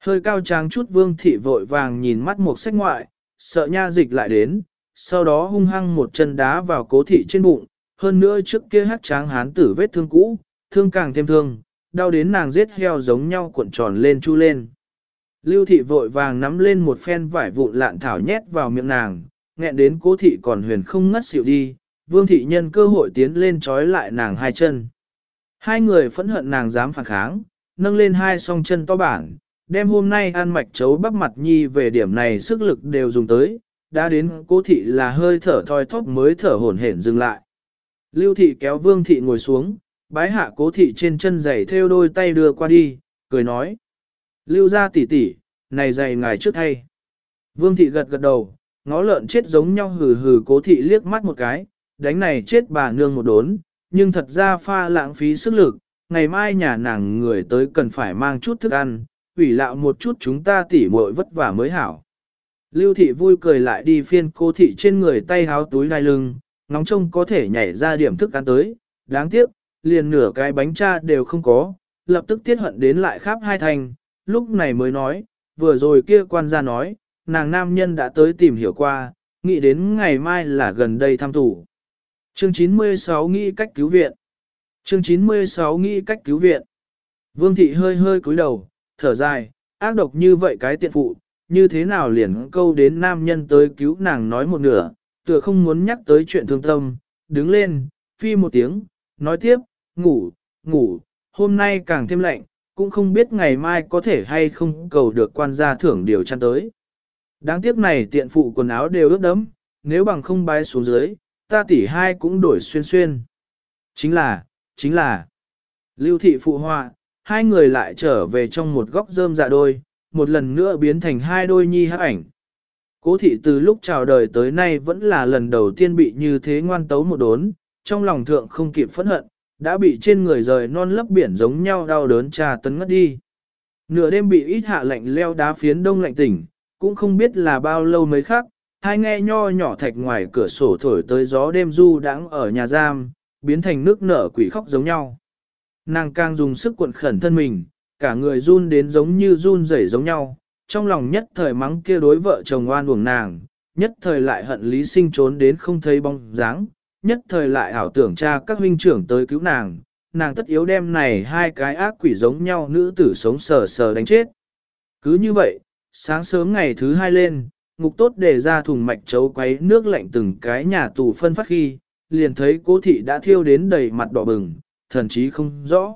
Hơi cao tráng chút vương thị vội vàng nhìn mắt một sách ngoại, sợ nha dịch lại đến, sau đó hung hăng một chân đá vào cố thị trên bụng, hơn nữa trước kia hát tráng hán tử vết thương cũ, thương càng thêm thương, đau đến nàng giết heo giống nhau cuộn tròn lên chu lên. Lưu thị vội vàng nắm lên một phen vải vụn lạn thảo nhét vào miệng nàng, nghẹn đến cố thị còn huyền không ngất xỉu đi, vương thị nhân cơ hội tiến lên trói lại nàng hai chân. Hai người phẫn hận nàng dám phản kháng, nâng lên hai song chân to bản, đem hôm nay ăn mạch chấu bắp mặt nhi về điểm này sức lực đều dùng tới, đã đến cố thị là hơi thở thoi thóp mới thở hổn hển dừng lại. Lưu thị kéo vương thị ngồi xuống, bái hạ cố thị trên chân giày theo đôi tay đưa qua đi, cười nói. Lưu ra tỷ tỷ, này giày ngài trước thay. Vương thị gật gật đầu, ngó lợn chết giống nhau hừ hừ cố thị liếc mắt một cái, đánh này chết bà nương một đốn, nhưng thật ra pha lãng phí sức lực, ngày mai nhà nàng người tới cần phải mang chút thức ăn, ủy lạo một chút chúng ta tỉ muội vất vả mới hảo. Lưu thị vui cười lại đi phiên cô thị trên người tay háo túi đai lưng, ngóng trông có thể nhảy ra điểm thức ăn tới, đáng tiếc, liền nửa cái bánh cha đều không có, lập tức tiết hận đến lại khắp hai thành, lúc này mới nói, vừa rồi kia quan gia nói, nàng nam nhân đã tới tìm hiểu qua, nghĩ đến ngày mai là gần đây thăm thủ. Chương 96 nghĩ cách cứu viện. Chương 96 nghĩ cách cứu viện. Vương thị hơi hơi cúi đầu, thở dài, ác độc như vậy cái tiện phụ, như thế nào liền câu đến nam nhân tới cứu nàng nói một nửa, tựa không muốn nhắc tới chuyện thương tâm, đứng lên, phi một tiếng, nói tiếp, ngủ, ngủ, hôm nay càng thêm lạnh, cũng không biết ngày mai có thể hay không cầu được quan gia thưởng điều chăn tới. Đáng tiếc này tiện phụ quần áo đều ướt đẫm, nếu bằng không bái xuống dưới, ta tỷ hai cũng đổi xuyên xuyên. Chính là, chính là, lưu thị phụ họa, hai người lại trở về trong một góc rơm dạ đôi, một lần nữa biến thành hai đôi nhi hát ảnh. Cố thị từ lúc chào đời tới nay vẫn là lần đầu tiên bị như thế ngoan tấu một đốn, trong lòng thượng không kịp phẫn hận, đã bị trên người rời non lấp biển giống nhau đau đớn trà tấn ngất đi. Nửa đêm bị ít hạ lạnh leo đá phiến đông lạnh tỉnh, cũng không biết là bao lâu mới khác, hai nghe nho nhỏ thạch ngoài cửa sổ thổi tới gió đêm du đãng ở nhà giam, biến thành nước nở quỷ khóc giống nhau. Nàng càng dùng sức cuộn khẩn thân mình, cả người run đến giống như run rẩy giống nhau, trong lòng nhất thời mắng kia đối vợ chồng oan uổng nàng, nhất thời lại hận lý sinh trốn đến không thấy bóng dáng, nhất thời lại ảo tưởng cha các huynh trưởng tới cứu nàng, nàng tất yếu đem này hai cái ác quỷ giống nhau nữ tử sống sờ sờ đánh chết. Cứ như vậy, sáng sớm ngày thứ hai lên, ngục tốt để ra thùng mạch chấu quấy nước lạnh từng cái nhà tù phân phát khi, liền thấy cố thị đã thiêu đến đầy mặt đỏ bừng, thần chí không rõ.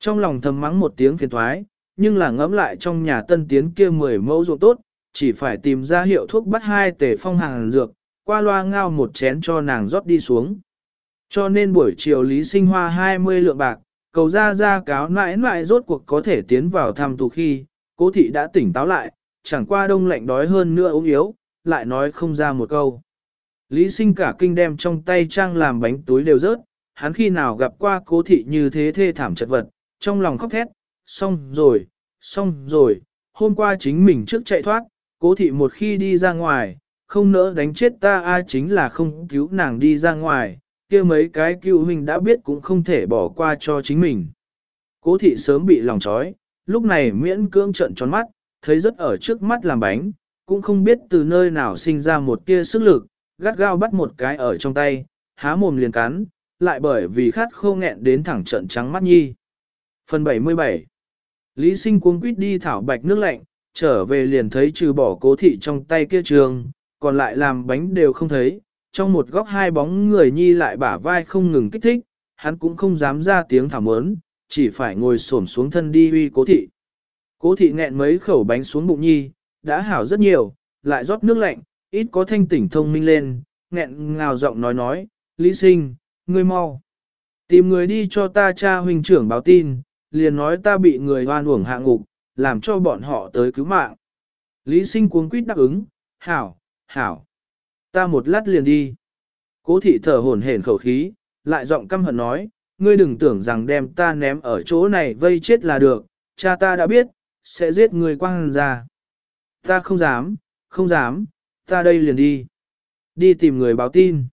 Trong lòng thầm mắng một tiếng phiền thoái, nhưng là ngẫm lại trong nhà tân tiến kia mười mẫu ruộng tốt, chỉ phải tìm ra hiệu thuốc bắt hai tể phong hàng dược, qua loa ngao một chén cho nàng rót đi xuống. Cho nên buổi chiều Lý Sinh Hoa 20 lượng bạc, cầu ra ra cáo nãi nãi rốt cuộc có thể tiến vào thăm tù khi, cố thị đã tỉnh táo lại, chẳng qua đông lạnh đói hơn nữa ốm yếu, lại nói không ra một câu. Lý sinh cả kinh đem trong tay trang làm bánh túi đều rớt, hắn khi nào gặp qua cố thị như thế thê thảm chật vật, trong lòng khóc thét, xong rồi, xong rồi, hôm qua chính mình trước chạy thoát, cố thị một khi đi ra ngoài, không nỡ đánh chết ta ai chính là không cứu nàng đi ra ngoài, kia mấy cái cứu huynh đã biết cũng không thể bỏ qua cho chính mình. Cố thị sớm bị lòng trói, lúc này miễn cưỡng trận tròn mắt, thấy rất ở trước mắt làm bánh, cũng không biết từ nơi nào sinh ra một tia sức lực, gắt gao bắt một cái ở trong tay, há mồm liền cắn, lại bởi vì khát khô nghẹn đến thẳng trận trắng mắt nhi. Phần 77 Lý sinh cuống quýt đi thảo bạch nước lạnh, trở về liền thấy trừ bỏ cố thị trong tay kia trường, còn lại làm bánh đều không thấy, trong một góc hai bóng người nhi lại bả vai không ngừng kích thích, hắn cũng không dám ra tiếng thảm ớn, chỉ phải ngồi xổm xuống thân đi uy cố thị. Cố thị nghẹn mấy khẩu bánh xuống bụng nhi, đã hảo rất nhiều, lại rót nước lạnh, ít có thanh tỉnh thông minh lên, nghẹn ngào giọng nói nói, Lý sinh, ngươi mau. Tìm người đi cho ta cha huynh trưởng báo tin, liền nói ta bị người hoan uổng hạ ngục, làm cho bọn họ tới cứu mạng. Lý sinh cuống quýt đáp ứng, hảo, hảo. Ta một lát liền đi. Cố thị thở hổn hển khẩu khí, lại giọng căm hận nói, ngươi đừng tưởng rằng đem ta ném ở chỗ này vây chết là được, cha ta đã biết, sẽ giết người quang ra. Ta không dám, không dám, ta đây liền đi. Đi tìm người báo tin.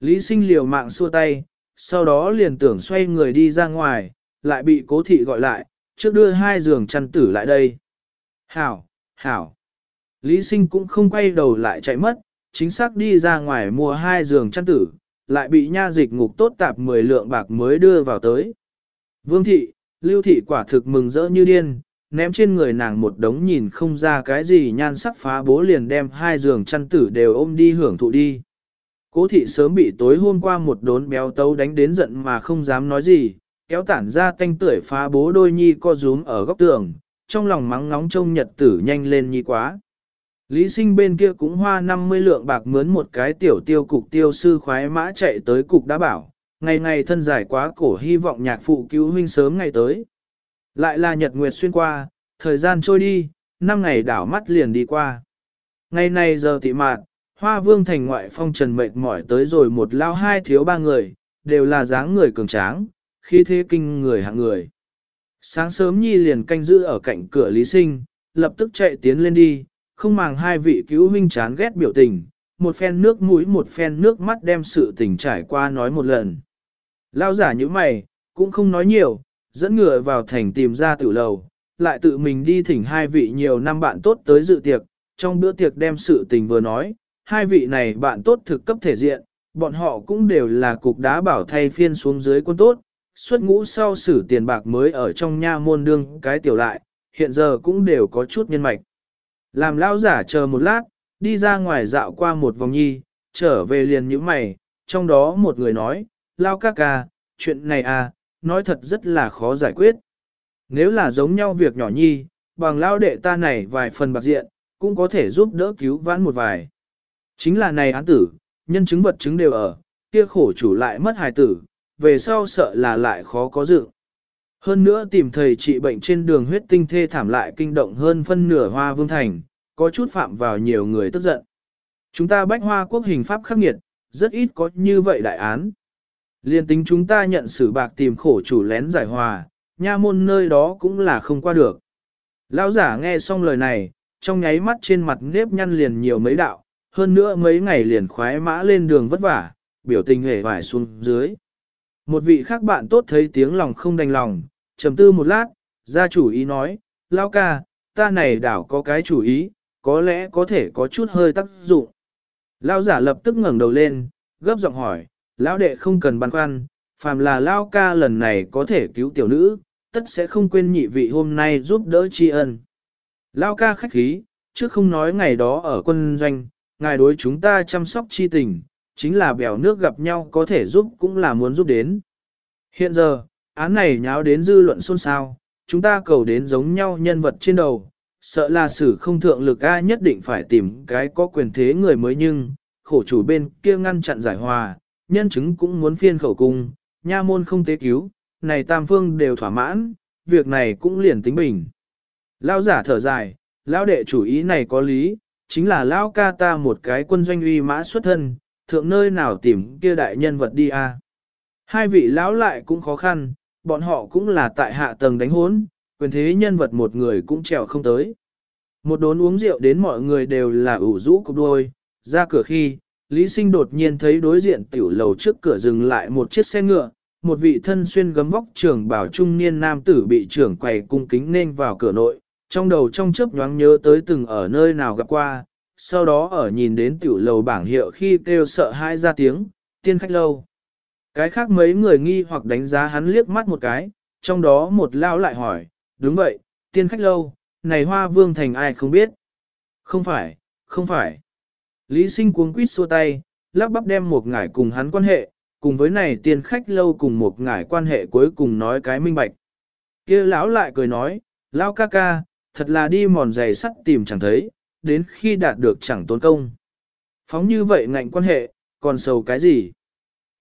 Lý sinh liều mạng xua tay, sau đó liền tưởng xoay người đi ra ngoài, lại bị cố thị gọi lại, trước đưa hai giường chăn tử lại đây. Hảo, hảo. Lý sinh cũng không quay đầu lại chạy mất, chính xác đi ra ngoài mua hai giường chăn tử, lại bị nha dịch ngục tốt tạp 10 lượng bạc mới đưa vào tới. Vương thị, lưu thị quả thực mừng rỡ như điên, ném trên người nàng một đống nhìn không ra cái gì nhan sắc phá bố liền đem hai giường chăn tử đều ôm đi hưởng thụ đi. Cố thị sớm bị tối hôm qua một đốn béo tấu đánh đến giận mà không dám nói gì, kéo tản ra tanh tưởi phá bố đôi nhi co rúm ở góc tường, trong lòng mắng ngóng trông nhật tử nhanh lên nhi quá. Lý sinh bên kia cũng hoa 50 lượng bạc mướn một cái tiểu tiêu cục tiêu sư khoái mã chạy tới cục đã bảo, ngày ngày thân dài quá cổ hy vọng nhạc phụ cứu huynh sớm ngày tới. Lại là nhật nguyệt xuyên qua, thời gian trôi đi, năm ngày đảo mắt liền đi qua. Ngày này giờ tị mạt, hoa vương thành ngoại phong trần mệt mỏi tới rồi một lao hai thiếu ba người, đều là dáng người cường tráng, khí thế kinh người hạng người. Sáng sớm nhi liền canh giữ ở cạnh cửa Lý Sinh, lập tức chạy tiến lên đi, không màng hai vị cứu huynh chán ghét biểu tình, một phen nước mũi một phen nước mắt đem sự tình trải qua nói một lần. Lao giả như mày, cũng không nói nhiều, dẫn ngựa vào thành tìm ra tử lầu, lại tự mình đi thỉnh hai vị nhiều năm bạn tốt tới dự tiệc, trong bữa tiệc đem sự tình vừa nói, hai vị này bạn tốt thực cấp thể diện, bọn họ cũng đều là cục đá bảo thay phiên xuống dưới quân tốt, xuất ngũ sau xử tiền bạc mới ở trong nha môn đương cái tiểu lại, hiện giờ cũng đều có chút nhân mạch. Làm lao giả chờ một lát, đi ra ngoài dạo qua một vòng nhi, trở về liền những mày, trong đó một người nói, lao ca ca, chuyện này à, nói thật rất là khó giải quyết. Nếu là giống nhau việc nhỏ nhi, bằng lao đệ ta này vài phần bạc diện, cũng có thể giúp đỡ cứu vãn một vài. Chính là này án tử, nhân chứng vật chứng đều ở, kia khổ chủ lại mất hài tử, về sau sợ là lại khó có dự. Hơn nữa tìm thầy trị bệnh trên đường huyết tinh thê thảm lại kinh động hơn phân nửa hoa vương thành, có chút phạm vào nhiều người tức giận. Chúng ta bách hoa quốc hình pháp khắc nghiệt, rất ít có như vậy đại án. Liên tính chúng ta nhận xử bạc tìm khổ chủ lén giải hòa, nha môn nơi đó cũng là không qua được. Lão giả nghe xong lời này, trong nháy mắt trên mặt nếp nhăn liền nhiều mấy đạo, hơn nữa mấy ngày liền khoái mã lên đường vất vả, biểu tình hề vải xuống dưới. Một vị khác bạn tốt thấy tiếng lòng không đành lòng, trầm tư một lát, gia chủ ý nói, Lão ca, ta này đảo có cái chủ ý, có lẽ có thể có chút hơi tác dụng. Lão giả lập tức ngẩng đầu lên, gấp giọng hỏi, Lão đệ không cần băn khoăn, phàm là Lão ca lần này có thể cứu tiểu nữ, tất sẽ không quên nhị vị hôm nay giúp đỡ tri ân. Lão ca khách khí, trước không nói ngày đó ở quân doanh, ngài đối chúng ta chăm sóc chi tình, chính là bèo nước gặp nhau có thể giúp cũng là muốn giúp đến. Hiện giờ, án này nháo đến dư luận xôn xao, chúng ta cầu đến giống nhau nhân vật trên đầu, sợ là xử không thượng lực ai nhất định phải tìm cái có quyền thế người mới nhưng, khổ chủ bên kia ngăn chặn giải hòa, nhân chứng cũng muốn phiên khẩu cung, nha môn không tế cứu, này tam phương đều thỏa mãn, việc này cũng liền tính bình. Lao giả thở dài, lão đệ chủ ý này có lý, chính là lão ca ta một cái quân doanh uy mã xuất thân, thượng nơi nào tìm kia đại nhân vật đi a. Hai vị lão lại cũng khó khăn, bọn họ cũng là tại hạ tầng đánh hốn, quyền thế nhân vật một người cũng trèo không tới. Một đốn uống rượu đến mọi người đều là ủ rũ cục đôi, ra cửa khi, Lý Sinh đột nhiên thấy đối diện tiểu lầu trước cửa dừng lại một chiếc xe ngựa, một vị thân xuyên gấm vóc trưởng bảo trung niên nam tử bị trưởng quầy cung kính nên vào cửa nội, trong đầu trong chớp nhoáng nhớ tới từng ở nơi nào gặp qua, sau đó ở nhìn đến tiểu lầu bảng hiệu khi kêu sợ hai ra tiếng, tiên khách lâu. Cái khác mấy người nghi hoặc đánh giá hắn liếc mắt một cái, trong đó một lao lại hỏi, đúng vậy, tiên khách lâu, này hoa vương thành ai không biết? Không phải, không phải. Lý sinh cuống quýt xua tay, lắp bắp đem một ngải cùng hắn quan hệ, cùng với này tiền khách lâu cùng một ngải quan hệ cuối cùng nói cái minh bạch. kia lão lại cười nói, lão ca ca, thật là đi mòn giày sắt tìm chẳng thấy, đến khi đạt được chẳng tốn công. Phóng như vậy ngạnh quan hệ, còn sầu cái gì?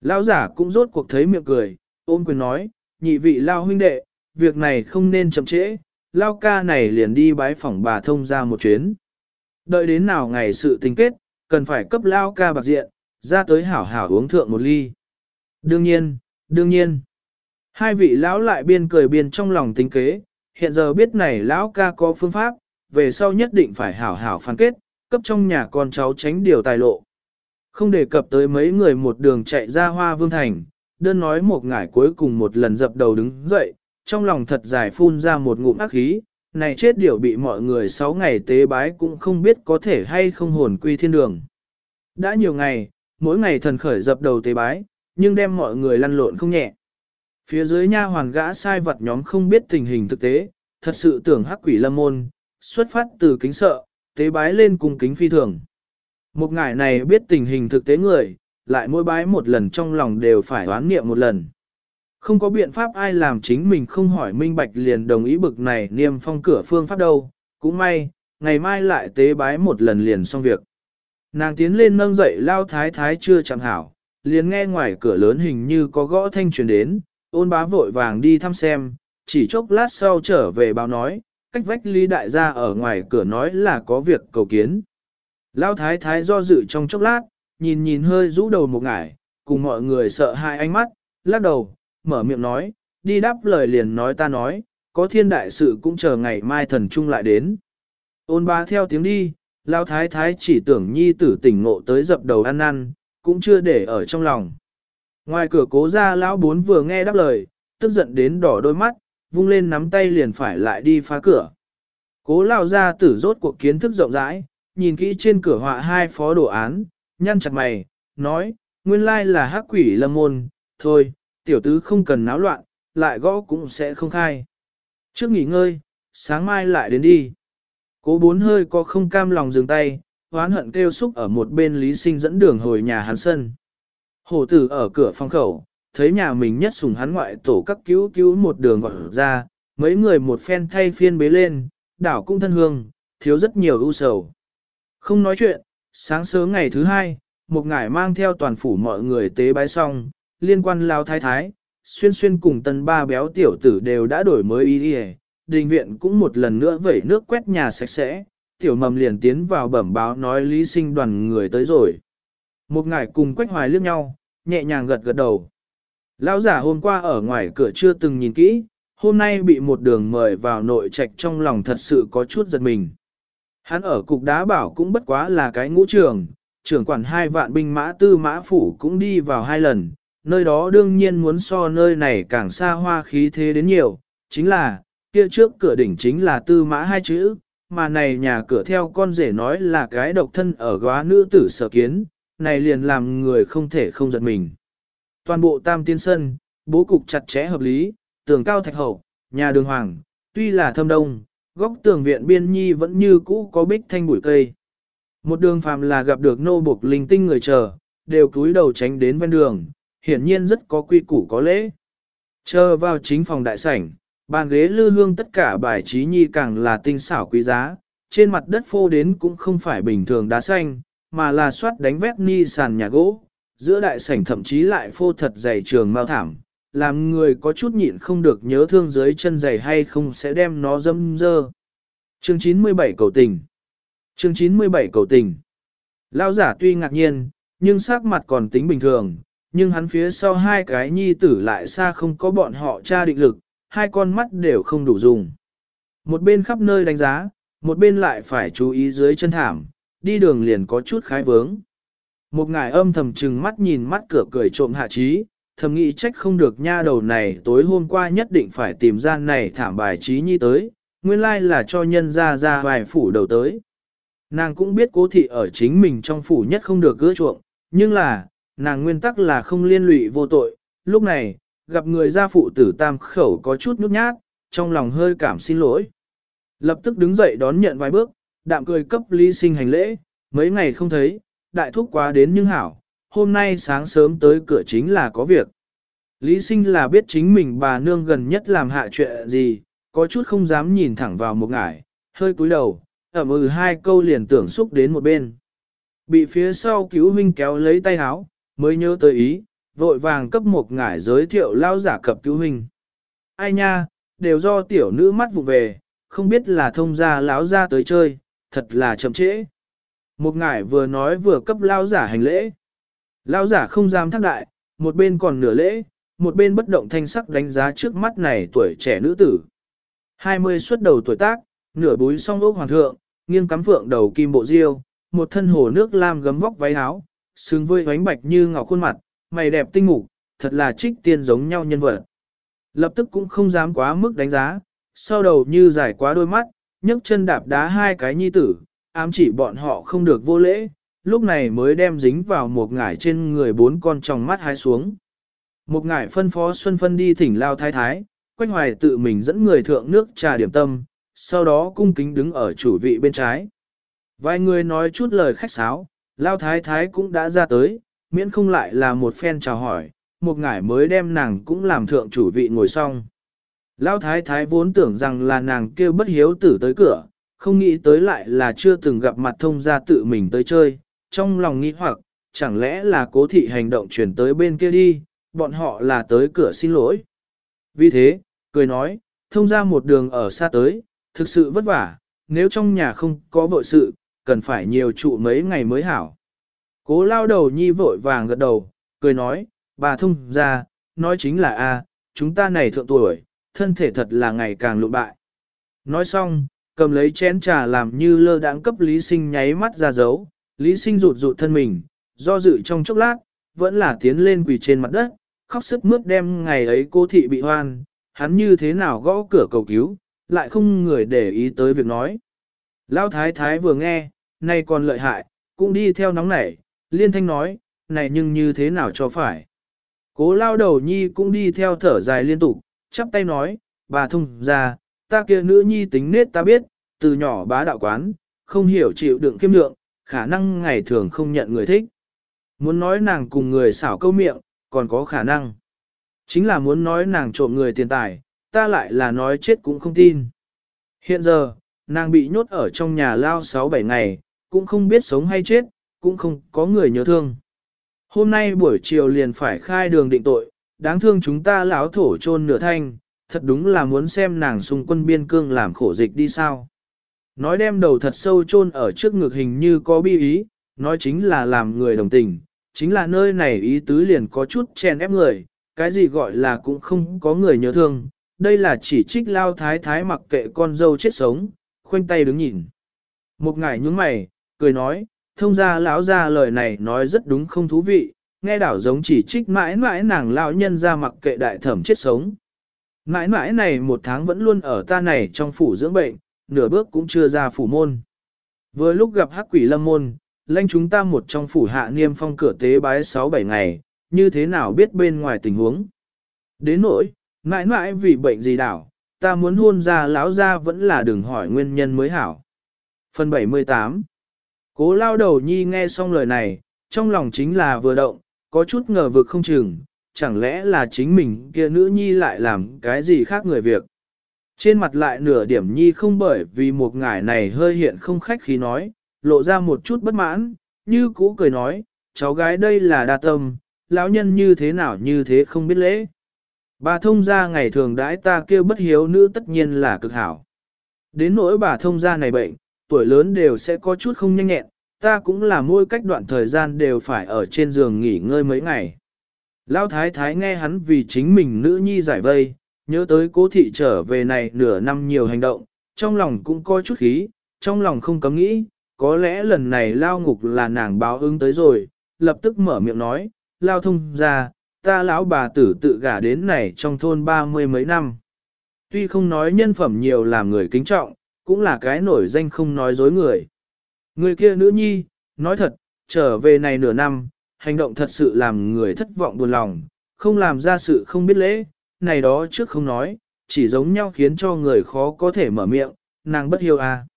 Lão giả cũng rốt cuộc thấy miệng cười, ôm quyền nói, nhị vị lao huynh đệ, việc này không nên chậm trễ, lao ca này liền đi bái phỏng bà thông ra một chuyến. Đợi đến nào ngày sự tình kết, cần phải cấp lao ca bạc diện, ra tới hảo hảo uống thượng một ly. Đương nhiên, đương nhiên. Hai vị lão lại biên cười biên trong lòng tính kế, hiện giờ biết này lão ca có phương pháp, về sau nhất định phải hảo hảo phán kết, cấp trong nhà con cháu tránh điều tài lộ. Không đề cập tới mấy người một đường chạy ra hoa vương thành, đơn nói một ngải cuối cùng một lần dập đầu đứng dậy, trong lòng thật dài phun ra một ngụm ác khí, này chết điều bị mọi người sáu ngày tế bái cũng không biết có thể hay không hồn quy thiên đường. Đã nhiều ngày, mỗi ngày thần khởi dập đầu tế bái, nhưng đem mọi người lăn lộn không nhẹ. Phía dưới nha hoàn gã sai vật nhóm không biết tình hình thực tế, thật sự tưởng hắc quỷ lâm môn, xuất phát từ kính sợ, tế bái lên cùng kính phi thường. Một ngải này biết tình hình thực tế người, lại mỗi bái một lần trong lòng đều phải đoán niệm một lần. Không có biện pháp ai làm chính mình không hỏi minh bạch liền đồng ý bực này niêm phong cửa phương pháp đâu, cũng may, ngày mai lại tế bái một lần liền xong việc. Nàng tiến lên nâng dậy lao thái thái chưa chẳng hảo, liền nghe ngoài cửa lớn hình như có gõ thanh truyền đến, ôn bá vội vàng đi thăm xem, chỉ chốc lát sau trở về báo nói, cách vách lý đại gia ở ngoài cửa nói là có việc cầu kiến. Lao thái thái do dự trong chốc lát, nhìn nhìn hơi rũ đầu một ngải, cùng mọi người sợ hai ánh mắt, lắc đầu, mở miệng nói, đi đáp lời liền nói ta nói, có thiên đại sự cũng chờ ngày mai thần trung lại đến. Ôn ba theo tiếng đi, Lao thái thái chỉ tưởng nhi tử tỉnh ngộ tới dập đầu ăn năn, cũng chưa để ở trong lòng. Ngoài cửa cố ra lão bốn vừa nghe đáp lời, tức giận đến đỏ đôi mắt, vung lên nắm tay liền phải lại đi phá cửa. Cố lao ra tử rốt cuộc kiến thức rộng rãi, nhìn kỹ trên cửa họa hai phó đồ án, nhăn chặt mày, nói, nguyên lai là hắc quỷ lâm môn, thôi, tiểu tứ không cần náo loạn, lại gõ cũng sẽ không khai. Trước nghỉ ngơi, sáng mai lại đến đi. Cố bốn hơi có không cam lòng dừng tay, hoán hận kêu xúc ở một bên lý sinh dẫn đường hồi nhà hắn sân. Hổ tử ở cửa phòng khẩu, thấy nhà mình nhất sùng hắn ngoại tổ các cứu cứu một đường vọt ra, mấy người một phen thay phiên bế lên, đảo cũng thân hương, thiếu rất nhiều ưu sầu. Không nói chuyện, sáng sớm ngày thứ hai, một ngải mang theo toàn phủ mọi người tế bái xong, liên quan lao thái thái, xuyên xuyên cùng tân ba béo tiểu tử đều đã đổi mới ý đi đình viện cũng một lần nữa vẩy nước quét nhà sạch sẽ, tiểu mầm liền tiến vào bẩm báo nói lý sinh đoàn người tới rồi. Một ngải cùng quách hoài liếc nhau, nhẹ nhàng gật gật đầu. Lão giả hôm qua ở ngoài cửa chưa từng nhìn kỹ, hôm nay bị một đường mời vào nội trạch trong lòng thật sự có chút giật mình. Hắn ở cục đá bảo cũng bất quá là cái ngũ trường, trưởng quản hai vạn binh mã tư mã phủ cũng đi vào hai lần, nơi đó đương nhiên muốn so nơi này càng xa hoa khí thế đến nhiều, chính là, kia trước cửa đỉnh chính là tư mã hai chữ, mà này nhà cửa theo con rể nói là cái độc thân ở góa nữ tử sở kiến, này liền làm người không thể không giật mình. Toàn bộ tam tiên sân, bố cục chặt chẽ hợp lý, tường cao thạch hậu, nhà đường hoàng, tuy là thâm đông, góc tường viện biên nhi vẫn như cũ có bích thanh bụi cây. Một đường phàm là gặp được nô buộc linh tinh người chờ, đều cúi đầu tránh đến ven đường, hiển nhiên rất có quy củ có lễ. Chờ vào chính phòng đại sảnh, bàn ghế lư hương tất cả bài trí nhi càng là tinh xảo quý giá, trên mặt đất phô đến cũng không phải bình thường đá xanh, mà là soát đánh vét ni sàn nhà gỗ, giữa đại sảnh thậm chí lại phô thật dày trường mao thảm, làm người có chút nhịn không được nhớ thương dưới chân dày hay không sẽ đem nó dâm dơ. Chương 97 cầu tình Chương 97 cầu tình Lao giả tuy ngạc nhiên, nhưng sắc mặt còn tính bình thường, nhưng hắn phía sau hai cái nhi tử lại xa không có bọn họ cha định lực, hai con mắt đều không đủ dùng. Một bên khắp nơi đánh giá, một bên lại phải chú ý dưới chân thảm, đi đường liền có chút khái vướng. Một ngài âm thầm trừng mắt nhìn mắt cửa cười trộm hạ trí, thầm nghĩ trách không được nha đầu này tối hôm qua nhất định phải tìm gian này thảm bài trí nhi tới, nguyên lai là cho nhân ra ra vài phủ đầu tới. Nàng cũng biết cố thị ở chính mình trong phủ nhất không được gỡ chuộng, nhưng là, nàng nguyên tắc là không liên lụy vô tội, lúc này, gặp người gia phụ tử tam khẩu có chút nhút nhát, trong lòng hơi cảm xin lỗi. Lập tức đứng dậy đón nhận vài bước, đạm cười cấp lý sinh hành lễ, mấy ngày không thấy, đại thúc quá đến nhưng hảo, hôm nay sáng sớm tới cửa chính là có việc. Lý sinh là biết chính mình bà nương gần nhất làm hạ chuyện gì, có chút không dám nhìn thẳng vào một ngải, hơi cúi đầu, ẩm ừ hai câu liền tưởng xúc đến một bên. Bị phía sau cứu huynh kéo lấy tay háo, mới nhớ tới ý, vội vàng cấp một ngải giới thiệu lao giả cập cứu hình. Ai nha, đều do tiểu nữ mắt vụ về, không biết là thông gia lão ra tới chơi, thật là chậm trễ. Một ngải vừa nói vừa cấp lao giả hành lễ. Lao giả không dám thác đại, một bên còn nửa lễ, một bên bất động thanh sắc đánh giá trước mắt này tuổi trẻ nữ tử. 20 xuất đầu tuổi tác, nửa búi song ốc hoàng thượng, nghiêng cắm phượng đầu kim bộ diêu, một thân hồ nước lam gấm vóc váy áo, xứng với ánh bạch như ngọc khuôn mặt, mày đẹp tinh mục, thật là trích tiên giống nhau nhân vật. Lập tức cũng không dám quá mức đánh giá, sau đầu như giải quá đôi mắt, nhấc chân đạp đá hai cái nhi tử, ám chỉ bọn họ không được vô lễ, lúc này mới đem dính vào một ngải trên người bốn con trong mắt hai xuống. Một ngải phân phó Xuân Phân đi thỉnh lao thái thái, quanh hoài tự mình dẫn người thượng nước trà điểm tâm, sau đó cung kính đứng ở chủ vị bên trái. Vài người nói chút lời khách sáo, lao thái thái cũng đã ra tới, miễn không lại là một phen chào hỏi, một ngải mới đem nàng cũng làm thượng chủ vị ngồi xong. Lao thái thái vốn tưởng rằng là nàng kêu bất hiếu tử tới cửa, không nghĩ tới lại là chưa từng gặp mặt thông gia tự mình tới chơi, trong lòng nghĩ hoặc, chẳng lẽ là cố thị hành động chuyển tới bên kia đi, bọn họ là tới cửa xin lỗi. Vì thế, cười nói, thông ra một đường ở xa tới, thực sự vất vả, nếu trong nhà không có vội sự, cần phải nhiều trụ mấy ngày mới hảo. Cố lao đầu nhi vội vàng gật đầu, cười nói, bà thông ra, nói chính là a, chúng ta này thượng tuổi, thân thể thật là ngày càng lụn bại. Nói xong, cầm lấy chén trà làm như lơ đãng cấp Lý Sinh nháy mắt ra dấu, Lý Sinh rụt rụt thân mình, do dự trong chốc lát, vẫn là tiến lên quỳ trên mặt đất, khóc sức mướt đem ngày ấy cô thị bị hoan, hắn như thế nào gõ cửa cầu cứu, lại không người để ý tới việc nói. Lão thái thái vừa nghe, nay còn lợi hại, cũng đi theo nóng nảy, liên thanh nói, này nhưng như thế nào cho phải. Cố lao đầu nhi cũng đi theo thở dài liên tục, chắp tay nói, bà thông ra, ta kia nữ nhi tính nết ta biết, từ nhỏ bá đạo quán, không hiểu chịu đựng kiêm lượng, khả năng ngày thường không nhận người thích. Muốn nói nàng cùng người xảo câu miệng, còn có khả năng. Chính là muốn nói nàng trộm người tiền tài, ta lại là nói chết cũng không tin. Hiện giờ, nàng bị nhốt ở trong nhà lao 6-7 ngày, cũng không biết sống hay chết, cũng không có người nhớ thương. Hôm nay buổi chiều liền phải khai đường định tội, đáng thương chúng ta lão thổ chôn nửa thanh, thật đúng là muốn xem nàng xung quân biên cương làm khổ dịch đi sao. Nói đem đầu thật sâu chôn ở trước ngực hình như có bi ý, nói chính là làm người đồng tình, chính là nơi này ý tứ liền có chút chèn ép người, cái gì gọi là cũng không có người nhớ thương, đây là chỉ trích lao thái thái mặc kệ con dâu chết sống, khoanh tay đứng nhìn. Một ngải nhúng mày, cười nói, thông ra lão ra lời này nói rất đúng không thú vị, nghe đảo giống chỉ trích mãi mãi nàng lão nhân ra mặc kệ đại thẩm chết sống. Mãi mãi này một tháng vẫn luôn ở ta này trong phủ dưỡng bệnh, nửa bước cũng chưa ra phủ môn. Vừa lúc gặp hắc quỷ lâm môn, lanh chúng ta một trong phủ hạ niêm phong cửa tế bái 6-7 ngày, như thế nào biết bên ngoài tình huống. Đến nỗi, mãi mãi vì bệnh gì đảo, ta muốn hôn ra lão ra vẫn là đừng hỏi nguyên nhân mới hảo. Phần 78 Cố lao đầu nhi nghe xong lời này, trong lòng chính là vừa động, có chút ngờ vực không chừng, chẳng lẽ là chính mình kia nữ nhi lại làm cái gì khác người việc. Trên mặt lại nửa điểm nhi không bởi vì một ngải này hơi hiện không khách khí nói, lộ ra một chút bất mãn, như cũ cười nói, cháu gái đây là đa tâm, lão nhân như thế nào như thế không biết lễ. Bà thông gia ngày thường đãi ta kêu bất hiếu nữ tất nhiên là cực hảo. Đến nỗi bà thông gia này bệnh, tuổi lớn đều sẽ có chút không nhanh nhẹn, ta cũng là mỗi cách đoạn thời gian đều phải ở trên giường nghỉ ngơi mấy ngày. Lão thái thái nghe hắn vì chính mình nữ nhi giải vây, nhớ tới cố thị trở về này nửa năm nhiều hành động, trong lòng cũng có chút khí, trong lòng không cấm nghĩ, có lẽ lần này lao ngục là nàng báo ứng tới rồi, lập tức mở miệng nói, lao thông ra, ta lão bà tử tự gả đến này trong thôn ba mươi mấy năm. Tuy không nói nhân phẩm nhiều làm người kính trọng, cũng là cái nổi danh không nói dối người. Người kia nữ nhi, nói thật, trở về này nửa năm, hành động thật sự làm người thất vọng buồn lòng, không làm ra sự không biết lễ, này đó trước không nói, chỉ giống nhau khiến cho người khó có thể mở miệng, nàng bất hiếu à.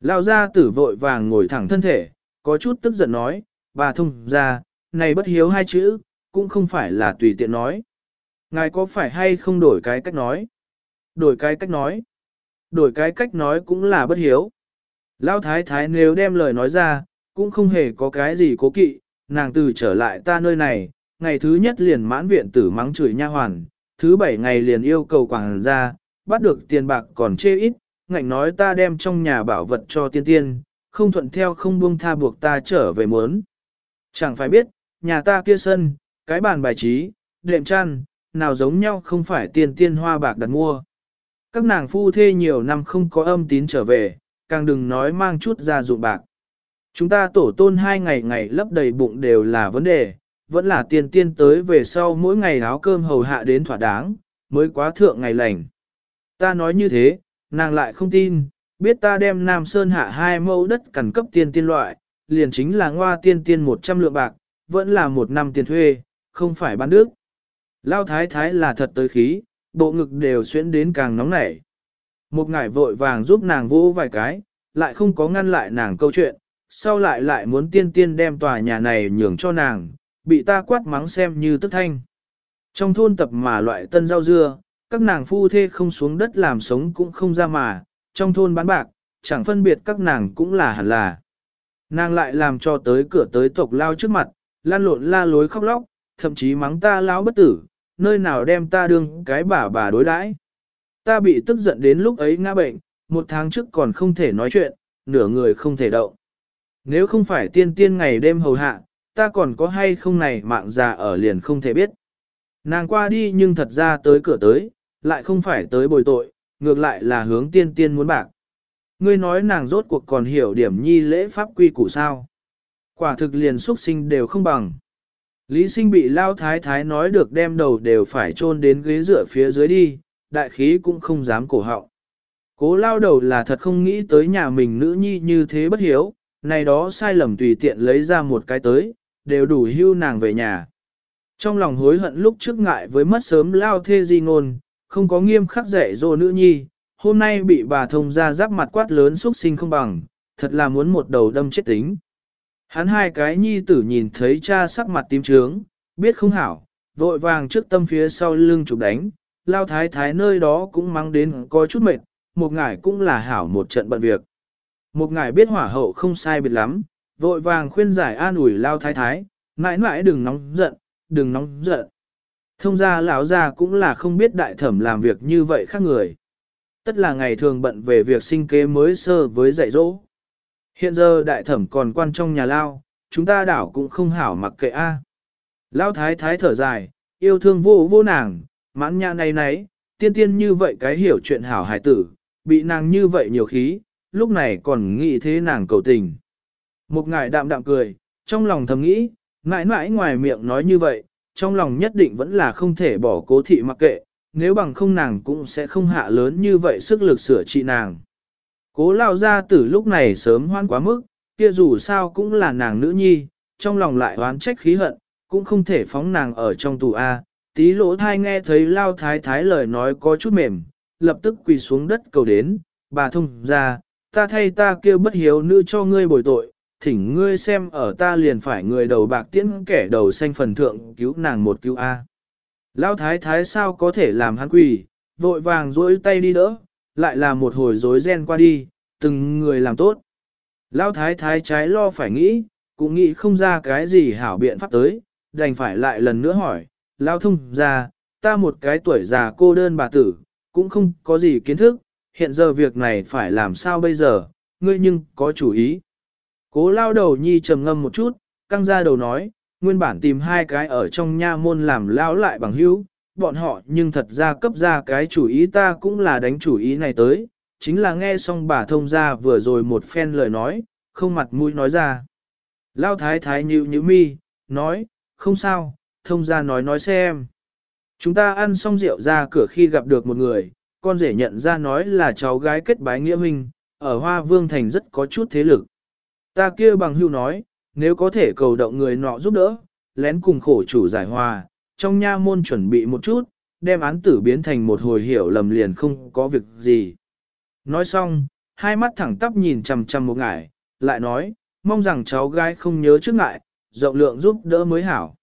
Lao ra tử vội vàng ngồi thẳng thân thể, có chút tức giận nói, bà thông ra, này bất hiếu hai chữ, cũng không phải là tùy tiện nói. Ngài có phải hay không đổi cái cách nói? Đổi cái cách nói. Đổi cái cách nói cũng là bất hiếu. Lao thái thái nếu đem lời nói ra, cũng không hề có cái gì cố kỵ, nàng từ trở lại ta nơi này, ngày thứ nhất liền mãn viện tử mắng chửi nha hoàn, thứ bảy ngày liền yêu cầu quảng ra, bắt được tiền bạc còn chê ít, ngạnh nói ta đem trong nhà bảo vật cho tiên tiên, không thuận theo không buông tha buộc ta trở về muốn. Chẳng phải biết, nhà ta kia sân, cái bàn bài trí, đệm chăn, nào giống nhau không phải tiền tiên hoa bạc đặt mua. Các nàng phu thê nhiều năm không có âm tín trở về, càng đừng nói mang chút ra dụng bạc. Chúng ta tổ tôn hai ngày ngày lấp đầy bụng đều là vấn đề, vẫn là tiền tiên tới về sau mỗi ngày áo cơm hầu hạ đến thỏa đáng, mới quá thượng ngày lành. Ta nói như thế, nàng lại không tin, biết ta đem Nam Sơn hạ hai mẫu đất cẩn cấp tiên tiên loại, liền chính là ngoa tiên tiên 100 lượng bạc, vẫn là một năm tiền thuê, không phải bán nước. Lao thái thái là thật tới khí, bộ ngực đều xuyến đến càng nóng nảy. Một ngải vội vàng giúp nàng vỗ vài cái, lại không có ngăn lại nàng câu chuyện, sau lại lại muốn tiên tiên đem tòa nhà này nhường cho nàng, bị ta quát mắng xem như tức thanh. Trong thôn tập mà loại tân rau dưa, các nàng phu thê không xuống đất làm sống cũng không ra mà, trong thôn bán bạc, chẳng phân biệt các nàng cũng là hẳn là. Nàng lại làm cho tới cửa tới tộc lao trước mặt, lan lộn la lối khóc lóc, thậm chí mắng ta lão bất tử, nơi nào đem ta đương cái bà bà đối đãi. Ta bị tức giận đến lúc ấy ngã bệnh, một tháng trước còn không thể nói chuyện, nửa người không thể động. Nếu không phải tiên tiên ngày đêm hầu hạ, ta còn có hay không này mạng già ở liền không thể biết. Nàng qua đi nhưng thật ra tới cửa tới, lại không phải tới bồi tội, ngược lại là hướng tiên tiên muốn bạc. Ngươi nói nàng rốt cuộc còn hiểu điểm nhi lễ pháp quy củ sao. Quả thực liền xuất sinh đều không bằng. Lý sinh bị lao thái thái nói được đem đầu đều phải chôn đến ghế dựa phía dưới đi, đại khí cũng không dám cổ họng. Cố lao đầu là thật không nghĩ tới nhà mình nữ nhi như thế bất hiếu, này đó sai lầm tùy tiện lấy ra một cái tới, đều đủ hưu nàng về nhà. Trong lòng hối hận lúc trước ngại với mất sớm lao thê di ngôn, không có nghiêm khắc dạy dỗ nữ nhi, hôm nay bị bà thông ra giáp mặt quát lớn xúc sinh không bằng, thật là muốn một đầu đâm chết tính. Hắn hai cái nhi tử nhìn thấy cha sắc mặt tím trướng, biết không hảo, vội vàng trước tâm phía sau lưng chụp đánh, lao thái thái nơi đó cũng mang đến có chút mệt, một ngải cũng là hảo một trận bận việc. Một ngải biết hỏa hậu không sai biệt lắm, vội vàng khuyên giải an ủi lao thái thái, mãi mãi đừng nóng giận, đừng nóng giận. Thông ra lão ra cũng là không biết đại thẩm làm việc như vậy khác người. Tất là ngày thường bận về việc sinh kế mới sơ với dạy dỗ. Hiện giờ đại thẩm còn quan trong nhà lao, chúng ta đảo cũng không hảo mặc kệ a. Lao thái thái thở dài, yêu thương vô vô nàng, mãn nhã này nấy, tiên tiên như vậy cái hiểu chuyện hảo hài tử, bị nàng như vậy nhiều khí, lúc này còn nghĩ thế nàng cầu tình. Một ngài đạm đạm cười, trong lòng thầm nghĩ, mãi mãi ngoài miệng nói như vậy, trong lòng nhất định vẫn là không thể bỏ cố thị mặc kệ, nếu bằng không nàng cũng sẽ không hạ lớn như vậy sức lực sửa trị nàng. Cố lao ra từ lúc này sớm hoan quá mức, kia dù sao cũng là nàng nữ nhi, trong lòng lại oán trách khí hận, cũng không thể phóng nàng ở trong tù A. Tí lỗ thai nghe thấy lao thái thái lời nói có chút mềm, lập tức quỳ xuống đất cầu đến, bà thông ra, ta thay ta kêu bất hiếu nữ cho ngươi bồi tội, thỉnh ngươi xem ở ta liền phải người đầu bạc tiễn kẻ đầu xanh phần thượng cứu nàng một cứu A. Lao thái thái sao có thể làm hắn quỳ, vội vàng duỗi tay đi đỡ, lại là một hồi rối ren qua đi, từng người làm tốt. Lão thái thái trái lo phải nghĩ, cũng nghĩ không ra cái gì hảo biện pháp tới, đành phải lại lần nữa hỏi, Lão thông ra, ta một cái tuổi già cô đơn bà tử, cũng không có gì kiến thức, hiện giờ việc này phải làm sao bây giờ, ngươi nhưng có chủ ý. Cố lao đầu nhi trầm ngâm một chút, căng ra đầu nói, nguyên bản tìm hai cái ở trong nha môn làm lao lại bằng hữu, bọn họ nhưng thật ra cấp ra cái chủ ý ta cũng là đánh chủ ý này tới, chính là nghe xong bà thông ra vừa rồi một phen lời nói, không mặt mũi nói ra. Lao thái thái nhịu nhịu mi, nói, không sao, thông ra nói nói xem. Chúng ta ăn xong rượu ra cửa khi gặp được một người, con rể nhận ra nói là cháu gái kết bái nghĩa huynh, ở Hoa Vương Thành rất có chút thế lực. Ta kia bằng hưu nói, nếu có thể cầu động người nọ giúp đỡ, lén cùng khổ chủ giải hòa, trong nha môn chuẩn bị một chút, đem án tử biến thành một hồi hiểu lầm liền không có việc gì. Nói xong, hai mắt thẳng tắp nhìn chằm chằm một ngải, lại nói, mong rằng cháu gái không nhớ trước ngại, rộng lượng giúp đỡ mới hảo.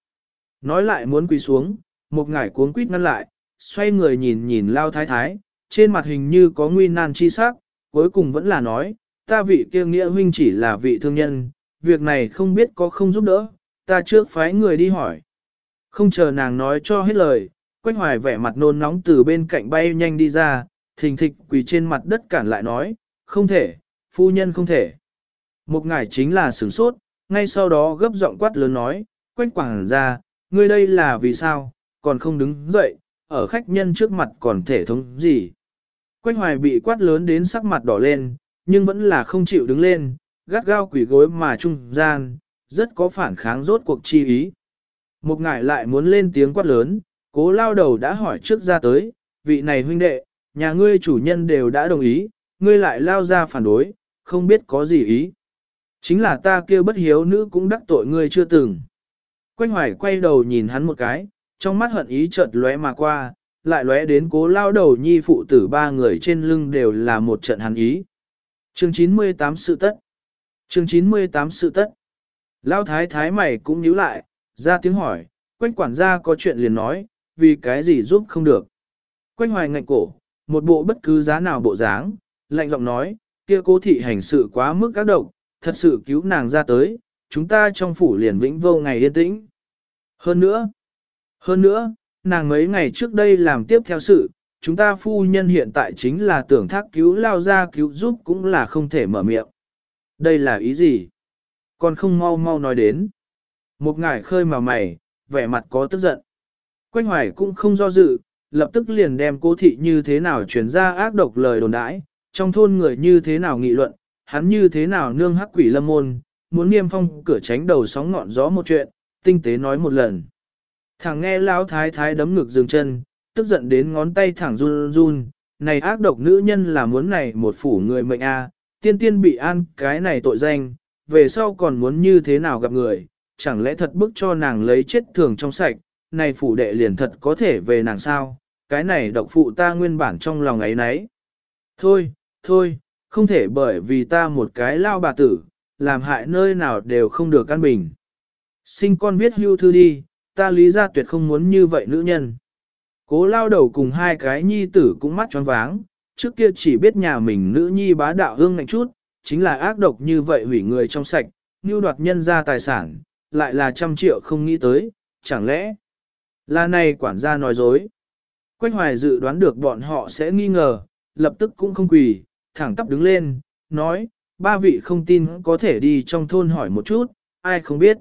Nói lại muốn quỳ xuống, một ngải cuốn quýt ngăn lại, xoay người nhìn nhìn lao thái thái, trên mặt hình như có nguy nan chi sắc, cuối cùng vẫn là nói, ta vị kia nghĩa huynh chỉ là vị thương nhân, việc này không biết có không giúp đỡ, ta trước phái người đi hỏi. Không chờ nàng nói cho hết lời, Quách Hoài vẻ mặt nôn nóng từ bên cạnh bay nhanh đi ra, thình thịch quỳ trên mặt đất cản lại nói, không thể, phu nhân không thể. Một ngải chính là sửng sốt, ngay sau đó gấp giọng quát lớn nói, Quách quảng ra, ngươi đây là vì sao, còn không đứng dậy, ở khách nhân trước mặt còn thể thống gì. Quách Hoài bị quát lớn đến sắc mặt đỏ lên, nhưng vẫn là không chịu đứng lên, gắt gao quỷ gối mà trung gian, rất có phản kháng rốt cuộc chi ý. Một ngải lại muốn lên tiếng quát lớn, cố lao đầu đã hỏi trước ra tới, vị này huynh đệ, nhà ngươi chủ nhân đều đã đồng ý, ngươi lại lao ra phản đối, không biết có gì ý. Chính là ta kêu bất hiếu nữ cũng đắc tội ngươi chưa từng. Quanh hoài quay đầu nhìn hắn một cái, trong mắt hận ý chợt lóe mà qua, lại lóe đến cố lao đầu nhi phụ tử ba người trên lưng đều là một trận hắn ý. Chương 98 sự tất. Chương 98 sự tất. Lao thái thái mày cũng nhíu lại, ra tiếng hỏi, quách quản gia có chuyện liền nói, vì cái gì giúp không được. Quách hoài ngạnh cổ, một bộ bất cứ giá nào bộ dáng, lạnh giọng nói, kia cố thị hành sự quá mức các độc, thật sự cứu nàng ra tới, chúng ta trong phủ liền vĩnh vô ngày yên tĩnh. Hơn nữa, hơn nữa, nàng mấy ngày trước đây làm tiếp theo sự, chúng ta phu nhân hiện tại chính là tưởng thác cứu lao ra cứu giúp cũng là không thể mở miệng. Đây là ý gì? Còn không mau mau nói đến. Một ngải khơi mà mày, vẻ mặt có tức giận. Quanh hoài cũng không do dự, lập tức liền đem cố thị như thế nào truyền ra ác độc lời đồn đãi, trong thôn người như thế nào nghị luận, hắn như thế nào nương hắc quỷ lâm môn, muốn niêm phong cửa tránh đầu sóng ngọn gió một chuyện, tinh tế nói một lần. Thằng nghe lão thái thái đấm ngực dừng chân, tức giận đến ngón tay thẳng run run, này ác độc nữ nhân là muốn này một phủ người mệnh a, tiên tiên bị an cái này tội danh, về sau còn muốn như thế nào gặp người, chẳng lẽ thật bức cho nàng lấy chết thường trong sạch, này phủ đệ liền thật có thể về nàng sao, cái này độc phụ ta nguyên bản trong lòng ấy nấy. Thôi, thôi, không thể bởi vì ta một cái lao bà tử, làm hại nơi nào đều không được căn bình. Sinh con viết hưu thư đi, ta lý ra tuyệt không muốn như vậy nữ nhân. Cố lao đầu cùng hai cái nhi tử cũng mắt tròn váng, trước kia chỉ biết nhà mình nữ nhi bá đạo hương ngạnh chút, chính là ác độc như vậy hủy người trong sạch, như đoạt nhân ra tài sản, lại là trăm triệu không nghĩ tới, chẳng lẽ là này quản gia nói dối. Quách hoài dự đoán được bọn họ sẽ nghi ngờ, lập tức cũng không quỳ, thẳng tắp đứng lên, nói, ba vị không tin có thể đi trong thôn hỏi một chút, ai không biết.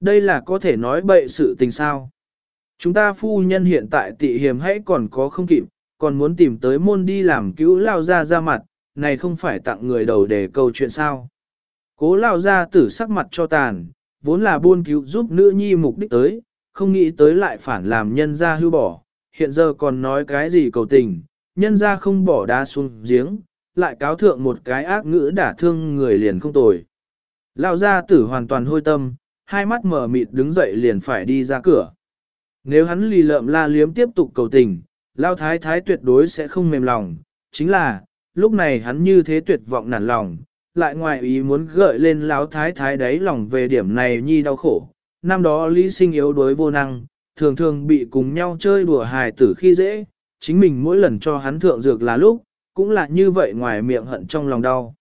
Đây là có thể nói bậy sự tình sao. Chúng ta phu nhân hiện tại tị hiểm hãy còn có không kịp, còn muốn tìm tới môn đi làm cứu lao ra ra mặt, này không phải tặng người đầu để câu chuyện sao. Cố lao ra tử sắc mặt cho tàn, vốn là buôn cứu giúp nữ nhi mục đích tới, không nghĩ tới lại phản làm nhân ra hưu bỏ, hiện giờ còn nói cái gì cầu tình, nhân ra không bỏ đá xuống giếng, lại cáo thượng một cái ác ngữ đả thương người liền không tồi. Lão gia tử hoàn toàn hôi tâm, hai mắt mở mịt đứng dậy liền phải đi ra cửa. Nếu hắn lì lợm la liếm tiếp tục cầu tình, Lao thái thái tuyệt đối sẽ không mềm lòng, chính là, lúc này hắn như thế tuyệt vọng nản lòng, lại ngoài ý muốn gợi lên Lão thái thái đáy lòng về điểm này nhi đau khổ. Năm đó Lý sinh yếu đối vô năng, thường thường bị cùng nhau chơi đùa hài tử khi dễ, chính mình mỗi lần cho hắn thượng dược là lúc, cũng là như vậy ngoài miệng hận trong lòng đau.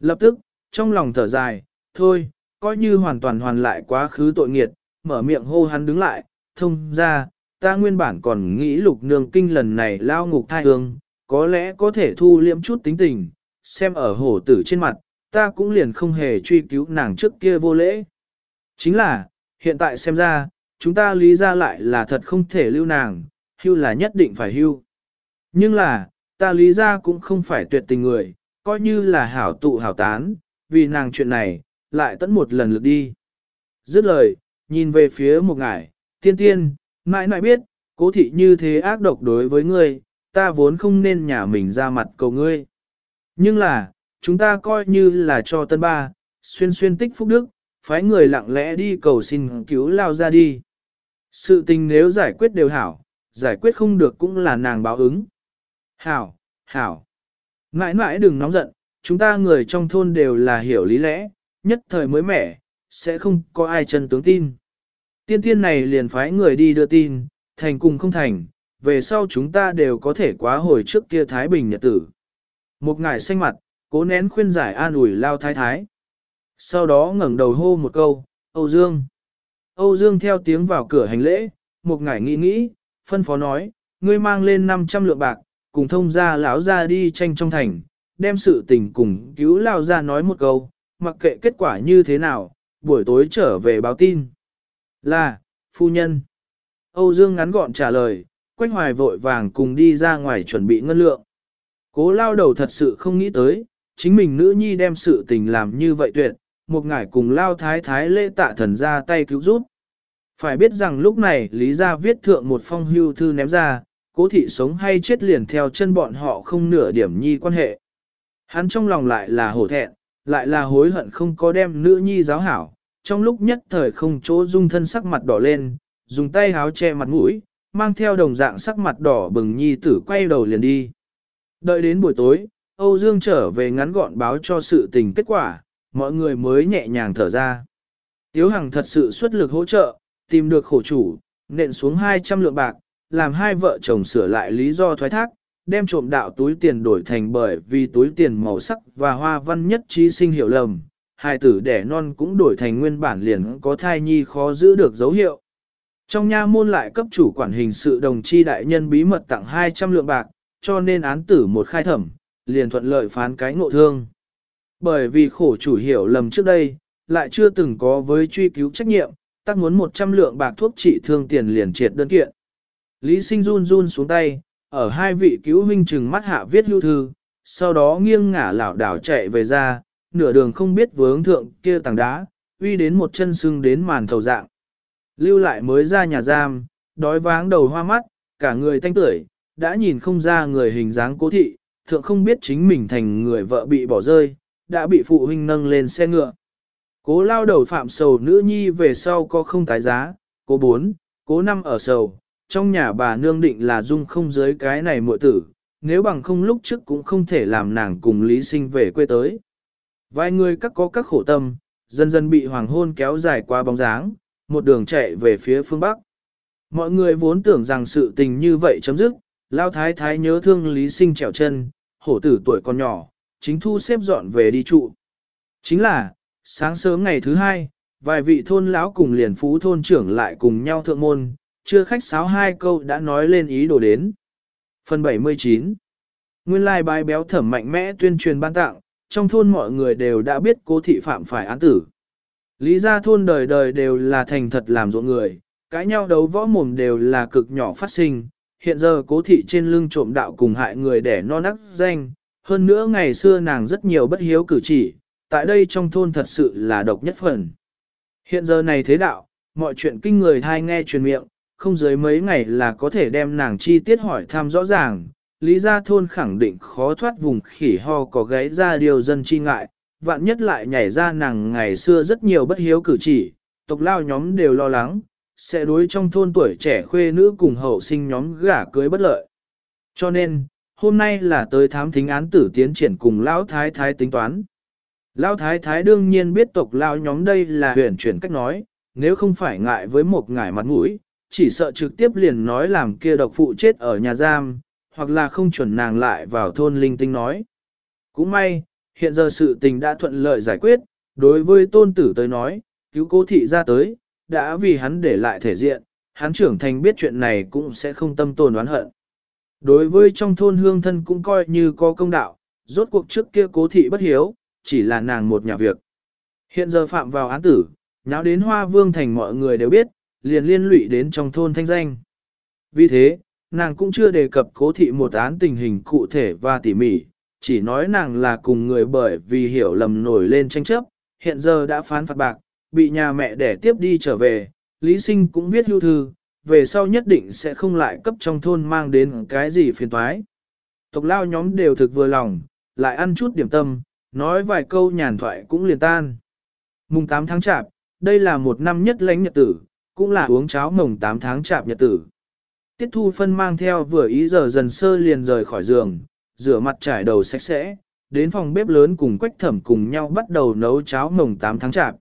Lập tức, trong lòng thở dài, thôi, coi như hoàn toàn hoàn lại quá khứ tội nghiệt, mở miệng hô hắn đứng lại, thông ra, ta nguyên bản còn nghĩ lục nương kinh lần này lao ngục thai hương, có lẽ có thể thu liễm chút tính tình, xem ở hổ tử trên mặt, ta cũng liền không hề truy cứu nàng trước kia vô lễ. Chính là, hiện tại xem ra, chúng ta lý ra lại là thật không thể lưu nàng, hưu là nhất định phải hưu. Nhưng là, ta lý ra cũng không phải tuyệt tình người, coi như là hảo tụ hảo tán, vì nàng chuyện này, lại tận một lần lượt đi. Dứt lời, nhìn về phía một ngải, tiên tiên, mãi mãi biết, cố thị như thế ác độc đối với ngươi, ta vốn không nên nhà mình ra mặt cầu ngươi. Nhưng là, chúng ta coi như là cho tân ba, xuyên xuyên tích phúc đức, phái người lặng lẽ đi cầu xin cứu lao ra đi. Sự tình nếu giải quyết đều hảo, giải quyết không được cũng là nàng báo ứng. Hảo, hảo. Mãi mãi đừng nóng giận, chúng ta người trong thôn đều là hiểu lý lẽ, nhất thời mới mẻ, sẽ không có ai chân tướng tin. Tiên tiên này liền phái người đi đưa tin, thành cùng không thành, về sau chúng ta đều có thể quá hồi trước kia Thái Bình nhật tử. Một ngải xanh mặt, cố nén khuyên giải an ủi lao thái thái. Sau đó ngẩng đầu hô một câu, Âu Dương. Âu Dương theo tiếng vào cửa hành lễ, một ngải nghĩ nghĩ, phân phó nói, ngươi mang lên 500 lượng bạc, cùng thông gia lão ra đi tranh trong thành, đem sự tình cùng cứu lao ra nói một câu, mặc kệ kết quả như thế nào, buổi tối trở về báo tin. Là, phu nhân. Âu Dương ngắn gọn trả lời, Quách Hoài vội vàng cùng đi ra ngoài chuẩn bị ngân lượng. Cố lao đầu thật sự không nghĩ tới, chính mình nữ nhi đem sự tình làm như vậy tuyệt, một ngải cùng lao thái thái lễ tạ thần ra tay cứu giúp. Phải biết rằng lúc này Lý Gia viết thượng một phong hưu thư ném ra, cố thị sống hay chết liền theo chân bọn họ không nửa điểm nhi quan hệ. Hắn trong lòng lại là hổ thẹn, lại là hối hận không có đem nữ nhi giáo hảo, trong lúc nhất thời không chỗ dung thân sắc mặt đỏ lên, dùng tay háo che mặt mũi, mang theo đồng dạng sắc mặt đỏ bừng nhi tử quay đầu liền đi. Đợi đến buổi tối, Âu Dương trở về ngắn gọn báo cho sự tình kết quả, mọi người mới nhẹ nhàng thở ra. Tiếu Hằng thật sự xuất lực hỗ trợ, tìm được khổ chủ, nện xuống 200 lượng bạc, làm hai vợ chồng sửa lại lý do thoái thác, đem trộm đạo túi tiền đổi thành bởi vì túi tiền màu sắc và hoa văn nhất trí sinh hiểu lầm. Hai tử đẻ non cũng đổi thành nguyên bản liền có thai nhi khó giữ được dấu hiệu. Trong nha môn lại cấp chủ quản hình sự đồng chi đại nhân bí mật tặng 200 lượng bạc, cho nên án tử một khai thẩm, liền thuận lợi phán cái ngộ thương. Bởi vì khổ chủ hiểu lầm trước đây, lại chưa từng có với truy cứu trách nhiệm, tác muốn 100 lượng bạc thuốc trị thương tiền liền triệt đơn kiện. Lý sinh run run xuống tay, ở hai vị cứu huynh trừng mắt hạ viết lưu thư, sau đó nghiêng ngả lảo đảo chạy về ra, nửa đường không biết vướng thượng kia tảng đá, uy đến một chân sưng đến màn thầu dạng. Lưu lại mới ra nhà giam, đói váng đầu hoa mắt, cả người thanh tưởi, đã nhìn không ra người hình dáng cố thị, thượng không biết chính mình thành người vợ bị bỏ rơi, đã bị phụ huynh nâng lên xe ngựa. Cố lao đầu phạm sầu nữ nhi về sau có không tái giá, cố bốn, cố năm ở sầu, trong nhà bà nương định là dung không dưới cái này muội tử, nếu bằng không lúc trước cũng không thể làm nàng cùng lý sinh về quê tới. Vài người các có các khổ tâm, dần dần bị hoàng hôn kéo dài qua bóng dáng, một đường chạy về phía phương Bắc. Mọi người vốn tưởng rằng sự tình như vậy chấm dứt, lao thái thái nhớ thương lý sinh trèo chân, hổ tử tuổi còn nhỏ, chính thu xếp dọn về đi trụ. Chính là, sáng sớm ngày thứ hai, vài vị thôn lão cùng liền phú thôn trưởng lại cùng nhau thượng môn, chưa khách sáo hai câu đã nói lên ý đồ đến. Phần 79 Nguyên lai bài béo thẩm mạnh mẽ tuyên truyền ban tặng, trong thôn mọi người đều đã biết cố thị phạm phải án tử. Lý gia thôn đời đời đều là thành thật làm ruộng người, cãi nhau đấu võ mồm đều là cực nhỏ phát sinh. Hiện giờ cố thị trên lưng trộm đạo cùng hại người để non nắc danh, hơn nữa ngày xưa nàng rất nhiều bất hiếu cử chỉ, tại đây trong thôn thật sự là độc nhất phần. Hiện giờ này thế đạo, mọi chuyện kinh người thai nghe truyền miệng, không dưới mấy ngày là có thể đem nàng chi tiết hỏi thăm rõ ràng. Lý gia thôn khẳng định khó thoát vùng khỉ ho có gáy ra điều dân chi ngại, vạn nhất lại nhảy ra nàng ngày xưa rất nhiều bất hiếu cử chỉ, tộc lao nhóm đều lo lắng, sẽ đối trong thôn tuổi trẻ khuê nữ cùng hậu sinh nhóm gả cưới bất lợi. Cho nên, hôm nay là tới thám thính án tử tiến triển cùng Lão Thái Thái tính toán. Lão Thái Thái đương nhiên biết tộc Lão nhóm đây là huyền chuyển cách nói, nếu không phải ngại với một ngải mặt mũi, chỉ sợ trực tiếp liền nói làm kia độc phụ chết ở nhà giam, hoặc là không chuẩn nàng lại vào thôn linh tinh nói. Cũng may, hiện giờ sự tình đã thuận lợi giải quyết, đối với tôn tử tới nói, cứu cố thị ra tới, đã vì hắn để lại thể diện, hắn trưởng thành biết chuyện này cũng sẽ không tâm tồn oán hận. Đối với trong thôn hương thân cũng coi như có công đạo, rốt cuộc trước kia cố thị bất hiếu, chỉ là nàng một nhà việc. Hiện giờ phạm vào án tử, nháo đến hoa vương thành mọi người đều biết, liền liên lụy đến trong thôn thanh danh. Vì thế, nàng cũng chưa đề cập cố thị một án tình hình cụ thể và tỉ mỉ, chỉ nói nàng là cùng người bởi vì hiểu lầm nổi lên tranh chấp, hiện giờ đã phán phạt bạc, bị nhà mẹ đẻ tiếp đi trở về, Lý Sinh cũng viết hưu thư, về sau nhất định sẽ không lại cấp trong thôn mang đến cái gì phiền toái. Tộc lao nhóm đều thực vừa lòng, lại ăn chút điểm tâm, nói vài câu nhàn thoại cũng liền tan. Mùng 8 tháng chạp, đây là một năm nhất lãnh nhật tử, cũng là uống cháo mồng 8 tháng chạp nhật tử. Tiết thu phân mang theo vừa ý giờ dần sơ liền rời khỏi giường, rửa mặt trải đầu sạch sẽ, đến phòng bếp lớn cùng quách thẩm cùng nhau bắt đầu nấu cháo mồng 8 tháng chạp.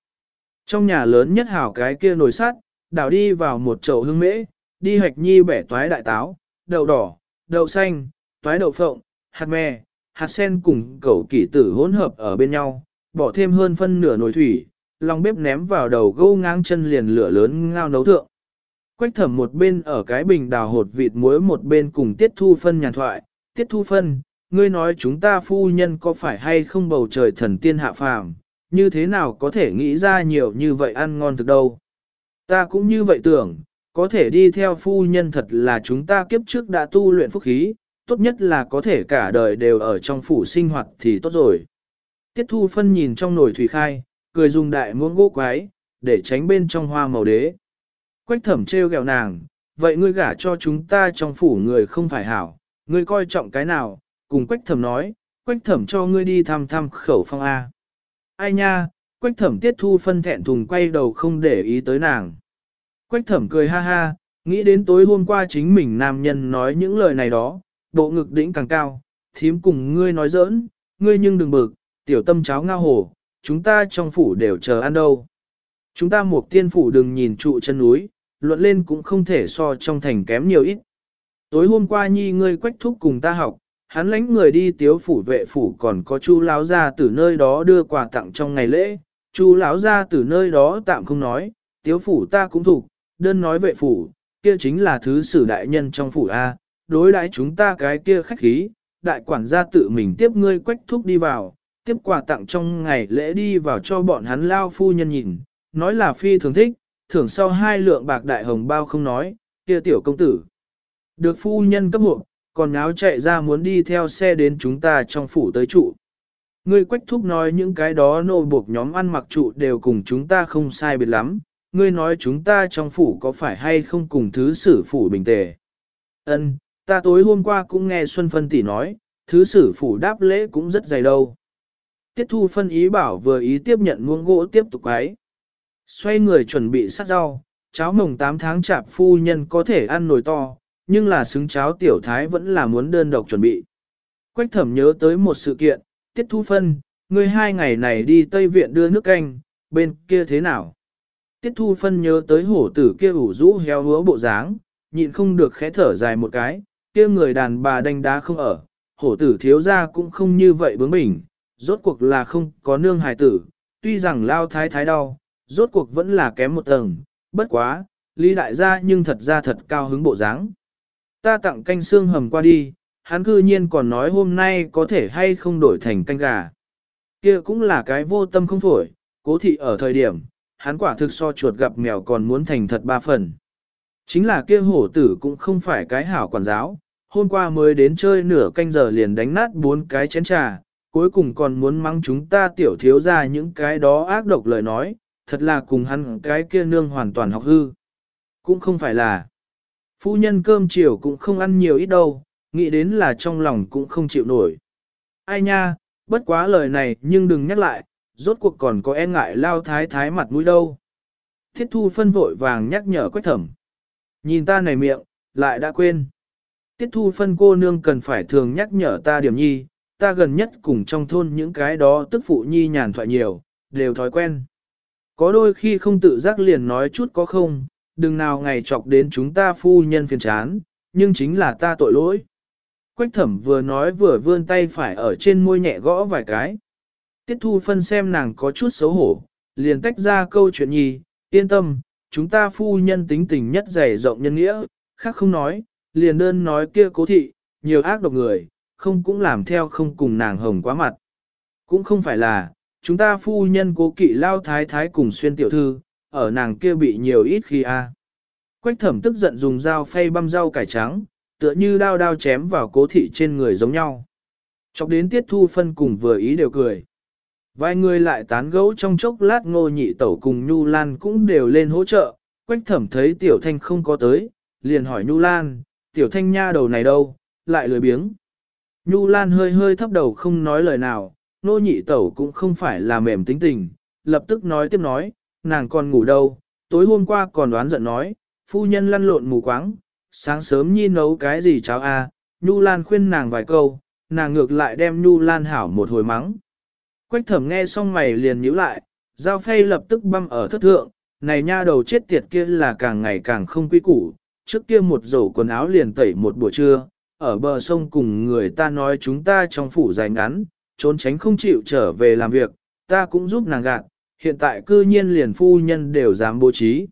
Trong nhà lớn nhất hảo cái kia nồi sắt, đảo đi vào một chậu hương mễ, đi hoạch nhi bẻ toái đại táo, đậu đỏ, đậu xanh, toái đậu phộng, hạt mè hạt sen cùng cẩu kỷ tử hỗn hợp ở bên nhau, bỏ thêm hơn phân nửa nồi thủy, lòng bếp ném vào đầu gâu ngang chân liền lửa lớn ngao nấu thượng. Quách thẩm một bên ở cái bình đào hột vịt muối một bên cùng tiết thu phân nhàn thoại, tiết thu phân, ngươi nói chúng ta phu nhân có phải hay không bầu trời thần tiên hạ phàm, như thế nào có thể nghĩ ra nhiều như vậy ăn ngon thực đâu. Ta cũng như vậy tưởng, có thể đi theo phu nhân thật là chúng ta kiếp trước đã tu luyện phúc khí, tốt nhất là có thể cả đời đều ở trong phủ sinh hoạt thì tốt rồi. Tiết thu phân nhìn trong nồi thủy khai, cười dùng đại muỗng gỗ quái, để tránh bên trong hoa màu đế. Quách thẩm trêu ghẹo nàng, vậy ngươi gả cho chúng ta trong phủ người không phải hảo, ngươi coi trọng cái nào, cùng quách thẩm nói, quách thẩm cho ngươi đi thăm thăm khẩu phong A. Ai nha, quách thẩm tiết thu phân thẹn thùng quay đầu không để ý tới nàng. Quách thẩm cười ha ha, nghĩ đến tối hôm qua chính mình nam nhân nói những lời này đó, bộ ngực đỉnh càng cao, thím cùng ngươi nói giỡn, ngươi nhưng đừng bực, tiểu tâm cháo ngao hổ, chúng ta trong phủ đều chờ ăn đâu. Chúng ta một tiên phủ đừng nhìn trụ chân núi, luận lên cũng không thể so trong thành kém nhiều ít. Tối hôm qua nhi ngươi quách thúc cùng ta học, hắn lãnh người đi tiếu phủ vệ phủ còn có chu lão gia từ nơi đó đưa quà tặng trong ngày lễ, chu lão gia từ nơi đó tạm không nói, tiếu phủ ta cũng thuộc, đơn nói vệ phủ, kia chính là thứ sử đại nhân trong phủ A, đối đãi chúng ta cái kia khách khí, đại quản gia tự mình tiếp ngươi quách thúc đi vào, tiếp quà tặng trong ngày lễ đi vào cho bọn hắn lao phu nhân nhìn, nói là phi thường thích, thưởng sau hai lượng bạc đại hồng bao không nói, kia tiểu công tử. Được phu nhân cấp hộ, còn nháo chạy ra muốn đi theo xe đến chúng ta trong phủ tới trụ. Ngươi quách thúc nói những cái đó nô buộc nhóm ăn mặc trụ đều cùng chúng ta không sai biệt lắm, ngươi nói chúng ta trong phủ có phải hay không cùng thứ sử phủ bình tề. Ân, ta tối hôm qua cũng nghe Xuân Phân tỷ nói, thứ sử phủ đáp lễ cũng rất dày đâu. Tiết thu phân ý bảo vừa ý tiếp nhận muông gỗ tiếp tục ấy. Xoay người chuẩn bị sát rau, cháo mồng 8 tháng chạp phu nhân có thể ăn nồi to, nhưng là xứng cháo tiểu thái vẫn là muốn đơn độc chuẩn bị. Quách thẩm nhớ tới một sự kiện, tiết thu phân, người hai ngày này đi Tây Viện đưa nước canh, bên kia thế nào? Tiết thu phân nhớ tới hổ tử kia ủ rũ heo hứa bộ dáng, nhịn không được khẽ thở dài một cái, kia người đàn bà đánh đá không ở, hổ tử thiếu ra cũng không như vậy bướng bỉnh, rốt cuộc là không có nương hài tử, tuy rằng lao thái thái đau, rốt cuộc vẫn là kém một tầng, bất quá, lý đại gia nhưng thật ra thật cao hứng bộ dáng. Ta tặng canh xương hầm qua đi, hắn cư nhiên còn nói hôm nay có thể hay không đổi thành canh gà. Kia cũng là cái vô tâm không phổi, cố thị ở thời điểm, hắn quả thực so chuột gặp mèo còn muốn thành thật ba phần. Chính là kia hổ tử cũng không phải cái hảo quản giáo, hôm qua mới đến chơi nửa canh giờ liền đánh nát bốn cái chén trà, cuối cùng còn muốn mắng chúng ta tiểu thiếu ra những cái đó ác độc lời nói, thật là cùng hắn cái kia nương hoàn toàn học hư. Cũng không phải là, phu nhân cơm chiều cũng không ăn nhiều ít đâu, nghĩ đến là trong lòng cũng không chịu nổi. Ai nha, bất quá lời này nhưng đừng nhắc lại, rốt cuộc còn có e ngại lao thái thái mặt mũi đâu. Thiết thu phân vội vàng nhắc nhở quách thẩm. Nhìn ta này miệng, lại đã quên. Tiết thu phân cô nương cần phải thường nhắc nhở ta điểm nhi, ta gần nhất cùng trong thôn những cái đó tức phụ nhi nhàn thoại nhiều, đều thói quen. Có đôi khi không tự giác liền nói chút có không, đừng nào ngày chọc đến chúng ta phu nhân phiền chán, nhưng chính là ta tội lỗi. Quách thẩm vừa nói vừa vươn tay phải ở trên môi nhẹ gõ vài cái. Tiết thu phân xem nàng có chút xấu hổ, liền tách ra câu chuyện nhì yên tâm, chúng ta phu nhân tính tình nhất dày rộng nhân nghĩa, khác không nói, liền đơn nói kia cố thị, nhiều ác độc người, không cũng làm theo không cùng nàng hồng quá mặt. Cũng không phải là, chúng ta phu nhân cố kỵ lao thái thái cùng xuyên tiểu thư, ở nàng kia bị nhiều ít khi a. Quách thẩm tức giận dùng dao phay băm rau cải trắng, tựa như đao đao chém vào cố thị trên người giống nhau. Chọc đến tiết thu phân cùng vừa ý đều cười. Vài người lại tán gẫu trong chốc lát ngô nhị tẩu cùng Nhu Lan cũng đều lên hỗ trợ, quách thẩm thấy tiểu thanh không có tới, liền hỏi Nhu Lan, tiểu thanh nha đầu này đâu, lại lười biếng. Nhu Lan hơi hơi thấp đầu không nói lời nào, nô nhị tẩu cũng không phải là mềm tính tình, lập tức nói tiếp nói, nàng còn ngủ đâu, tối hôm qua còn đoán giận nói, phu nhân lăn lộn mù quáng, sáng sớm nhi nấu cái gì cháo a? À, Nhu Lan khuyên nàng vài câu, nàng ngược lại đem Nhu Lan hảo một hồi mắng. Quách thẩm nghe xong mày liền nhíu lại, giao phay lập tức băm ở thất thượng, này nha đầu chết tiệt kia là càng ngày càng không quý củ, trước kia một rổ quần áo liền tẩy một buổi trưa, ở bờ sông cùng người ta nói chúng ta trong phủ dài ngắn, trốn tránh không chịu trở về làm việc, ta cũng giúp nàng gạt, hiện tại cư nhiên liền phu nhân đều dám bố trí.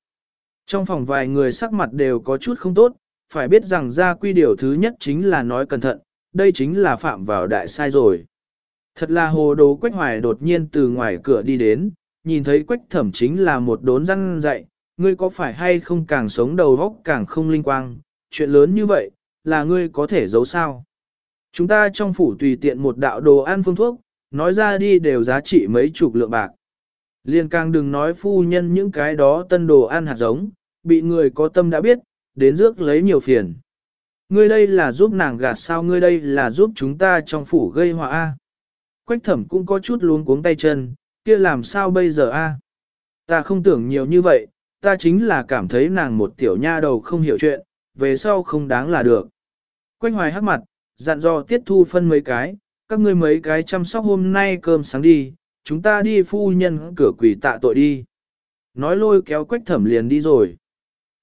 Trong phòng vài người sắc mặt đều có chút không tốt, phải biết rằng ra quy điều thứ nhất chính là nói cẩn thận, đây chính là phạm vào đại sai rồi. Thật là hồ đồ quách hoài đột nhiên từ ngoài cửa đi đến, nhìn thấy quách thẩm chính là một đốn răng dạy, ngươi có phải hay không càng sống đầu góc càng không linh quang, chuyện lớn như vậy, là ngươi có thể giấu sao. Chúng ta trong phủ tùy tiện một đạo đồ ăn phương thuốc, nói ra đi đều giá trị mấy chục lượng bạc. Liên càng đừng nói phu nhân những cái đó tân đồ ăn hạt giống, bị người có tâm đã biết, đến rước lấy nhiều phiền. Ngươi đây là giúp nàng gạt sao ngươi đây là giúp chúng ta trong phủ gây họa a. Quách thẩm cũng có chút luống cuống tay chân, kia làm sao bây giờ a? Ta không tưởng nhiều như vậy, ta chính là cảm thấy nàng một tiểu nha đầu không hiểu chuyện, về sau không đáng là được. Quách hoài hắc mặt, dặn dò tiết thu phân mấy cái, các ngươi mấy cái chăm sóc hôm nay cơm sáng đi, chúng ta đi phu nhân cửa quỷ tạ tội đi. Nói lôi kéo quách thẩm liền đi rồi.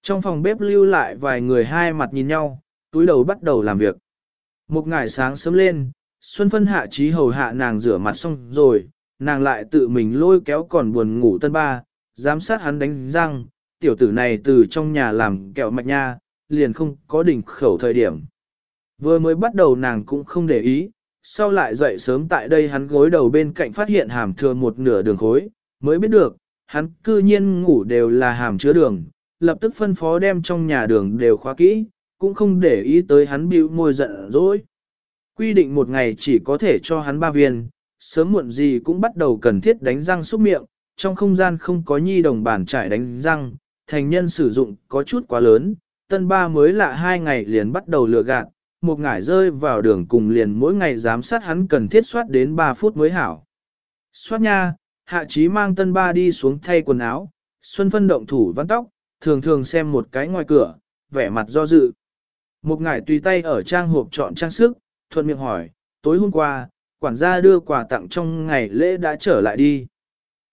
Trong phòng bếp lưu lại vài người hai mặt nhìn nhau, túi đầu bắt đầu làm việc. Một ngày sáng sớm lên, Xuân Phân hạ trí hầu hạ nàng rửa mặt xong rồi, nàng lại tự mình lôi kéo còn buồn ngủ tân ba, giám sát hắn đánh răng, tiểu tử này từ trong nhà làm kẹo mạch nha, liền không có đỉnh khẩu thời điểm. Vừa mới bắt đầu nàng cũng không để ý, sau lại dậy sớm tại đây hắn gối đầu bên cạnh phát hiện hàm thừa một nửa đường khối, mới biết được, hắn cư nhiên ngủ đều là hàm chứa đường, lập tức phân phó đem trong nhà đường đều khóa kỹ, cũng không để ý tới hắn bĩu môi giận dỗi. Quy định một ngày chỉ có thể cho hắn ba viên, sớm muộn gì cũng bắt đầu cần thiết đánh răng xúc miệng, trong không gian không có nhi đồng bản trải đánh răng, thành nhân sử dụng có chút quá lớn, tân ba mới lạ hai ngày liền bắt đầu lừa gạt, một ngải rơi vào đường cùng liền mỗi ngày giám sát hắn cần thiết soát đến 3 phút mới hảo. Soát nha, hạ trí mang tân ba đi xuống thay quần áo, xuân phân động thủ văn tóc, thường thường xem một cái ngoài cửa, vẻ mặt do dự. Một ngải tùy tay ở trang hộp chọn trang sức, thuận miệng hỏi, tối hôm qua, quản gia đưa quà tặng trong ngày lễ đã trở lại đi.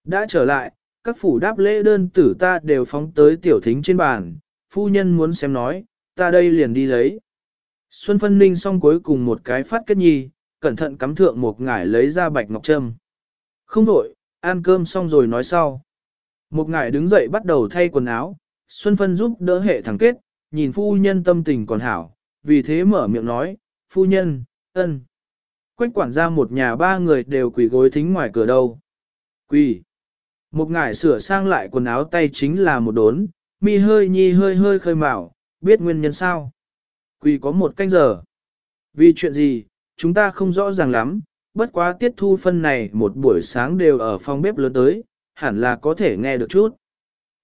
Đã trở lại, các phủ đáp lễ đơn tử ta đều phóng tới tiểu thính trên bàn, phu nhân muốn xem nói, ta đây liền đi lấy. Xuân phân ninh xong cuối cùng một cái phát kết nhi, cẩn thận cắm thượng một ngải lấy ra bạch ngọc trâm. Không đổi, ăn cơm xong rồi nói sau. Một ngải đứng dậy bắt đầu thay quần áo, Xuân phân giúp đỡ hệ thẳng kết, nhìn phu nhân tâm tình còn hảo, vì thế mở miệng nói, phu nhân, ân. Quách quản gia một nhà ba người đều quỳ gối thính ngoài cửa đâu. Quỳ. Một ngải sửa sang lại quần áo tay chính là một đốn, mi hơi nhi hơi hơi khơi mào, biết nguyên nhân sao. Quỳ có một canh giờ. Vì chuyện gì, chúng ta không rõ ràng lắm, bất quá tiết thu phân này một buổi sáng đều ở phòng bếp lớn tới, hẳn là có thể nghe được chút.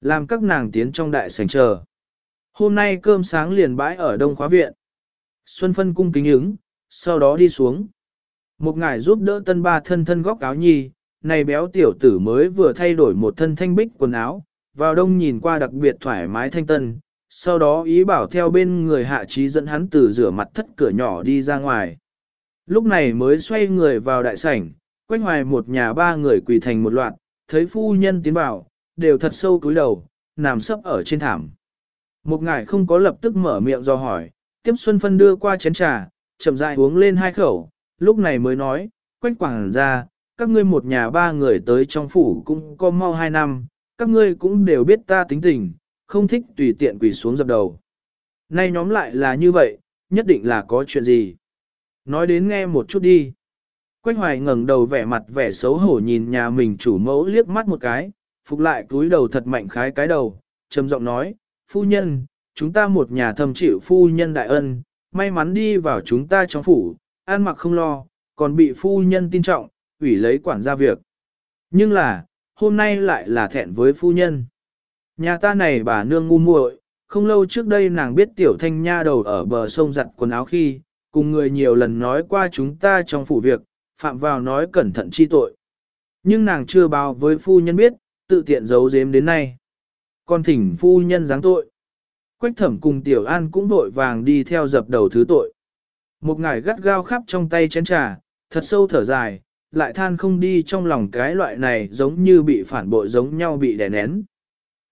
Làm các nàng tiến trong đại sảnh chờ. Hôm nay cơm sáng liền bãi ở đông khóa viện. Xuân phân cung kính ứng, sau đó đi xuống. Một ngài giúp đỡ tân ba thân thân góc áo nhi, này béo tiểu tử mới vừa thay đổi một thân thanh bích quần áo, vào đông nhìn qua đặc biệt thoải mái thanh tân, sau đó ý bảo theo bên người hạ trí dẫn hắn từ rửa mặt thất cửa nhỏ đi ra ngoài. Lúc này mới xoay người vào đại sảnh, quanh hoài một nhà ba người quỳ thành một loạt, thấy phu nhân tiến vào, đều thật sâu cúi đầu, nằm sấp ở trên thảm. Một ngài không có lập tức mở miệng do hỏi, tiếp Xuân Phân đưa qua chén trà, chậm rãi uống lên hai khẩu, lúc này mới nói, quanh quảng ra, các ngươi một nhà ba người tới trong phủ cũng có mau hai năm, các ngươi cũng đều biết ta tính tình, không thích tùy tiện quỳ xuống dập đầu. Nay nhóm lại là như vậy, nhất định là có chuyện gì. Nói đến nghe một chút đi. Quách hoài ngẩng đầu vẻ mặt vẻ xấu hổ nhìn nhà mình chủ mẫu liếc mắt một cái, phục lại cúi đầu thật mạnh khái cái đầu, trầm giọng nói, phu nhân, chúng ta một nhà thầm chịu phu nhân đại ân, may mắn đi vào chúng ta trong phủ, ăn mặc không lo, còn bị phu nhân tin trọng, ủy lấy quản gia việc. Nhưng là, hôm nay lại là thẹn với phu nhân. Nhà ta này bà nương ngu muội, không lâu trước đây nàng biết tiểu thanh nha đầu ở bờ sông giặt quần áo khi, cùng người nhiều lần nói qua chúng ta trong phủ việc, phạm vào nói cẩn thận chi tội. Nhưng nàng chưa báo với phu nhân biết, tự tiện giấu giếm đến nay. Còn thỉnh phu nhân giáng tội. Quách thẩm cùng tiểu an cũng vội vàng đi theo dập đầu thứ tội. Một ngải gắt gao khắp trong tay chén trà, thật sâu thở dài, lại than không đi trong lòng cái loại này giống như bị phản bội giống nhau bị đè nén.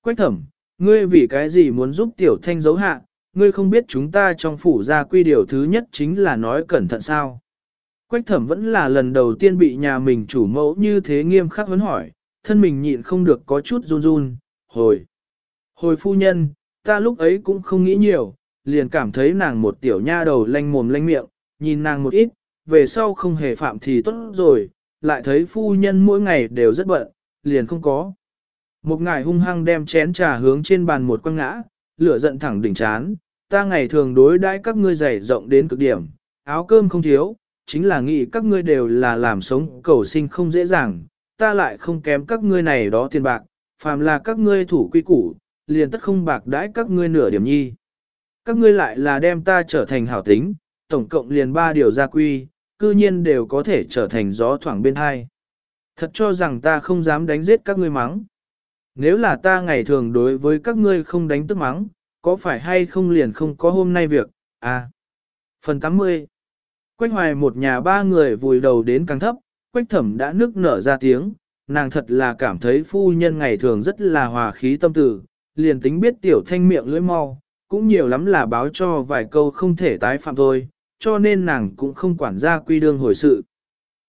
Quách thẩm, ngươi vì cái gì muốn giúp tiểu thanh giấu hạ, ngươi không biết chúng ta trong phủ gia quy điều thứ nhất chính là nói cẩn thận sao. Quách thẩm vẫn là lần đầu tiên bị nhà mình chủ mẫu như thế nghiêm khắc vấn hỏi, thân mình nhịn không được có chút run run, hồi. Hồi phu nhân, ta lúc ấy cũng không nghĩ nhiều, liền cảm thấy nàng một tiểu nha đầu lanh mồm lanh miệng, nhìn nàng một ít, về sau không hề phạm thì tốt rồi, lại thấy phu nhân mỗi ngày đều rất bận, liền không có. Một ngài hung hăng đem chén trà hướng trên bàn một quăng ngã, lửa giận thẳng đỉnh chán, ta ngày thường đối đãi các ngươi dày rộng đến cực điểm, áo cơm không thiếu, chính là nghĩ các ngươi đều là làm sống cầu sinh không dễ dàng, ta lại không kém các ngươi này đó tiền bạc, phàm là các ngươi thủ quy củ, liền tất không bạc đãi các ngươi nửa điểm nhi. Các ngươi lại là đem ta trở thành hảo tính, tổng cộng liền ba điều gia quy, cư nhiên đều có thể trở thành gió thoảng bên hai. Thật cho rằng ta không dám đánh giết các ngươi mắng. Nếu là ta ngày thường đối với các ngươi không đánh tức mắng, có phải hay không liền không có hôm nay việc, à. Phần 80 Quách hoài một nhà ba người vùi đầu đến càng thấp, quách thẩm đã nức nở ra tiếng, nàng thật là cảm thấy phu nhân ngày thường rất là hòa khí tâm tử, liền tính biết tiểu thanh miệng lưỡi mau, cũng nhiều lắm là báo cho vài câu không thể tái phạm thôi, cho nên nàng cũng không quản ra quy đương hồi sự.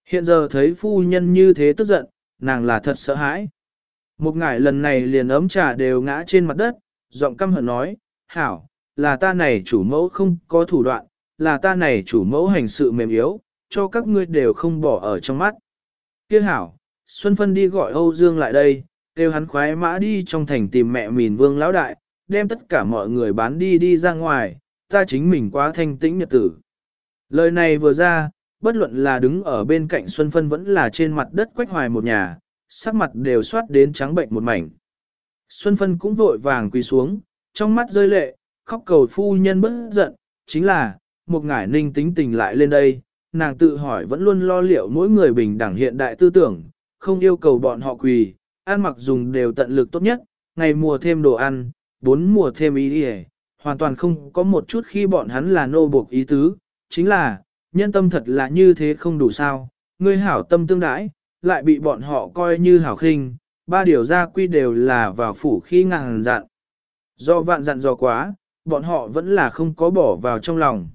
Hiện giờ thấy phu nhân như thế tức giận, nàng là thật sợ hãi. Một ngải lần này liền ấm trà đều ngã trên mặt đất, giọng căm hận nói, hảo, là ta này chủ mẫu không có thủ đoạn, là ta này chủ mẫu hành sự mềm yếu, cho các ngươi đều không bỏ ở trong mắt. Kia hảo, Xuân Phân đi gọi Âu Dương lại đây, kêu hắn khoái mã đi trong thành tìm mẹ mìn vương lão đại, đem tất cả mọi người bán đi đi ra ngoài, ta chính mình quá thanh tĩnh nhật tử. Lời này vừa ra, bất luận là đứng ở bên cạnh Xuân Phân vẫn là trên mặt đất quách hoài một nhà, sắc mặt đều soát đến trắng bệnh một mảnh. Xuân Phân cũng vội vàng quỳ xuống, trong mắt rơi lệ, khóc cầu phu nhân bất giận, chính là, một ngải ninh tính tình lại lên đây, nàng tự hỏi vẫn luôn lo liệu mỗi người bình đẳng hiện đại tư tưởng, không yêu cầu bọn họ quỳ, ăn mặc dùng đều tận lực tốt nhất, ngày mùa thêm đồ ăn, bốn mùa thêm ý đi hoàn toàn không có một chút khi bọn hắn là nô buộc ý tứ, chính là, nhân tâm thật là như thế không đủ sao, ngươi hảo tâm tương đãi, lại bị bọn họ coi như hảo khinh, ba điều gia quy đều là vào phủ khi ngàn dặn. Do vạn dặn do quá, bọn họ vẫn là không có bỏ vào trong lòng.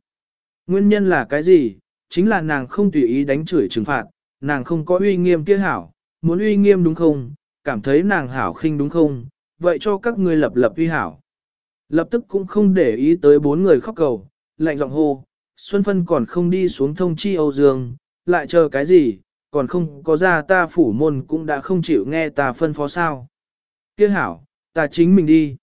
Nguyên nhân là cái gì? Chính là nàng không tùy ý đánh chửi trừng phạt, nàng không có uy nghiêm kia hảo, muốn uy nghiêm đúng không? Cảm thấy nàng hảo khinh đúng không? Vậy cho các ngươi lập lập uy hảo. Lập tức cũng không để ý tới bốn người khóc cầu, lạnh giọng hô, Xuân Phân còn không đi xuống thông chi Âu Dương, lại chờ cái gì, còn không có ra ta phủ môn cũng đã không chịu nghe ta phân phó sao. Kiếc hảo, ta chính mình đi.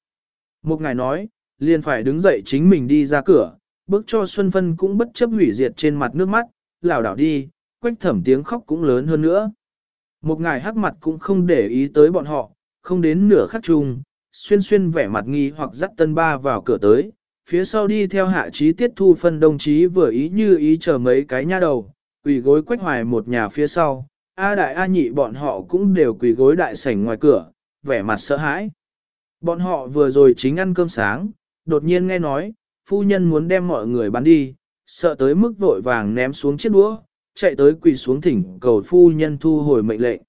Một ngài nói, liền phải đứng dậy chính mình đi ra cửa, bước cho Xuân Phân cũng bất chấp hủy diệt trên mặt nước mắt, lảo đảo đi, quách thẩm tiếng khóc cũng lớn hơn nữa. Một ngài hắc mặt cũng không để ý tới bọn họ, không đến nửa khắc chung, xuyên xuyên vẻ mặt nghi hoặc dắt tân ba vào cửa tới, phía sau đi theo hạ trí tiết thu phân đồng chí vừa ý như ý chờ mấy cái nha đầu, quỳ gối quách hoài một nhà phía sau, A đại A nhị bọn họ cũng đều quỳ gối đại sảnh ngoài cửa, vẻ mặt sợ hãi. Bọn họ vừa rồi chính ăn cơm sáng, đột nhiên nghe nói, phu nhân muốn đem mọi người bán đi, sợ tới mức vội vàng ném xuống chiếc đũa, chạy tới quỳ xuống thỉnh cầu phu nhân thu hồi mệnh lệnh.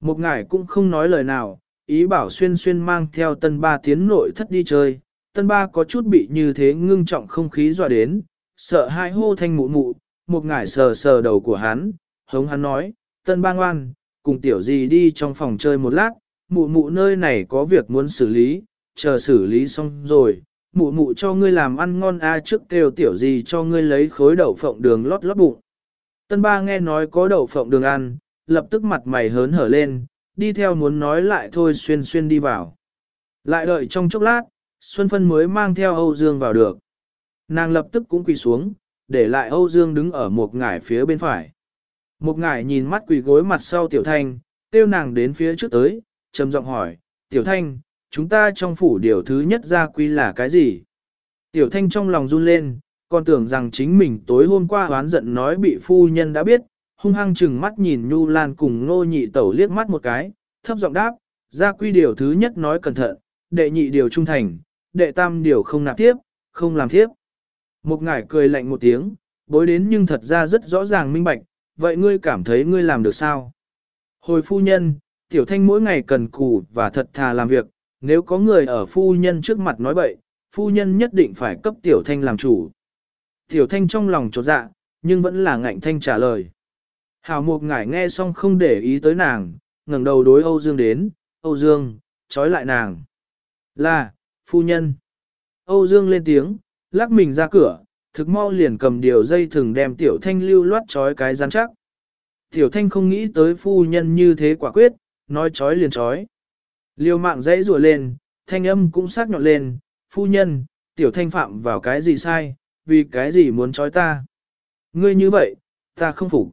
Một ngài cũng không nói lời nào, ý bảo xuyên xuyên mang theo tân ba tiến nội thất đi chơi, tân ba có chút bị như thế ngưng trọng không khí dọa đến, sợ hai hô thanh mụ mụ, một ngải sờ sờ đầu của hắn, hống hắn nói, tân bang oan, cùng tiểu gì đi trong phòng chơi một lát, mụ mụ nơi này có việc muốn xử lý, chờ xử lý xong rồi, mụ mụ cho ngươi làm ăn ngon a trước kêu tiểu gì cho ngươi lấy khối đậu phộng đường lót lót bụng. Tân ba nghe nói có đậu phộng đường ăn, lập tức mặt mày hớn hở lên, đi theo muốn nói lại thôi xuyên xuyên đi vào. Lại đợi trong chốc lát, Xuân Phân mới mang theo Âu Dương vào được. Nàng lập tức cũng quỳ xuống, để lại Âu Dương đứng ở một ngải phía bên phải. Một ngải nhìn mắt quỳ gối mặt sau Tiểu Thanh, tiêu nàng đến phía trước tới, trầm giọng hỏi, Tiểu Thanh, chúng ta trong phủ điều thứ nhất ra quy là cái gì? Tiểu Thanh trong lòng run lên, còn tưởng rằng chính mình tối hôm qua hoán giận nói bị phu nhân đã biết, hung hăng chừng mắt nhìn Nhu Lan cùng Nô Nhị Tẩu liếc mắt một cái, thấp giọng đáp, ra quy điều thứ nhất nói cẩn thận, đệ nhị điều trung thành, đệ tam điều không nạp tiếp, không làm tiếp. Một ngải cười lạnh một tiếng, bối đến nhưng thật ra rất rõ ràng minh bạch, vậy ngươi cảm thấy ngươi làm được sao? Hồi phu nhân, tiểu thanh mỗi ngày cần cù và thật thà làm việc, nếu có người ở phu nhân trước mặt nói bậy, phu nhân nhất định phải cấp tiểu thanh làm chủ. Tiểu thanh trong lòng trột dạ, nhưng vẫn là ngạnh thanh trả lời. Hào một ngải nghe xong không để ý tới nàng, ngẩng đầu đối Âu Dương đến, Âu Dương, trói lại nàng. Là, phu nhân. Âu Dương lên tiếng, lắc mình ra cửa, thực mau liền cầm điều dây thừng đem tiểu thanh lưu loát trói cái rắn chắc. Tiểu thanh không nghĩ tới phu nhân như thế quả quyết, nói trói liền trói. Liêu mạng dãy rùa lên, thanh âm cũng sắc nhọn lên, phu nhân, tiểu thanh phạm vào cái gì sai, vì cái gì muốn trói ta. Ngươi như vậy, ta không phục.